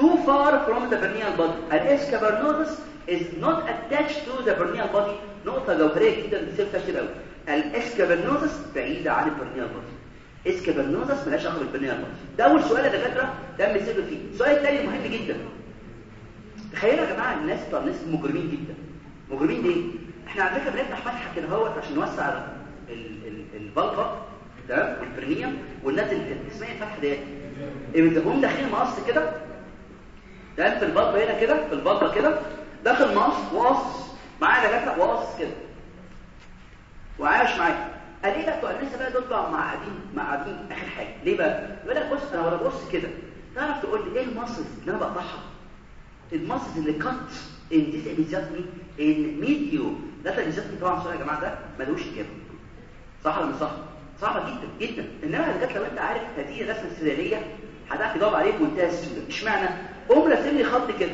Speaker 2: too far from the perineal body. ال ischiocavernosus is not attached to the perineal body نقطة جوهرية جدا بتصير كتير قوي ال ischiocavernosus بعيده عن ال perineal body ischiocavernosus ملهاش علاقة بال perineal body ده أول سؤال يا دكاترة ده بنسيبه فيه. السؤال الثاني مهم جدا. تخيلوا يا جماعة الناس بتوع الناس مجرمين جدا. مجرمين ليه؟ إحنا على فكرة بنفتح فتحه كده اهوت عشان نوسع البلطة تمام والبرنية والناس اللي اسمها الفتحه ديت إيه هم داخلين مقص كده ده في البلطه هنا كده في البلطه كده داخل مقص وقص معايا دكاتره وقص كده. وعايش معايا. قال إيه بقى الناس بقى دول بقى معقدين معقدين آخر حاجة. ليه بقى؟ يقول لك بص أنا ولا بص كده. تعرف تقول لي إيه ال muscle اللي أنا بقطعها؟ ال muscle اللي cut in this exactly in medio ده exactly طبعا السؤال يا جماعة ده ملوش إجابة. صح ولا مش صح؟ صعبة جدا جدا. إنما لو أنت عارف هذه الرسمه السرياليه هتعرف تجاوب عليه بمنتهى السهولة. إشمعنى؟ قوم راسم لي خط كده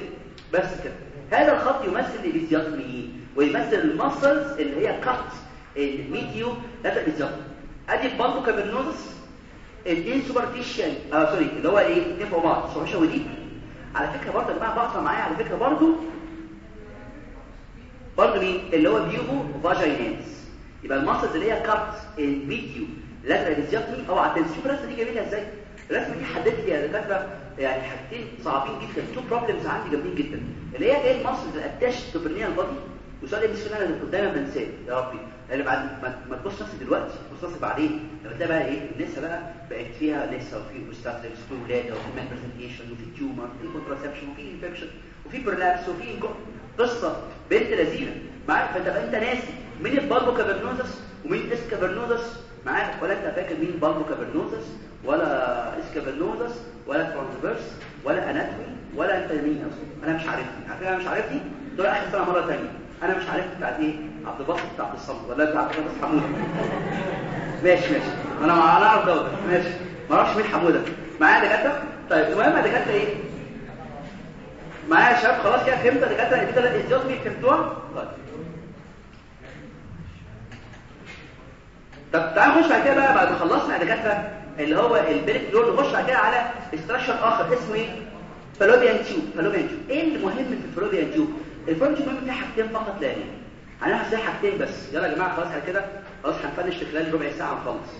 Speaker 2: بس كده. هذا الخط يمثل ال episiotomy ويمثل ال muscles اللي هي cut ال mediolateral بالظبط أدي ال bulbocavernosus الاثنين superficial آه sorry اللي هو إيه؟ الاثنين فوق بعض superficial و deep على فكرة برضه يا جماعة بقطع معايا على فكرة برضه برضه مين؟ اللي هو pubovaginalis يبقى ال muscles اللي هي cut ال mediolateral episiotomy اوعى تنسى شوف الرسمة دي جميلة إزاي؟ الرسمة دي حددت لي يا دكاترة يعني حاجتين صعبين جدا. two problems عندي جامدين جدا. اللي هي إيه ال muscles ال attached to perineal body وسؤال مش أنا اللي دايما بنساه. يا ربي. اللي بعد ما تبص نفسك دلوقتي بص نفسك بعدين. لما تلاقي بقى إيه؟ النساء بقى بقت فيها لسه وفي obstetrics وفي ولاده وفي malpresentation وفي tumor وفي contraception وفي infection وفي prolapse وفي قصة. بنت لذينة. معاك؟ فأنت بقى أنت ناسي. مين ال bulbocavernosus ومين ischiocavernosus؟ معاك. ولا أنت فاكر مين bulbocavernosus ولا ischiocavernosus؟ ولا transverse ولا anatomy ولا انت مين أصلا أنا مش عارفني عارفين أنا مش عارفني دول آخر سنة مرة ثانية أنا مش عارف بتاعت إيه؟ عبد الباسط بتاع الصمد. ولا بتاع عبد الباسط حمودة. ماشي ماشي. أنا أنا أعرف دوت. ماشي. ما أعرفش مين حمودة. معايا دكاترة؟ طيب المهم دكاترة إيه؟ معايا يا شباب؟ خلاص كده فهمت دكاترة إن كده ال episiotomy فهمتوها طيب. طب تعالوا نخش بعد كده بقى بعد ما خلصنا دكاترة. اللي هو ال pelvic floor نخش بعد كده على structure آخر اسمه إيه fallopian tube fallopian tube إيه المهم في ال fallopian tube ال fallopian tube فيها حاجتين فقط لا غير هنعمل زي حاجتين بس. يلا يا جماعة خلاص على كده. خلاص هن finish في خلال ربع ساعة ونخلص.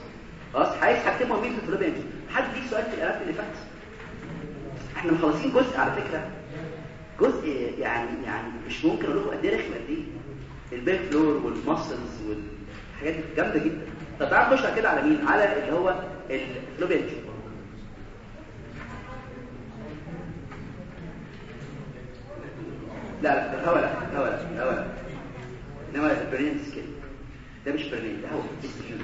Speaker 2: خلاص عايز حاجتين مهمين في ال fallopian tube حد ليك سؤال في الالات اللي فات؟ إحنا مخلصين جزء على فكرة. جزء يعني يعني مش ممكن أقول لكم قد إيه رخم قد إيه. ال pelvic floor وال muscles والحاجات دي جامدة جدا. طب تعالوا نخش كده على مين؟ على اللي هو الفلوبيان تيوب لا لا الهواء لا الهواء لا الهواء لا. إنما البرين سكين ده مش برين ده هو. سكين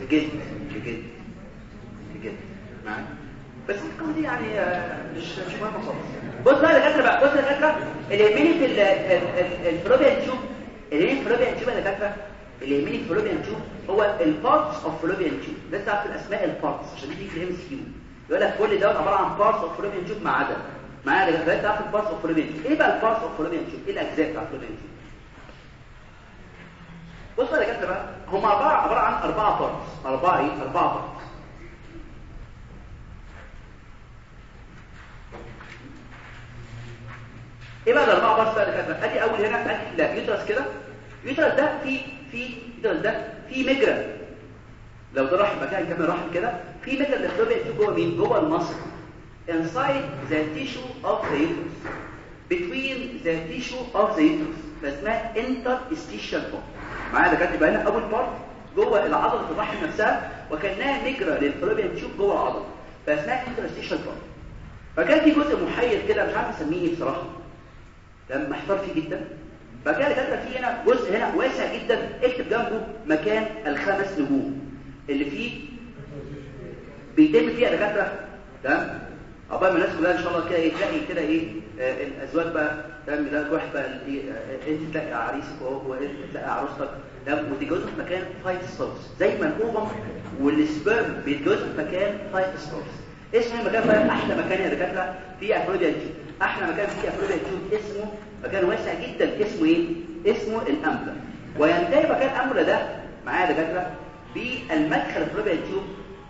Speaker 2: كجلد كجلد جدا معايا بس القصة دي يعني آه، مش مش مهمه خالص. بص بقى يا دكاترة بقى بص يا دكاترة اللي يهمني في ال fallopian tube اللي يهمني في ال fallopian tube يا دكاترة اللي يهمني في ال fallopian tube هو ال parts of fallopian tube لسه عارف الأسماء ال parts عشان دي MCQ. يقول لك كل دوت عبارة عن parts of fallopian tube ما عدا معايا يا دكاتره تعرف ال parts of fallopian tube إيه بقى ال parts of fallopian tube إيه الأجزاء بتاع ال fallopian tube بص يا دكاترة بقى هم عباره عبارة عن أربعة parts أربعة إيه؟ أربعة parts إيه بقى الأربعة بارتس بقى اللي كانت أدي أول هنا ادي لا يوترس كده. يوترس ده في في يوترس ده في مجرى لو ده رحم مكان كمان رحم كده في مجرى الاختيار جوه مين؟ جوه المصل inside the tissue of the uterus. Between the tissue of the uterus. فاسمها interstitial part معايا ده كاتب هنا أول بارت جوه العضلة الرحم نفسها وكأنها مجرى للفلوبيان تيوب جوه العضلة. فاسمها interstitial part فكان في جزء محير كده مش عارف اسميه إيه بصراحة. كان محتار فيه جدا. فكان كاتب فيه هنا جزء هنا واسع جدا. اكتب جنبه مكان الخمس نجوم. اللي فيه بيتم فيها دكاترة. تمام؟ عقبال ما الناس كلها إن شاء الله كده تلاقي كده إيه آه الأزواج بقى. تمام؟ ده واحد بقى إيه آه انت تلاقي عريسك وهو انت تلاقي عروستك. تمام؟ وتتجوزوا في مكان five stars زي ما ال ovum وال sperm بيتجوزوا في مكان five stars اسم المكان بقى؟ أحلى مكان يا دكاترة. في fallopian tube أحلى مكان في fallopian tube اسمه مكان واسع جدا. اسمه إيه؟ اسمه ال ampulla وينتهي مكان ال ampulla ده معايا يا دكاتره بالمدخل fallopian tube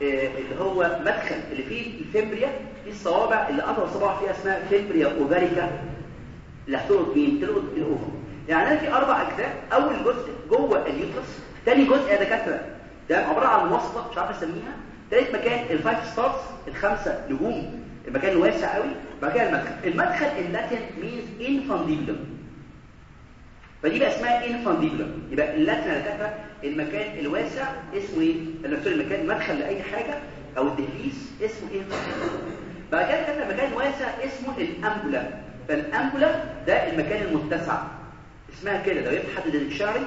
Speaker 2: آه اللي هو مدخل اللي فيه ال fimbria في الصوابع اللي أطول صباع فيها اسمها fimbria ovarica. اللي هتلقط مين؟ تلقط ال ovum يعني أنا في أربع أجزاء. أول جزء جوه ال uterus. ثاني جزء يا دكاترة ده عبارة عن وصله مش عارف أسميها. ثالث مكان ال five stars الخمسة نجوم. المكان الواسع قوي. كده المدخل. المدخل ال Latin means infundibulum فدي بقى اسمها infundibulum يبقى ال Latin يا دكاتره المكان الواسع اسمه إيه؟ المكان المدخل لأي حاجة أو الدهليز اسمه infundibulum بعد كده كان مكان واسع اسمه ال ampulla فال ampulla ده المكان المتسع. اسمها كده لو يبقى حد الشعري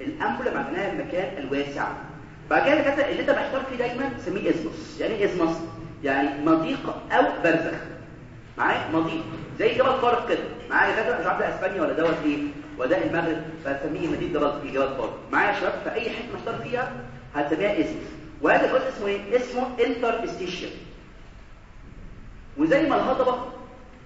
Speaker 2: ال ampulla معناها المكان الواسع. بعد كده كده اللي انت محتار فيه دايما سميه isthmus يعني إيه isthmus يعني مضيق أو برزخ. معايا؟ مضيق زي جبل طارق كده. معايا كده مش عارف ده إسبانيا ولا دوت إيه؟ وده المغرب فسميه مضيق جبل جبل طارق. معايا يا شباب؟ في أي حتة محتار فيها هتسميها isthmus وهذا الجزء اسمه إيه؟ اسمه interstitial. وزي ما الهضبة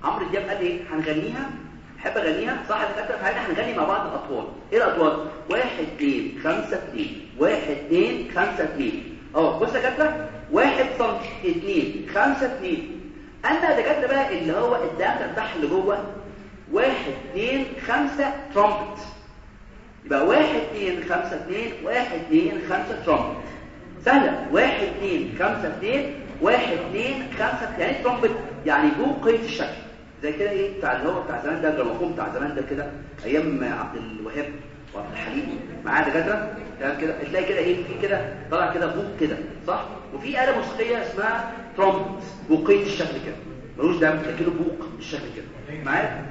Speaker 2: عمرو دياب قال إيه؟ هنغنيها احب أغنيها. صح الدكاتره فاحنا هنغني مع بعض الاطوال إيه الاطوال واحد اثنين خمسة اثنين واحد اثنين خمسة اثنين آه بص يا دكاترة. واحد سم اثنين خمسة اثنين أنا دكاتره بقى اللي هو الداخل بتاعها اللي جوه واحد اثنين خمسة ترومبت يبقى واحد اثنين خمسة اثنين واحد اثنين خمسة ترومبت سهلة. واحد اثنين خمسة اثنين واحد اثنين خمسة يعني ترومبت يعني بوقية الشكل. زي كده إيه؟ بتاع اللي هو بتاع زمان ده الجراموفون بتاع زمان ده كده أيام عبد الوهاب. وعبد الحليم معاه دكاترة؟ تمام كده؟ تلاقي كده إيه؟ في كده طالع كده بوق كده صح؟ وفي آلة موسيقية اسمها ترومبت بوقية الشكل كده. ملوش دعم تلاقي بوق بالشكل كده. معايا؟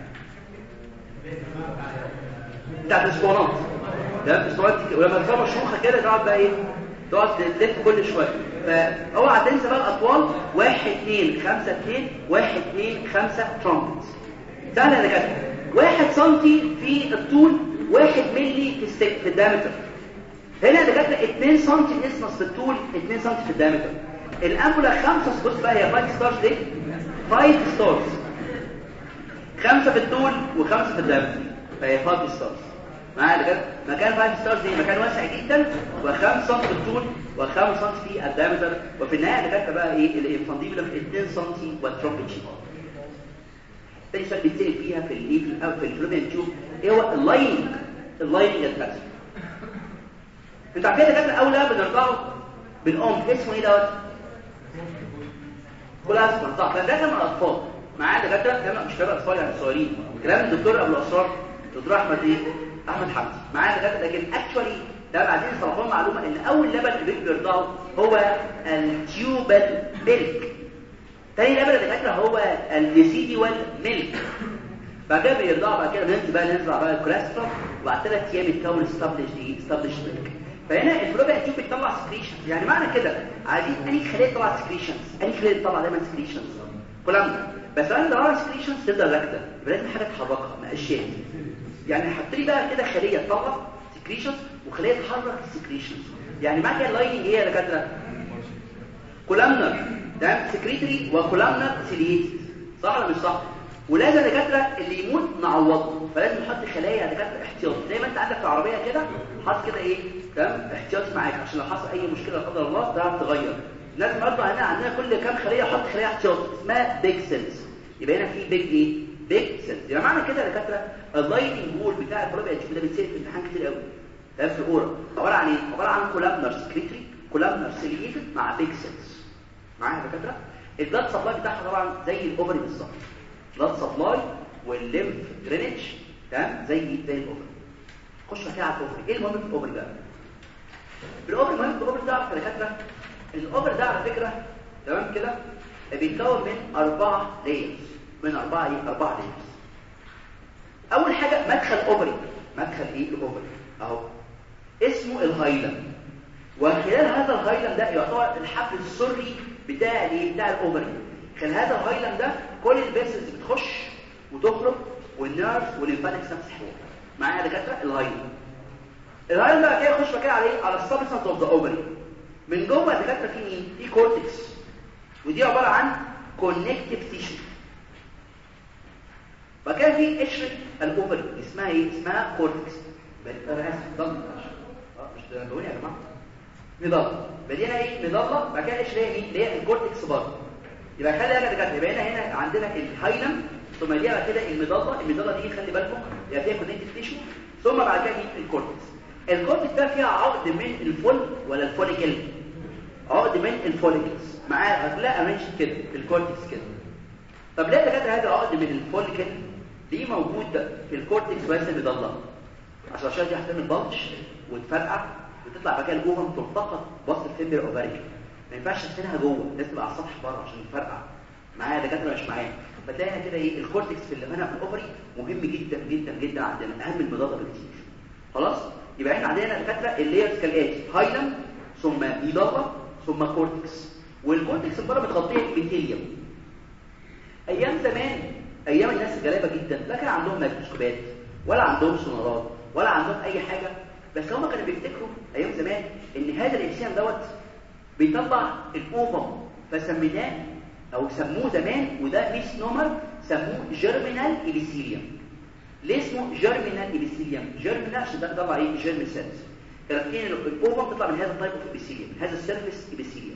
Speaker 2: بتاع الإسطوانات. ده الاسطوانات ولما تصور شوخه كده تقعد بقى إيه؟ تقعد تلف كل شوية. فأوعى تنسى بقى الاطوال 1 2 5 2 1 2 5 ترومبت سهله يا دكاترة. 1 سم في الطول 1 مللي في في ال diameter. هنا دكاترة 2 سم isthmus في الطول 2 سم في ال diameter. ال ampulla 5 بص بقى هي 5 stars ليه؟ 5 stars 5 في الطول و5 في ال diameter. فهي 5 stars معايا كده مكان 5 stars دي مكان واسع جدا و5 سم في الطول و5 سم في ال diameter. وفي النهاية كاتبه بقى إيه؟ ال infundibulum 2 سم والترومبت سؤال بيتسال فيها في الايه في في ال fallopian tube إيه هو؟ ال lining ال lining الكاتب انت عارفين أول لبن بنرضعه بالأم. اسمه إيه دوت؟ colostrum صح فده كان الأطفال. معايا دكاترة؟ مش كده اطفال يعني صغيرين. كلام الدكتور ابو الأسرار دكتور أحمد إيه؟ أحمد حمدي معايا دكاترة؟ لكن actually ده بعدين عرفوا معلومة إن أول لبن ال baby بيرضعه هو ال tubal milk. تاني لبن دكاتره هو ال decidual milk بعد كده بيرضعوا بعد كده ننزل بقى ننزل بقى ال colostrum وبعد ثلاث أيام يتكون established دي established milk فهنا ال fallopian tube بتطلع secretion يعني معنى كده عايزين أنهي خلية تطلع secretions أنهي خلية تطلع دايما secretions columnar بس أنا طلع secretions تفضل راكده يبقى لازم حاجة تحركها مقشات يعني حط لي بقى كده خلية تطلع secretions وخلية تحرك ال secretions يعني معنى كده إيه يا دكاترة؟ columnar تمام secretory و columnar ciliated صح ولا مش صح؟ ولازم الدكاتره اللي يموت نعوضه فلازم نحط خلايا دكاترة احتياطي زي ما انت عندك في العربية كده حاط كده إيه؟ تمام؟ احتياطي معاك. عشان لو حصل أي مشكلة لا قدر الله تعرف تغير لازم برضه هنا عندنا كل كام خلية أحط خليه احتياطي اسمها peg cells يبقى هنا في peg إيه؟ peg cells يبقى معنى كده يا دكاترة ال lining wall بتاع البروبيا ده بيتسال في امتحان كتير قوي. ده في الأورا. عبارة عن إيه؟ عبارة عن columnar secretory columnar ciliated مع peg cells معايا يا دكاترة؟ ال blood supply بتاعها طبعا زي ال ovary بالظبط blood supply وال lymph drainage تمام؟ زي زي ال ovary خش بقى على ال ovary إيه المهم في ال ovary ده؟ ال ovary المهم في ال ovary ده يا دكاترة ال ovary ده على فكرة تمام كده؟ بيتكون من أربعة layers من أربعة إيه؟ أربعة layers أول حاجة مدخل ovary مدخل إيه؟ ال ovary أهو. اسمه ال hilum وخلال هذا ال hilum ده يعتبر الحبل السري بتاع الايه بتاع ال ovary خلال هذا ال hilum ده كل ال vessels بتخش وتخرج وال nerve وال lymphatics نفس الحوار معايا دكاترة؟ ال hilum ال hilum ده كده يخش بقى عليه على ال substance of the ovary من جوه دكاترة في مين؟ في cortex ودي عبارة عن connective tissue فكان في قشره ال ovary اسمها إيه؟ اسمها cortex أنا اسف ضم. مش تقولي يا جماعة. medulla بدينا إيه؟ medulla بعد كده قشرة إيه؟ اللي هي ال cortex برضه. يبقى خلي بالك دكاتره يبقى هنا عندنا ال hilum ثم ليها كده ال medulla ال medulla دي خلي بالكم يبقى فيها connective tissue ثم بعد كده دي ال cortex. ال cortex ده فيها عقد من الفول ولا ال follicle؟ عقد من ال follicles. معاه هتلاقي امنش كده ال cortex كده. طب ليه دكاتره هذا عقد من ال follicle؟ ليه موجود في ال cortex بس ال medulla عشان الشاشه دي هتعمل bulge وتفرقع وتطلع بقى ال ovum تلتقط بسط ال fimbria ovarica ما ينفعش تسيبها جوه لازم تبقى على السطح بره عشان تفرقع معايا دكاترة مش معايا. فتلاقي كده إيه ال cortex في اللي هنا في ال ovary مهم جدا جدا جدا عندنا أهم ال medulla بكتير خلاص؟ يبقى إحنا عندنا دكاترة ال layers كالاتي hilum ثم medulla ثم cortex. وال cortex بره متغطيه ب epithelium أيام زمان أيام الناس الجلابه جدا لا كان عندهم ميكروسكوبات ولا عندهم سونارات ولا عندهم أي حاجة. بس هم كانوا بيفتكروا أيام زمان إن هذا الإنسان دوت بيطلع ال ovum فسميناه أو سموه زمان وده misnomer سموه germinal epithelium ليه اسمه germinal epithelium germinal عشان ده بيطلع إيه؟ germ cells كانوا فاكرين ال ovum تطلع من هذا ال type of epithelium هذا ال surface epithelium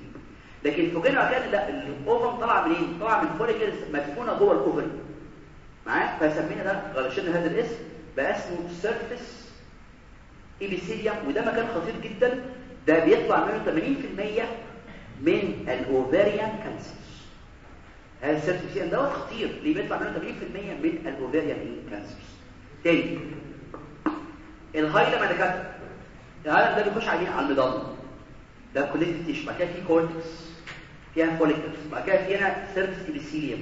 Speaker 2: لكن فوجئنا كده لا ال ovum طلع منين؟ طلع من follicles مدفونة جوه ال ovary معاه؟ فسمينا ده غلشنا هذا الاسم بقى اسمه surface epithelium وده مكان خطير جدا. ده بيطلع منه 80% من ال ovarian cancers هذا ال surface epithelium دوت خطير. ليه بيطلع منه 80% من ال ovarian cancers تاني ال hilum أنا كاتب ال hilum ده بيخش عليه على ال medulla ده connective tissue. بعد كده في cortex فيها follicles بعد كده في هنا epithelium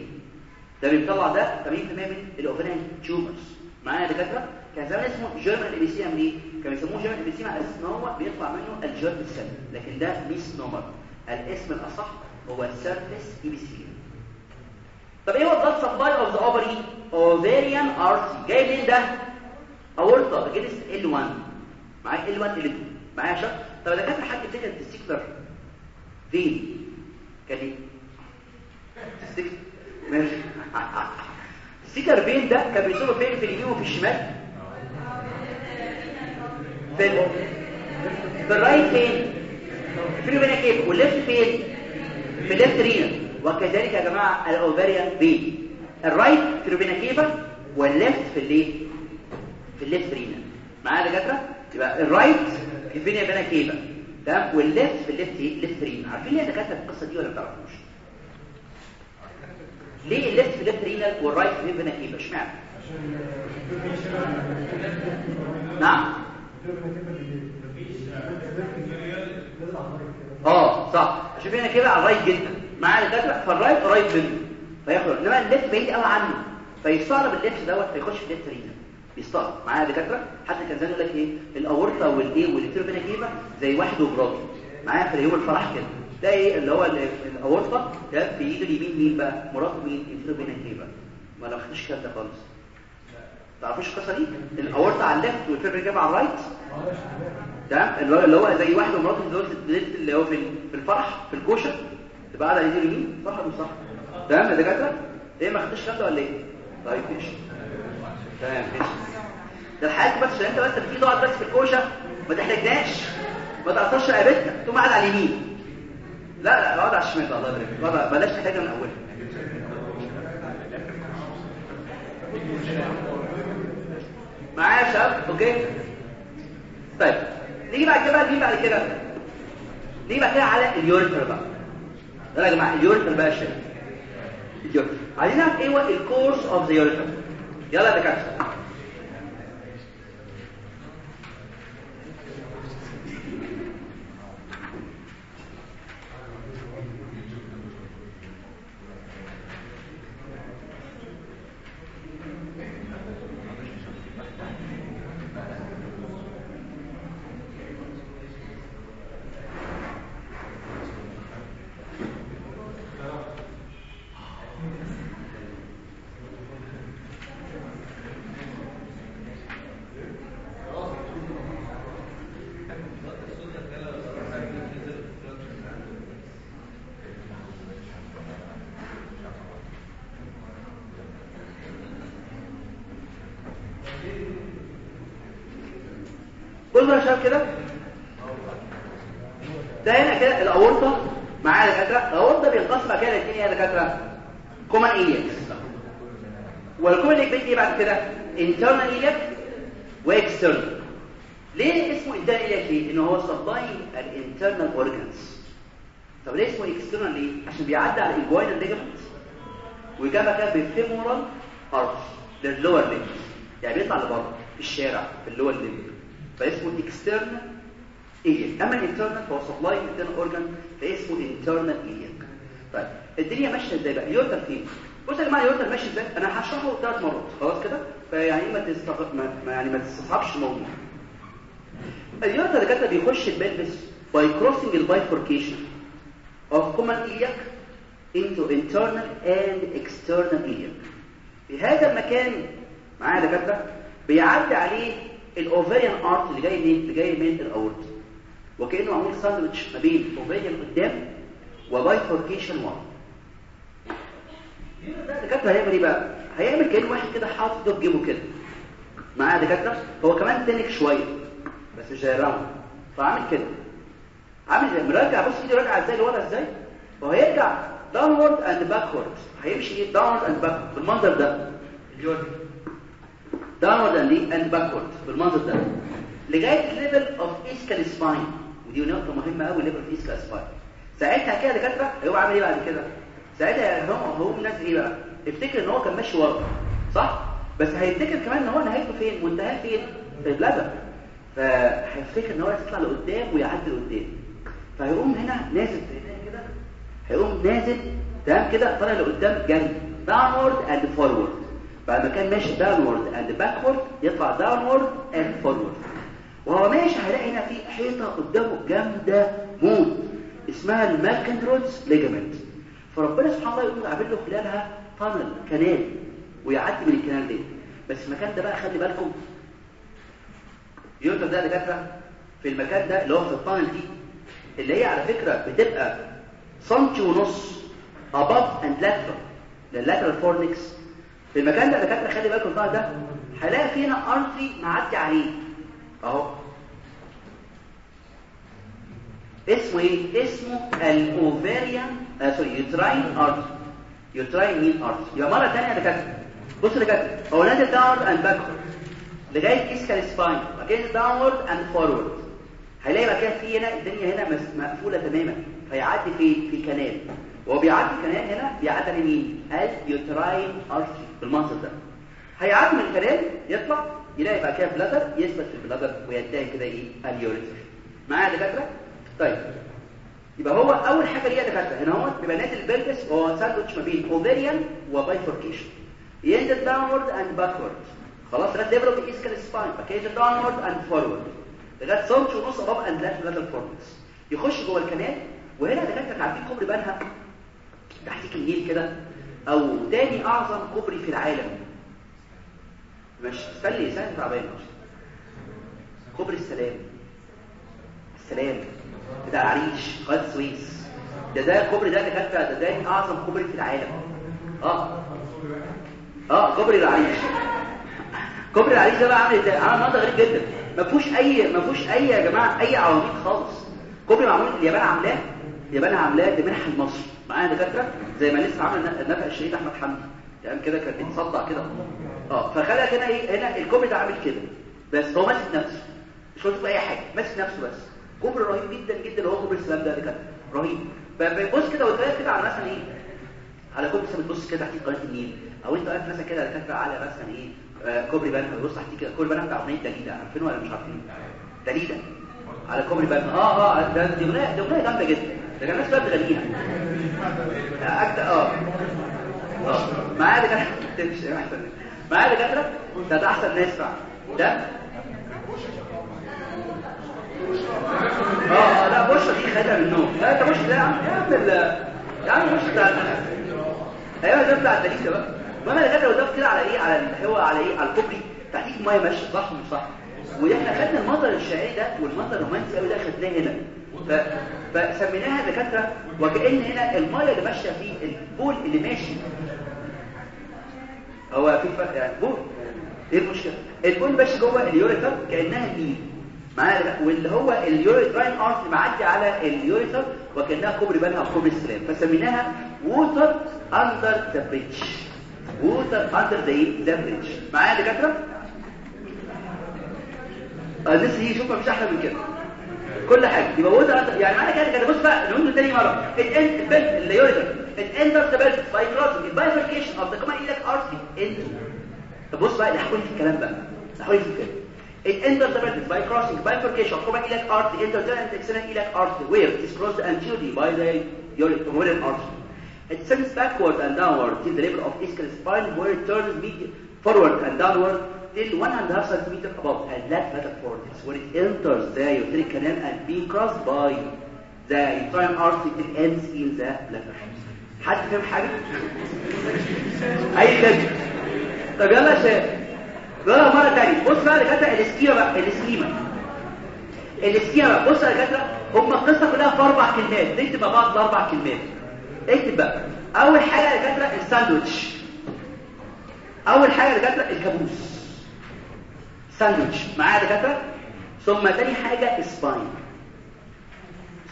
Speaker 2: ده بيطلع ده 80% من ال ovarian tumors معايا دكاترة؟ كان زمان اسمه germinal epithelium ليه؟ كانوا يسموه germinal epithelium على أساس ان هو بيطلع منه ال germ cell لكن ده misnomer. الاسم الأصح هو ال surface epithelium طب إيه هو ال blood supply of the ovary ovarian artery جاي منين ده؟ اورطه جنس ال1 معايا ال1 ال2 معايا شك طب إذا كان حد فكره التستيكلر فين؟ كان إيه؟ تستيكلر ماشي. فين ده؟ كان بيصيبه فين؟ في اليمين وفي الشمال؟ في ال... في الرايت فين؟ فين بين كيف؟ والليفت فين؟ في الليفت رينا وكذلك يا جماعة الاوفاريان بين الرايت في الروبيناكيفا والليفت في الايه في ال left renal معايا دكاترة؟ يبقى ال right في vena cava تمام؟ وال left في ال left left renal عارفين ليه دكاترة القصة دي ولا ما تعرفوش؟ ليه الليفت في الليفت رينال والرايت في الليفت كيفا اشمعنى؟ نعم. آه صح. عشان هنا كده على ال right جدا. معايا دكاتره فال right قريب منه. فياخد إنما ال left بعيد قوي عنه. فيستعرض ال left دوت فيخش في ال left renal بيستغرب. معايا دكاترة؟ حتى كان زمان يقول لك إيه؟ الأورطة والإيه وال inferior vena cava زي واحد ومراته معايا في يوم الفرح كده. ده إيه؟ اللي هو الأورطة ده في إيده اليمين مين بقى؟ مراته مين؟ ال inferior vena cava ما لو خدتش الكلام ده خالص. تعرفوش القصة دي؟ الاورطه على الليفت والتيربينا كيفا على الرايت تمام؟ اللي هو زي واحد ومراته دول اللي هو في الفرح في الكوشة. تبقى قاعدة على اليمين صح ولا صح تمام يا دكاترة؟ إيه ما خدتش ده ولا إيه؟ طيب ماشي. تمام ماشي. ده الحاجة بس عشان أنت بس بتيجي تقعد بس في الكوشة ما تحتاجناش ما تاثرش رقبتك تقوم قاعد على اليمين. لا لا اقعد على الشمال الله يبارك فيك. بلاش تحتاجها من اولها معايا يا شباب؟ أوكي. طيب نيجي بعد كده نيجي بعد كده نيجي بعد كده على ال ureter بقى. يلا يا جماعة ال ureter بقى شيء ال ureter عايزين نعرف إيه هو ال course of the ureter يلا يا دكاترة كل ما شاف كده ده هنا كده الأورطة معايا دكاترة؟ الأورطة بينقسم كده الاثنين يا دكاترة. common iliacs وال common iliac إيه بعد كده؟ internal iliac و external ليه اسمه internal iliac ليه؟ إن هو supplying ال internal organs طب ليه اسمه external ليه؟ عشان بيعدي على ال inguinal ligament ويجابها كده بال femoral artery لل lower leg يعني بيطلع لبره في الشارع في ال lower leg فاسمه external iliac اما ال internal فهو supply internal organ فاسمه internal iliac طيب الدنيا ماشية إزاي بقى؟ ال ureter فين بصوا يا جماعة ال ureter ماشي إزاي؟ أنا هشرحه ثلاث مرات خلاص كده؟ فيعني ما تستغرب ما يعني ما تستصعبش الموضوع. ال ureter كده بيخش ال pelvis by crossing ال bifurcation of common iliac into internal and external iliac في هذا المكان معايا دكاترة؟ بيعدي عليه ال ovarian artery اللي جاي منين؟ اللي جاي من الأورت. وكأنه معمول ساندوتش ما بين ovarian قدام و bifurcation ورا الدكاتره هيعمل إيه بقى؟ هيعمل كأنه واحد كده حاطط في جيبه كده. معاه دكاترة؟ هو كمان thick شوية بس مش هي round فعامل كده. عامل زي مرجع بص ايده راجعه إزاي لورا إزاي؟ وهيرجع downward and backward هيمشي إيه؟ downward and backward بالمنظر ده. downward and backward بالمنظر ده. لغاية level of ischial spine ودي نقطه مهمة قوي level of ischial spine ساعتها كده دكاترة هو عامل إيه بعد كده؟ ساعتها هو هو الناس إيه بقى؟ افتكر إن هو كان ماشي ورا صح؟ بس هيفتكر كمان إن هو نهايته فين؟ منتهاه فين؟ في ال bladder فهيفتكر إن هو يطلع لقدام ويعدي لقدام. فهيقوم هنا نازل كده هيقوم نازل تمام كده طالع لقدام جري downward and forward بعد ما كان ماشي downward and backward يطلع downward and forward وهو ماشي هيلاقي هنا في حيطة قدامه جامدة موت اسمها ال Mackenrodt's ligament. فربنا سبحانه الله يقوم عامل له خلالها tunnel canal ويعدي من ال canal ده بس المكان ده بقى خلي بالكم ureter ده دكاتره في المكان ده اللي هو في ال tunnel دي اللي هي على فكرة بتبقى سنتي ونص above and lateral لل lateral fornix في المكان ده دكاتره خلي بالكم ال tunnel ده هلاقي فيه هنا artery معدي عليه. أهو. اسمه إيه اسمه ال ovarian sorry uterine artery uterine مين artery يبقى مره ثانية يا دكاتره بص يا دكاتره هو نازل downward and backward لغايه ischial spine بعدين downward and forward هيلاقي بقى كده في هنا الدنيا هنا مقفولة تماما. فيعدي في في canal وهو بيعدي canal هنا بيعدي مين؟ ال uterine artery بالمنظر ده. هيعدي من ال canal يطلع يلاقي بقى كده bladder يثبت في ال bladder وينتهي كده إيه؟ ال ureter معايا يا دكاترة؟ طيب. يبقى هو أول حاجة ليها دكاتره هنا هو بيبقى نازل وهو ساندوتش ما بين ovarian و bifurcation. ينزل downward and backward خلاص لغاية the level of ischial spine بعد downward and forward لغاية سنتي ونص above and lateral fornix يخش جوه ال canal. وهنا دكاتره عارفين كوبري بنها؟ تحتيك النيل كده. أو تاني أعظم كوبري في العالم. مش استني سهل تعبان. كوبري السلام. السلام. بتاع العريش قناة السويس ده ده الكوبري ده دكاتره ده ده أعظم كوبري في العالم. آه. آه كوبري العريش. كوبري العريش ده بقى عامل عامل منظر غريب جدا. ما فيهوش اي ما فيهوش أي يا جماعة أي عواميد خالص. كوبري معمول اليابان عاملاه اليابان عاملاه منحة لمصر معايا دكاترة؟ زي ما لسه عامل نفق الشهيد أحمد حمدي. يعني كده كان بيتصدع كده. آه فخلق هنا إيه هنا الكوبري ده عامل كده. بس هو ماسك نفسه. مش واخد أي حاجة ماسك نفسه بس. كوبري رهيب جدا جدا هو كوبري السلام ده كده رهيب. بص كده وتلاقي كده على مثلا إيه على كوبري مثلا بتبص كده تحت قناة النيل أو أنت واقف مثلا كده دكاتره على مثلا إيه آه كوبري بنها بتبص تحت كده. كوبري بنها بتاع أغنية داليدا عارفينه ولا مش عارفينه؟ داليدا على كوبري بنها آه آه ده دي أغنية دي أغنية جامدة جدا. ده كان الناس بتغنيها أكتر آه. آه معايا تمشي احسن معايا ده ده أحسن ناس فعلا. ده آه لا بشرى دي خدها من النوم لا أنت بشرى ده يا عم يا عم بشرى بتاع أيوه ده بتاع الدليل بقى. وأنا دكاتره وده كده على إيه؟ على هو على إيه؟ على الكوبري. تحتيك ميه ماشيه صح مش صح؟ وإحنا خدنا المنظر الشاعري ده والمنظر الرومانسي قوي ده خدناه هنا. فسميناها دكاترة وكأن هنا الميه اللي ماشية فيه البول اللي ماشي. هو في فرق يعني؟ بول. إيه المشكلة؟ البول ماشي جوه ال ureter كأنها النيل. معايا واللي هو ال uterine artery معدي على ال ureter وكأنها كوبري بنها أو كوبري السلام فسميناها water under the bridge water under the bridge معايا دكاترة؟ الناس دي شوف مفيش أحلى من كده. كل حاجة. يبقى ووتر يعني معنى كده كده بص بقى نقول تاني مرة. الان البلد اليوريتر الانتر ذا بلد باي كروسنج البايفركيشن اوف ذا كمان إيدك ارتي انت طب بص بقى نحول في الكلام بقى. في الكلام. It enters the pelvis by crossing bifurcation from iliac artery internal and external iliac artery where it is crossed anteriorly by the urinary artery. It sends backward and downward till the level of ischial spine where it turns mid forward and downward till one and a half centimeter above and that metaphorix when it enters the uterine canal and being crossed by the uterine artery till ends in the bladder. حد فهم حاجة؟ أي كده طب يلا يا جرب مرة تانية بص بقى لكاترة الإسكيمة بقى الإسكيمة. الإسكيمة بقى بص يا دكاترة هم القصة كلها في أربع كلمات نكتب مع بعض بأربع كلمات؟ اكتب بقى أول حاجة يا دكاترة الساندوتش أول حاجة يا دكاترة الكابوس. ساندوتش معايا يا دكاترة ثم تاني حاجة spine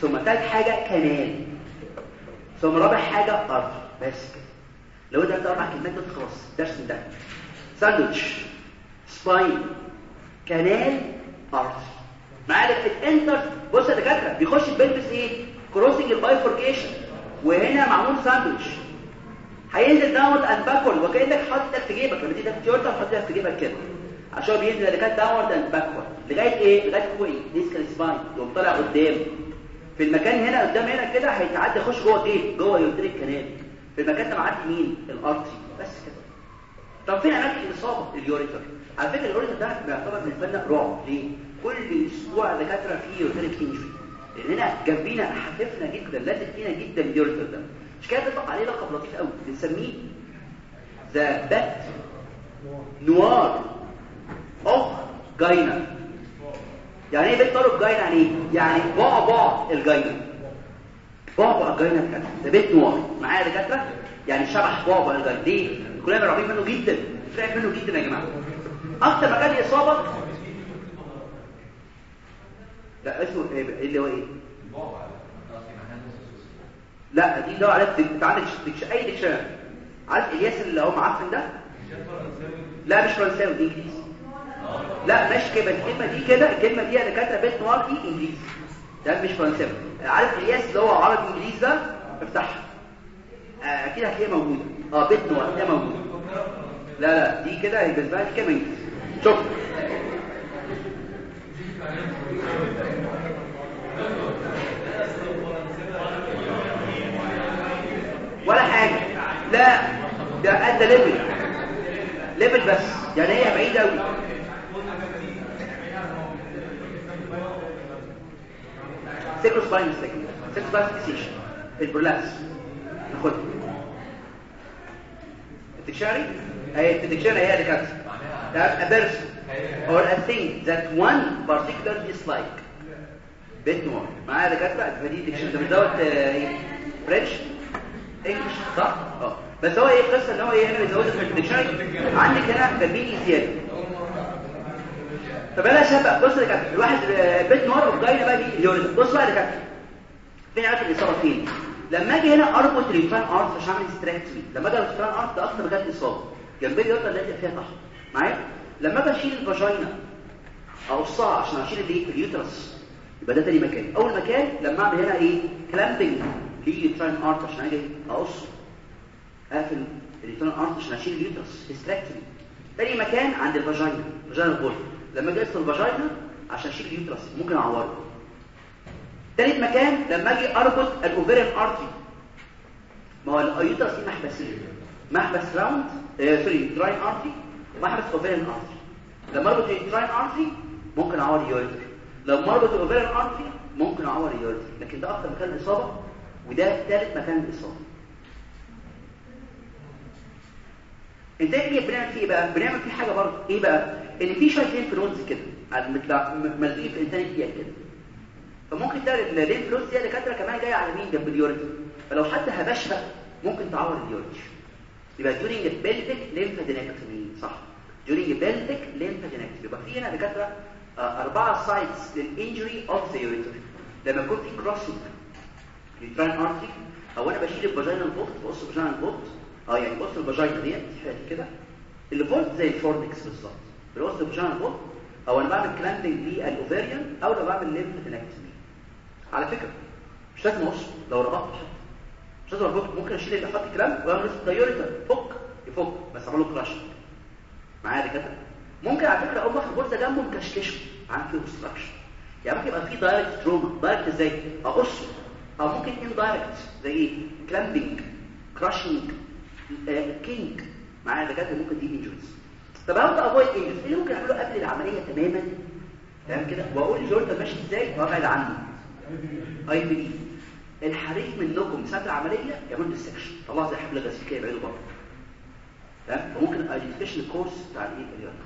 Speaker 2: ثم تالت حاجة canal ثم رابع حاجة artery. بس. لو أنت أربع كلمات خلاص درس ده. ساندوتش spine canal artery معايا ال enter. بص يا دكاترة بيخش ال pelvis إيه؟ crossing ال bifurcation وهنا معمول ساندوتش هينزل downward and backward وكأنك حاطط في جيبك. لما تيجي تيورتا حاطط في جيبك كده. عشان بينزل لغايه downward and backward لغاية إيه؟ لغاية فوق the ischial spine يقوم طالع قدام. في المكان هنا قدام هنا كده هيتعدى. يخش جوه إيه؟ جوه ureteric canal في المكان ده معدي مين؟ ال artery. بس كده. طب فين أماكن الاصابه ال ureter على فكرة ال ureter ده بيعتبر بالنسبة لنا رعب. ليه؟ كل أسبوع دكاترة فيه injury لأن هنا جنبينا حتفنا جدا لازم فينا جدا ال ureter ده. مش كده؟ بيطلق عليه لقب لطيف قوي. بنسميه the bête noire of gynae يعني إيه bête noire of gynae يعني إيه؟ يعني بعبع ال gynae بعبع ال gynae ده bête noire. معايا دكاترة؟ يعني شبح بعبع ال gynae ليه؟ كلنا مرعوبين منه جدا. فرق منه جدا يا جماعة. أكتر مكان إصابة؟ لا اسمه إيه؟ اللي هو إيه؟ لا دي دور عليها تعالى أي dictionary عارف إلياس اللي هو معفن ده؟ لا مش فرنساوي دي إنجليزي. لا مش كده الكلمة دي كده الكلمة دي أنا كاتبة bête noire دي إنجليزي. ده مش فرنساوي. عارف إلياس اللي هو عربي إنجليزي ده؟ افتحها أكيد هتلاقيها موجوده آه بيت نوار ده موجود. لا لا دي كده هي بالنسبة لي كده إنجليزي. شوف ولا حاجة. لا ده ادى ليفل. ليفل بس. يعني هي بعيدة قوي سيكروسباين سيكروسباين فيكسيشن البرولابس ناخدها. الدكشنري هي الدكشنري هي اللي كانت a person or a thing that one particular dislike. بيت نور معايا دكاتره فدي ديكشن ده بيزود إيه فرنش انجلش صح؟ آه. بس هو إيه القصة؟ إن هو إيه هنا بيزود في الديكشنري؟ عندك هنا تربيني زيادة. طب أنا شبه بص يا كابتن الواحد بيت نور وجاي بقى دي اليوريد بص بقى يا كابتن فين عارف الاصابه فين لما أجي هنا أربط ريفان ارت عشان أعمل ستراكتري لما أجي ريفان ارت ده أكتر مكان إصابة. جنب اليوريد اللي فيها تحت معايا؟ لما أجي أشيل الفاجينا اقصها عشان أشيل الايه اليوترس يبقى ده تاني مكان. أول مكان لما اعمل هنا إيه؟ كلامبنج لليوتران ارت عشان أجي أقص. أقفل اليوتران ارت عشان أشيل اليوترس. هيستراكتري تاني مكان عند ال vagina. vaginal vault لما أجي اقص ال vagina عشان أشيل ال uterus ممكن أعوره. تالت مكان لما أجي أربط ال ovarian artery ما هو ال uterus دي محبسين. محبس round sorry uterine artery ومحبس ovarian artery لما اربط ال uterine artery ممكن اعور ال ureter لما اربط ال ovarian artery ممكن اعور ال ureter لكن ده أكتر مكان الاصابه وده ثالث مكان الاصابه أنت إيه بنعمل فيه بقى؟ بنعمل فيه حاجة برضه. إيه بقى؟ إن في شوية lymph nodes كده. ملزوقين في الإنسان كده. فممكن تلاقي ال lymph nodes دي دكاترة كمان جاية على مين؟ جنب ال ureter فلو حد هبشها ممكن تعور اليوريتر يبقى during pelvic lymphadenectomy صح. During pelvic lymphadenectomy يبقى في هنا دكاترة آه أربعة sites لل injury of the ureter لما يكون في crossing لل uterine artery أو أنا بشيل الفاجينال فولت بص الفاجينال فولت آه يعني بص الفاجينا ديت كده. الفولت زي الفورنكس بالظبط. بص الفاجينال فولت أو أنا بعمل كلامبنج للاوفيريان أو لو بعمل ليمفادينكتومي على فكرة مش لازم أقص. لو ربطت حد مش لازم أربطه. ممكن أشيل اللي أحط كلام وأعمل دايوريتر فك يفك. بس أعمل له كراش معايا كده ممكن على فكرة اقوم واخد غرزه جنبه مكشكشه عامل فيه اوبستراكشن يعني ممكن يبقى في دايركت تروما دايركت إزاي؟ أقصه. أو ممكن ان دايركت زي إيه؟ كلامبنج كراشنج كينج معايا دكاتره ممكن دي انجريز طب هبدا افويد إيه اللي ممكن أعمله قبل العملية تماما؟ تمام كده؟ وأقول لجورتا ماشي إزاي؟ وأبعد عنه. اي بي دي الحريف منكم ساعة العملية يعملوا ديسكشن طلع زي حبل غسيل كده يبعدوا بره تمام؟ فممكن ايدنتيفيكيشن الكورس بتاع الايه اليورتر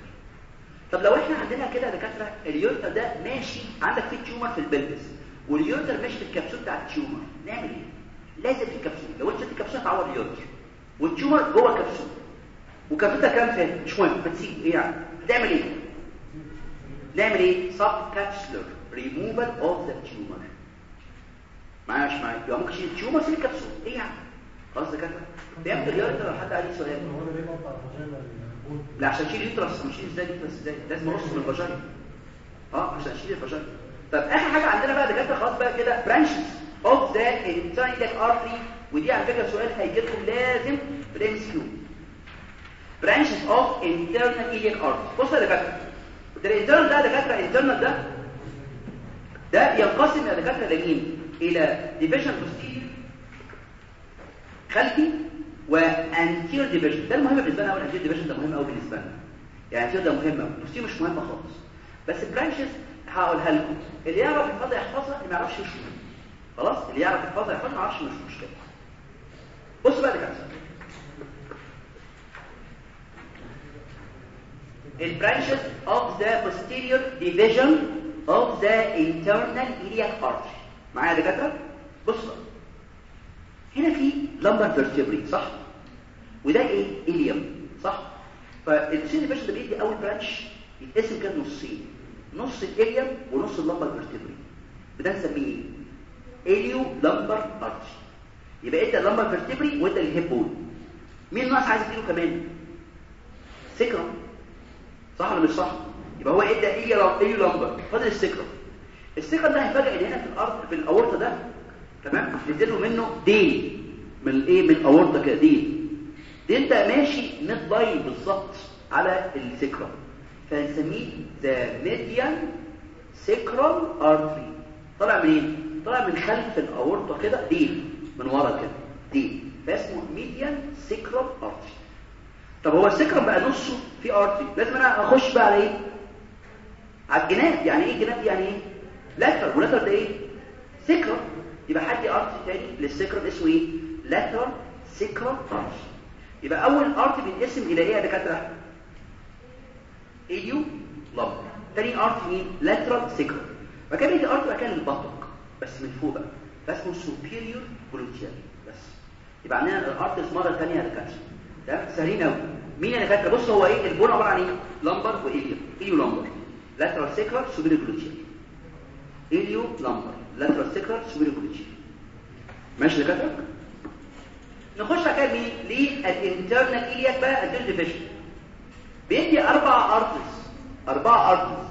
Speaker 2: طب لو إحنا عندنا كده دكاترة ال ureter ده ماشي عندك فيه tumor في ال pelvis وال ureter ماشي في الكبسول بتاع ال tumor نعمل إيه؟ لازم في الكبسول. لو انت الكبسول تعور اليورتر والتيومر جوه الكبسول. وكبسولتها كام ثاني مش مهم بتسيب إيه يعني؟ هتعمل إيه؟ نعمل إيه؟ سب كابسولر ريموفال اوف ذا تيومر معايا؟ مش معايا يبقى ممكن تشيل ال tumor في الكبسول. إيه يعني؟ خلاص كده فهمت ال ureter لو حد عليه سؤال. لا عشان اشيل uterus مش إزاي uterus إزاي؟ لازم اقص من ال vagina آه عشان اشيل ال vagina طب آخر حاجة عندنا بقى دكاترة خلاص بقى كده branches of the internal iliac artery ودي على فكرة سؤال هيجي لكم لازم في ال MCQ branches of internal iliac artery بصوا يا دكاترة. ده ال internal ده دكاترة ال internal ده ده ينقسم يا دكاترة لمين إلى division posterior خلفي و anterior division ده المهم بالنسبة لنا ال anterior division ده مهم قوي بالنسبة لنا. يعني anterior ده مهم قوي مش مهم خالص. بس branches هقولها لكم. اللي يعرف يحفظها يحفظها اللي ما يعرفش مش خلاص؟ اللي يعرف يحفظها يحفظها ما يعرفش مش مشكلة. بصوا بقى دكاتره ال branches of the posterior division of the internal iliac artery. معايا يا دكاترة؟ بصوا. بقى هنا في lumbar vertebrae صح؟ وده إيه؟ ilium صح؟ division ده بيدي أول branch يتقسم كده نصين نص ال ilium ونص ال lumbar vertebrae ده نسميه إيه؟ iliolumbar artery يبقى إنت ال lumbar vertebrae وإنت ال hip bone مين ناقص عايز تديله كمان؟ sacrum صح ولا مش صح؟ يبقى هو ادى إيه lumbar فاضل ال sacrum ال sacrum ده هيفاجئ إن هنا في الأرض في الأورطة ده تمام؟ نزلوا منه ديل. من الايه من الاورطه كده ديل. دي انت ماشي line بالظبط على ال sacrum فنسميه the median sacral artery طالع منين؟ طالع من خلف الأورطة كده ديل. من ورا كده ديل. فاسمه median sacral artery طب هو السكرم بقى نصه في ارتري لازم أنا أخش بقى على إيه؟ على الجناب. يعني إيه جناب يعني إيه؟ لاترال ولاترال ده إيه؟ سكرم يبقى حد ارتري تاني للسكرم اسمه إيه؟ لاترال سكرم ارتري يبقى أول ارتري بيتقسم إلى إيه يا دكاترة؟ ايديو لامبر تاني ارتري مين لاترال سكرم فكان يجي ارتري مكان البطق بس من فوق بقى. فاسمه سوبيريور gluteal بس. يبقى عندنا ال arteries مرة ثانية يا دكاترة. ده سهلين قوي مين أنا فاكر بص هو إيه؟ ال bone عبارة عن إيه؟ lumbar و ilio iliolumbar lateral sacral superior gluteal iliolumbar lateral sacral superior gluteal ماشي دكاتره نخش على مين لل internal iliac بقى ال anterior division بيدي أربع arteries أربع arteries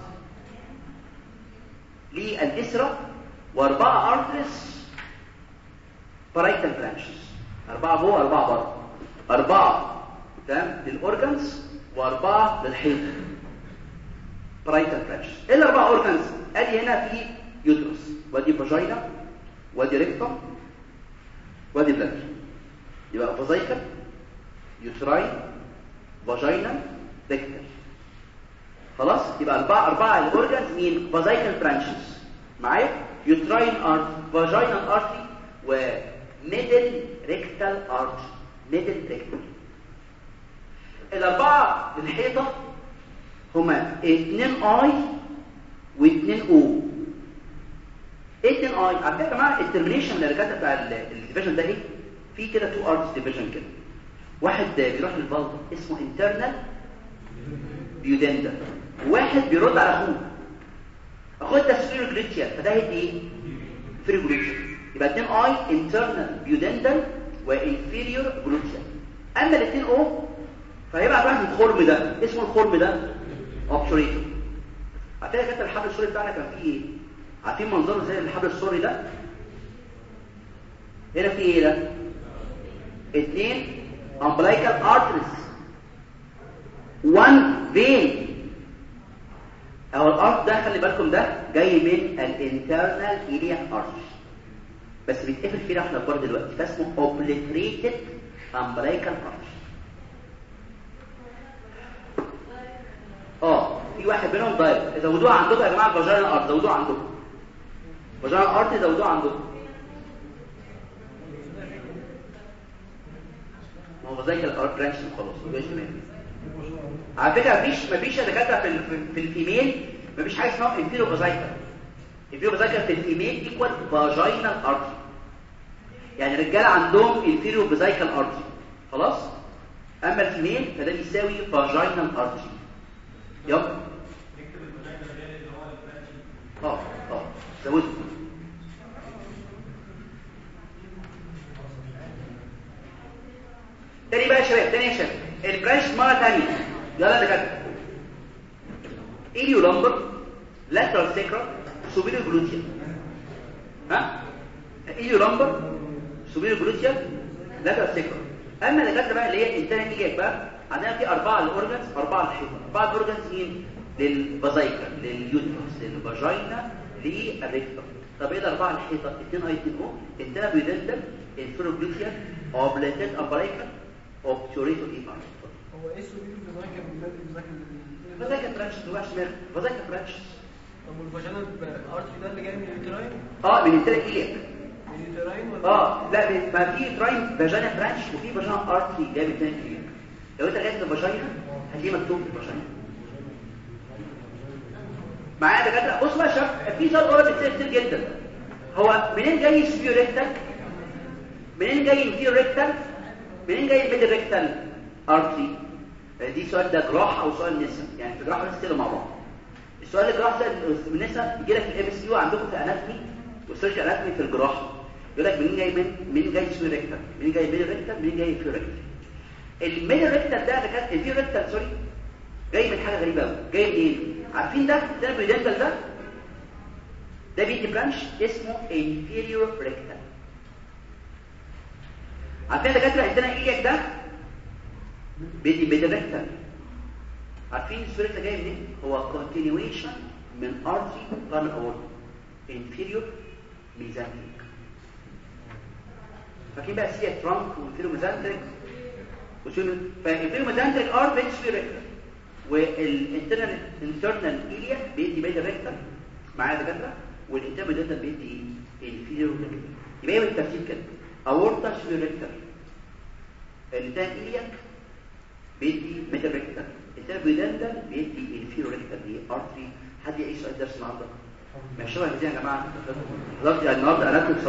Speaker 2: لل viscera واربعه arteries parietal branches اربعه جوه اربعه بره اربعه تمام لل organs واربعه للحيط parietal branches إيه الاربعه organs ادي هنا في uterus وادي vagina وادي rectum وادي bladder يبقى vesical uterine vaginal rectal خلاص؟ يبقى اربعه أربعة ال organs مين vesical branches معايا؟ uterine artery vaginal artery و middle rectal artery middle rectal الأربعة الحيطة هما اتنين I واتنين O إيه اتنين I على يا جماعة ال termination اللي رجعت بتاع ال division ده إيه؟ في كده two arteries division كده. واحد بيروح للبلطه اسمه internal pudendal واحد بيرد على أخوه. أخوه ده superior gluteal فده هيدي إيه؟ inferior gluteal يبقى اتنين I internal pudendal و inferior gluteal أما الاثنين O فهيبقى واحد الخرم ده. اسمه الخرم ده obturator عارفين كده الحبل السري بتاعنا كان فيه إيه؟ عارفين منظره زي الحبل السري ده؟ هنا في إيه ده؟ اثنين umbilical arteries 1 فين اهو ال artery ده خلي بالكم ده جاي من ال internal iliac artery بس بيتقفل فيه إحنا برضه دلوقتي. فاسمه obliterated umbilical artery آه في واحد منهم direct زودوها عندكم يا جماعة vaginal artery زودوها عندكم. vaginal artery زودوها عندكم ما هو زي ال artery branch خلاص ما على فكرة مفيش مفيش دكاترة في في ال female مفيش حاجة اسمها inferior vesical inferior vesical في الفيميل ايكوال vaginal artery ري يعني الرجالة عندهم inferior vesical artery خلاص؟ أما ال female فده بيساوي vaginal artery يلا. آه آه زودوا. تاني بقى يا شباب تاني يا شباب. ال branch مرة ثانية يلا كده iliolumbar lateral sacral superior gluteal ها؟ iliolumbar superior gluteal lateral sacral أما كده بقى اللي هي internal iliac بقى عندنا في أربعة ال organs أربعة الحيطه اربعه ال organs مين للبازايكا لليوترس للفاجينا للريكتوم. طب إيه الأربعة الحيطه اثنين I two O internal pudendal inferior gluteal obliterated umbilical I R
Speaker 3: هو إيه ال superior بذاكر بذاكر
Speaker 2: فذاكر branch تبقى شمال
Speaker 3: طب ده اللي جاي من اليوتراين
Speaker 2: آه من
Speaker 3: اليوتراين ولا
Speaker 2: آه لا ما في تراين فاجينا برانش وفي فاجينا ارتري جاي من لو أنت جاي الفاجينا هتلاقيه مكتوب في الفاجينا معايا دكاترة؟ بص بقى شباب في سؤال قريب بتصير كتير جدا. هو منين جاي السبيو ريكتال منين جاي الفيو ريكتال منين جاي الميدل ريكتال ارتري دي سؤال ده جراحه أو سؤال نسا؟ يعني في جراحه بس كده مع بعض. السؤال الجراحه ده النسا بيجي لك في ال MCQ عندكم في anatomy وال surgical anatomy في الجراحه يقول لك منين جاي من منين جاي superior rectal منين جاي middle rectal منين جاي inferior rectal ال middle rectal ده اللي كان ال inferior rectal sorry جاي من حاجة غريبة قوي جاي منين؟ عارفين ده؟ ده ال pudendal ده؟ ده بيدي branch اسمه inferior rectal عارفين دكاترة عندنا iliac ده؟ بيدي ريكتال عارفين السوريك ده جاي منين؟ هو continuation من artery common aorta inferior mesenteric. فاكرين بقى سيا ترانك وانفيرو ميزانتريك وشنو؟ فالبيروميدانتال ارت بيدي سوبر ريكتر والانترنال انترنال ايليا بيدي بيد الريكتر معايا دكاترة؟ والانترميدانتال بيدي الفيليرو يبقى هي بالترتيب كده. اورتا سوبر ريكتر الانترنال ايليا بيدي ميدل ريكتر؟ الانترميدانتال بيدي الفيليرو ريكتر دي ارتري حد يعيش سؤال درس النهارده؟ مش شبه كده يا جماعة. يعني النهارده أنا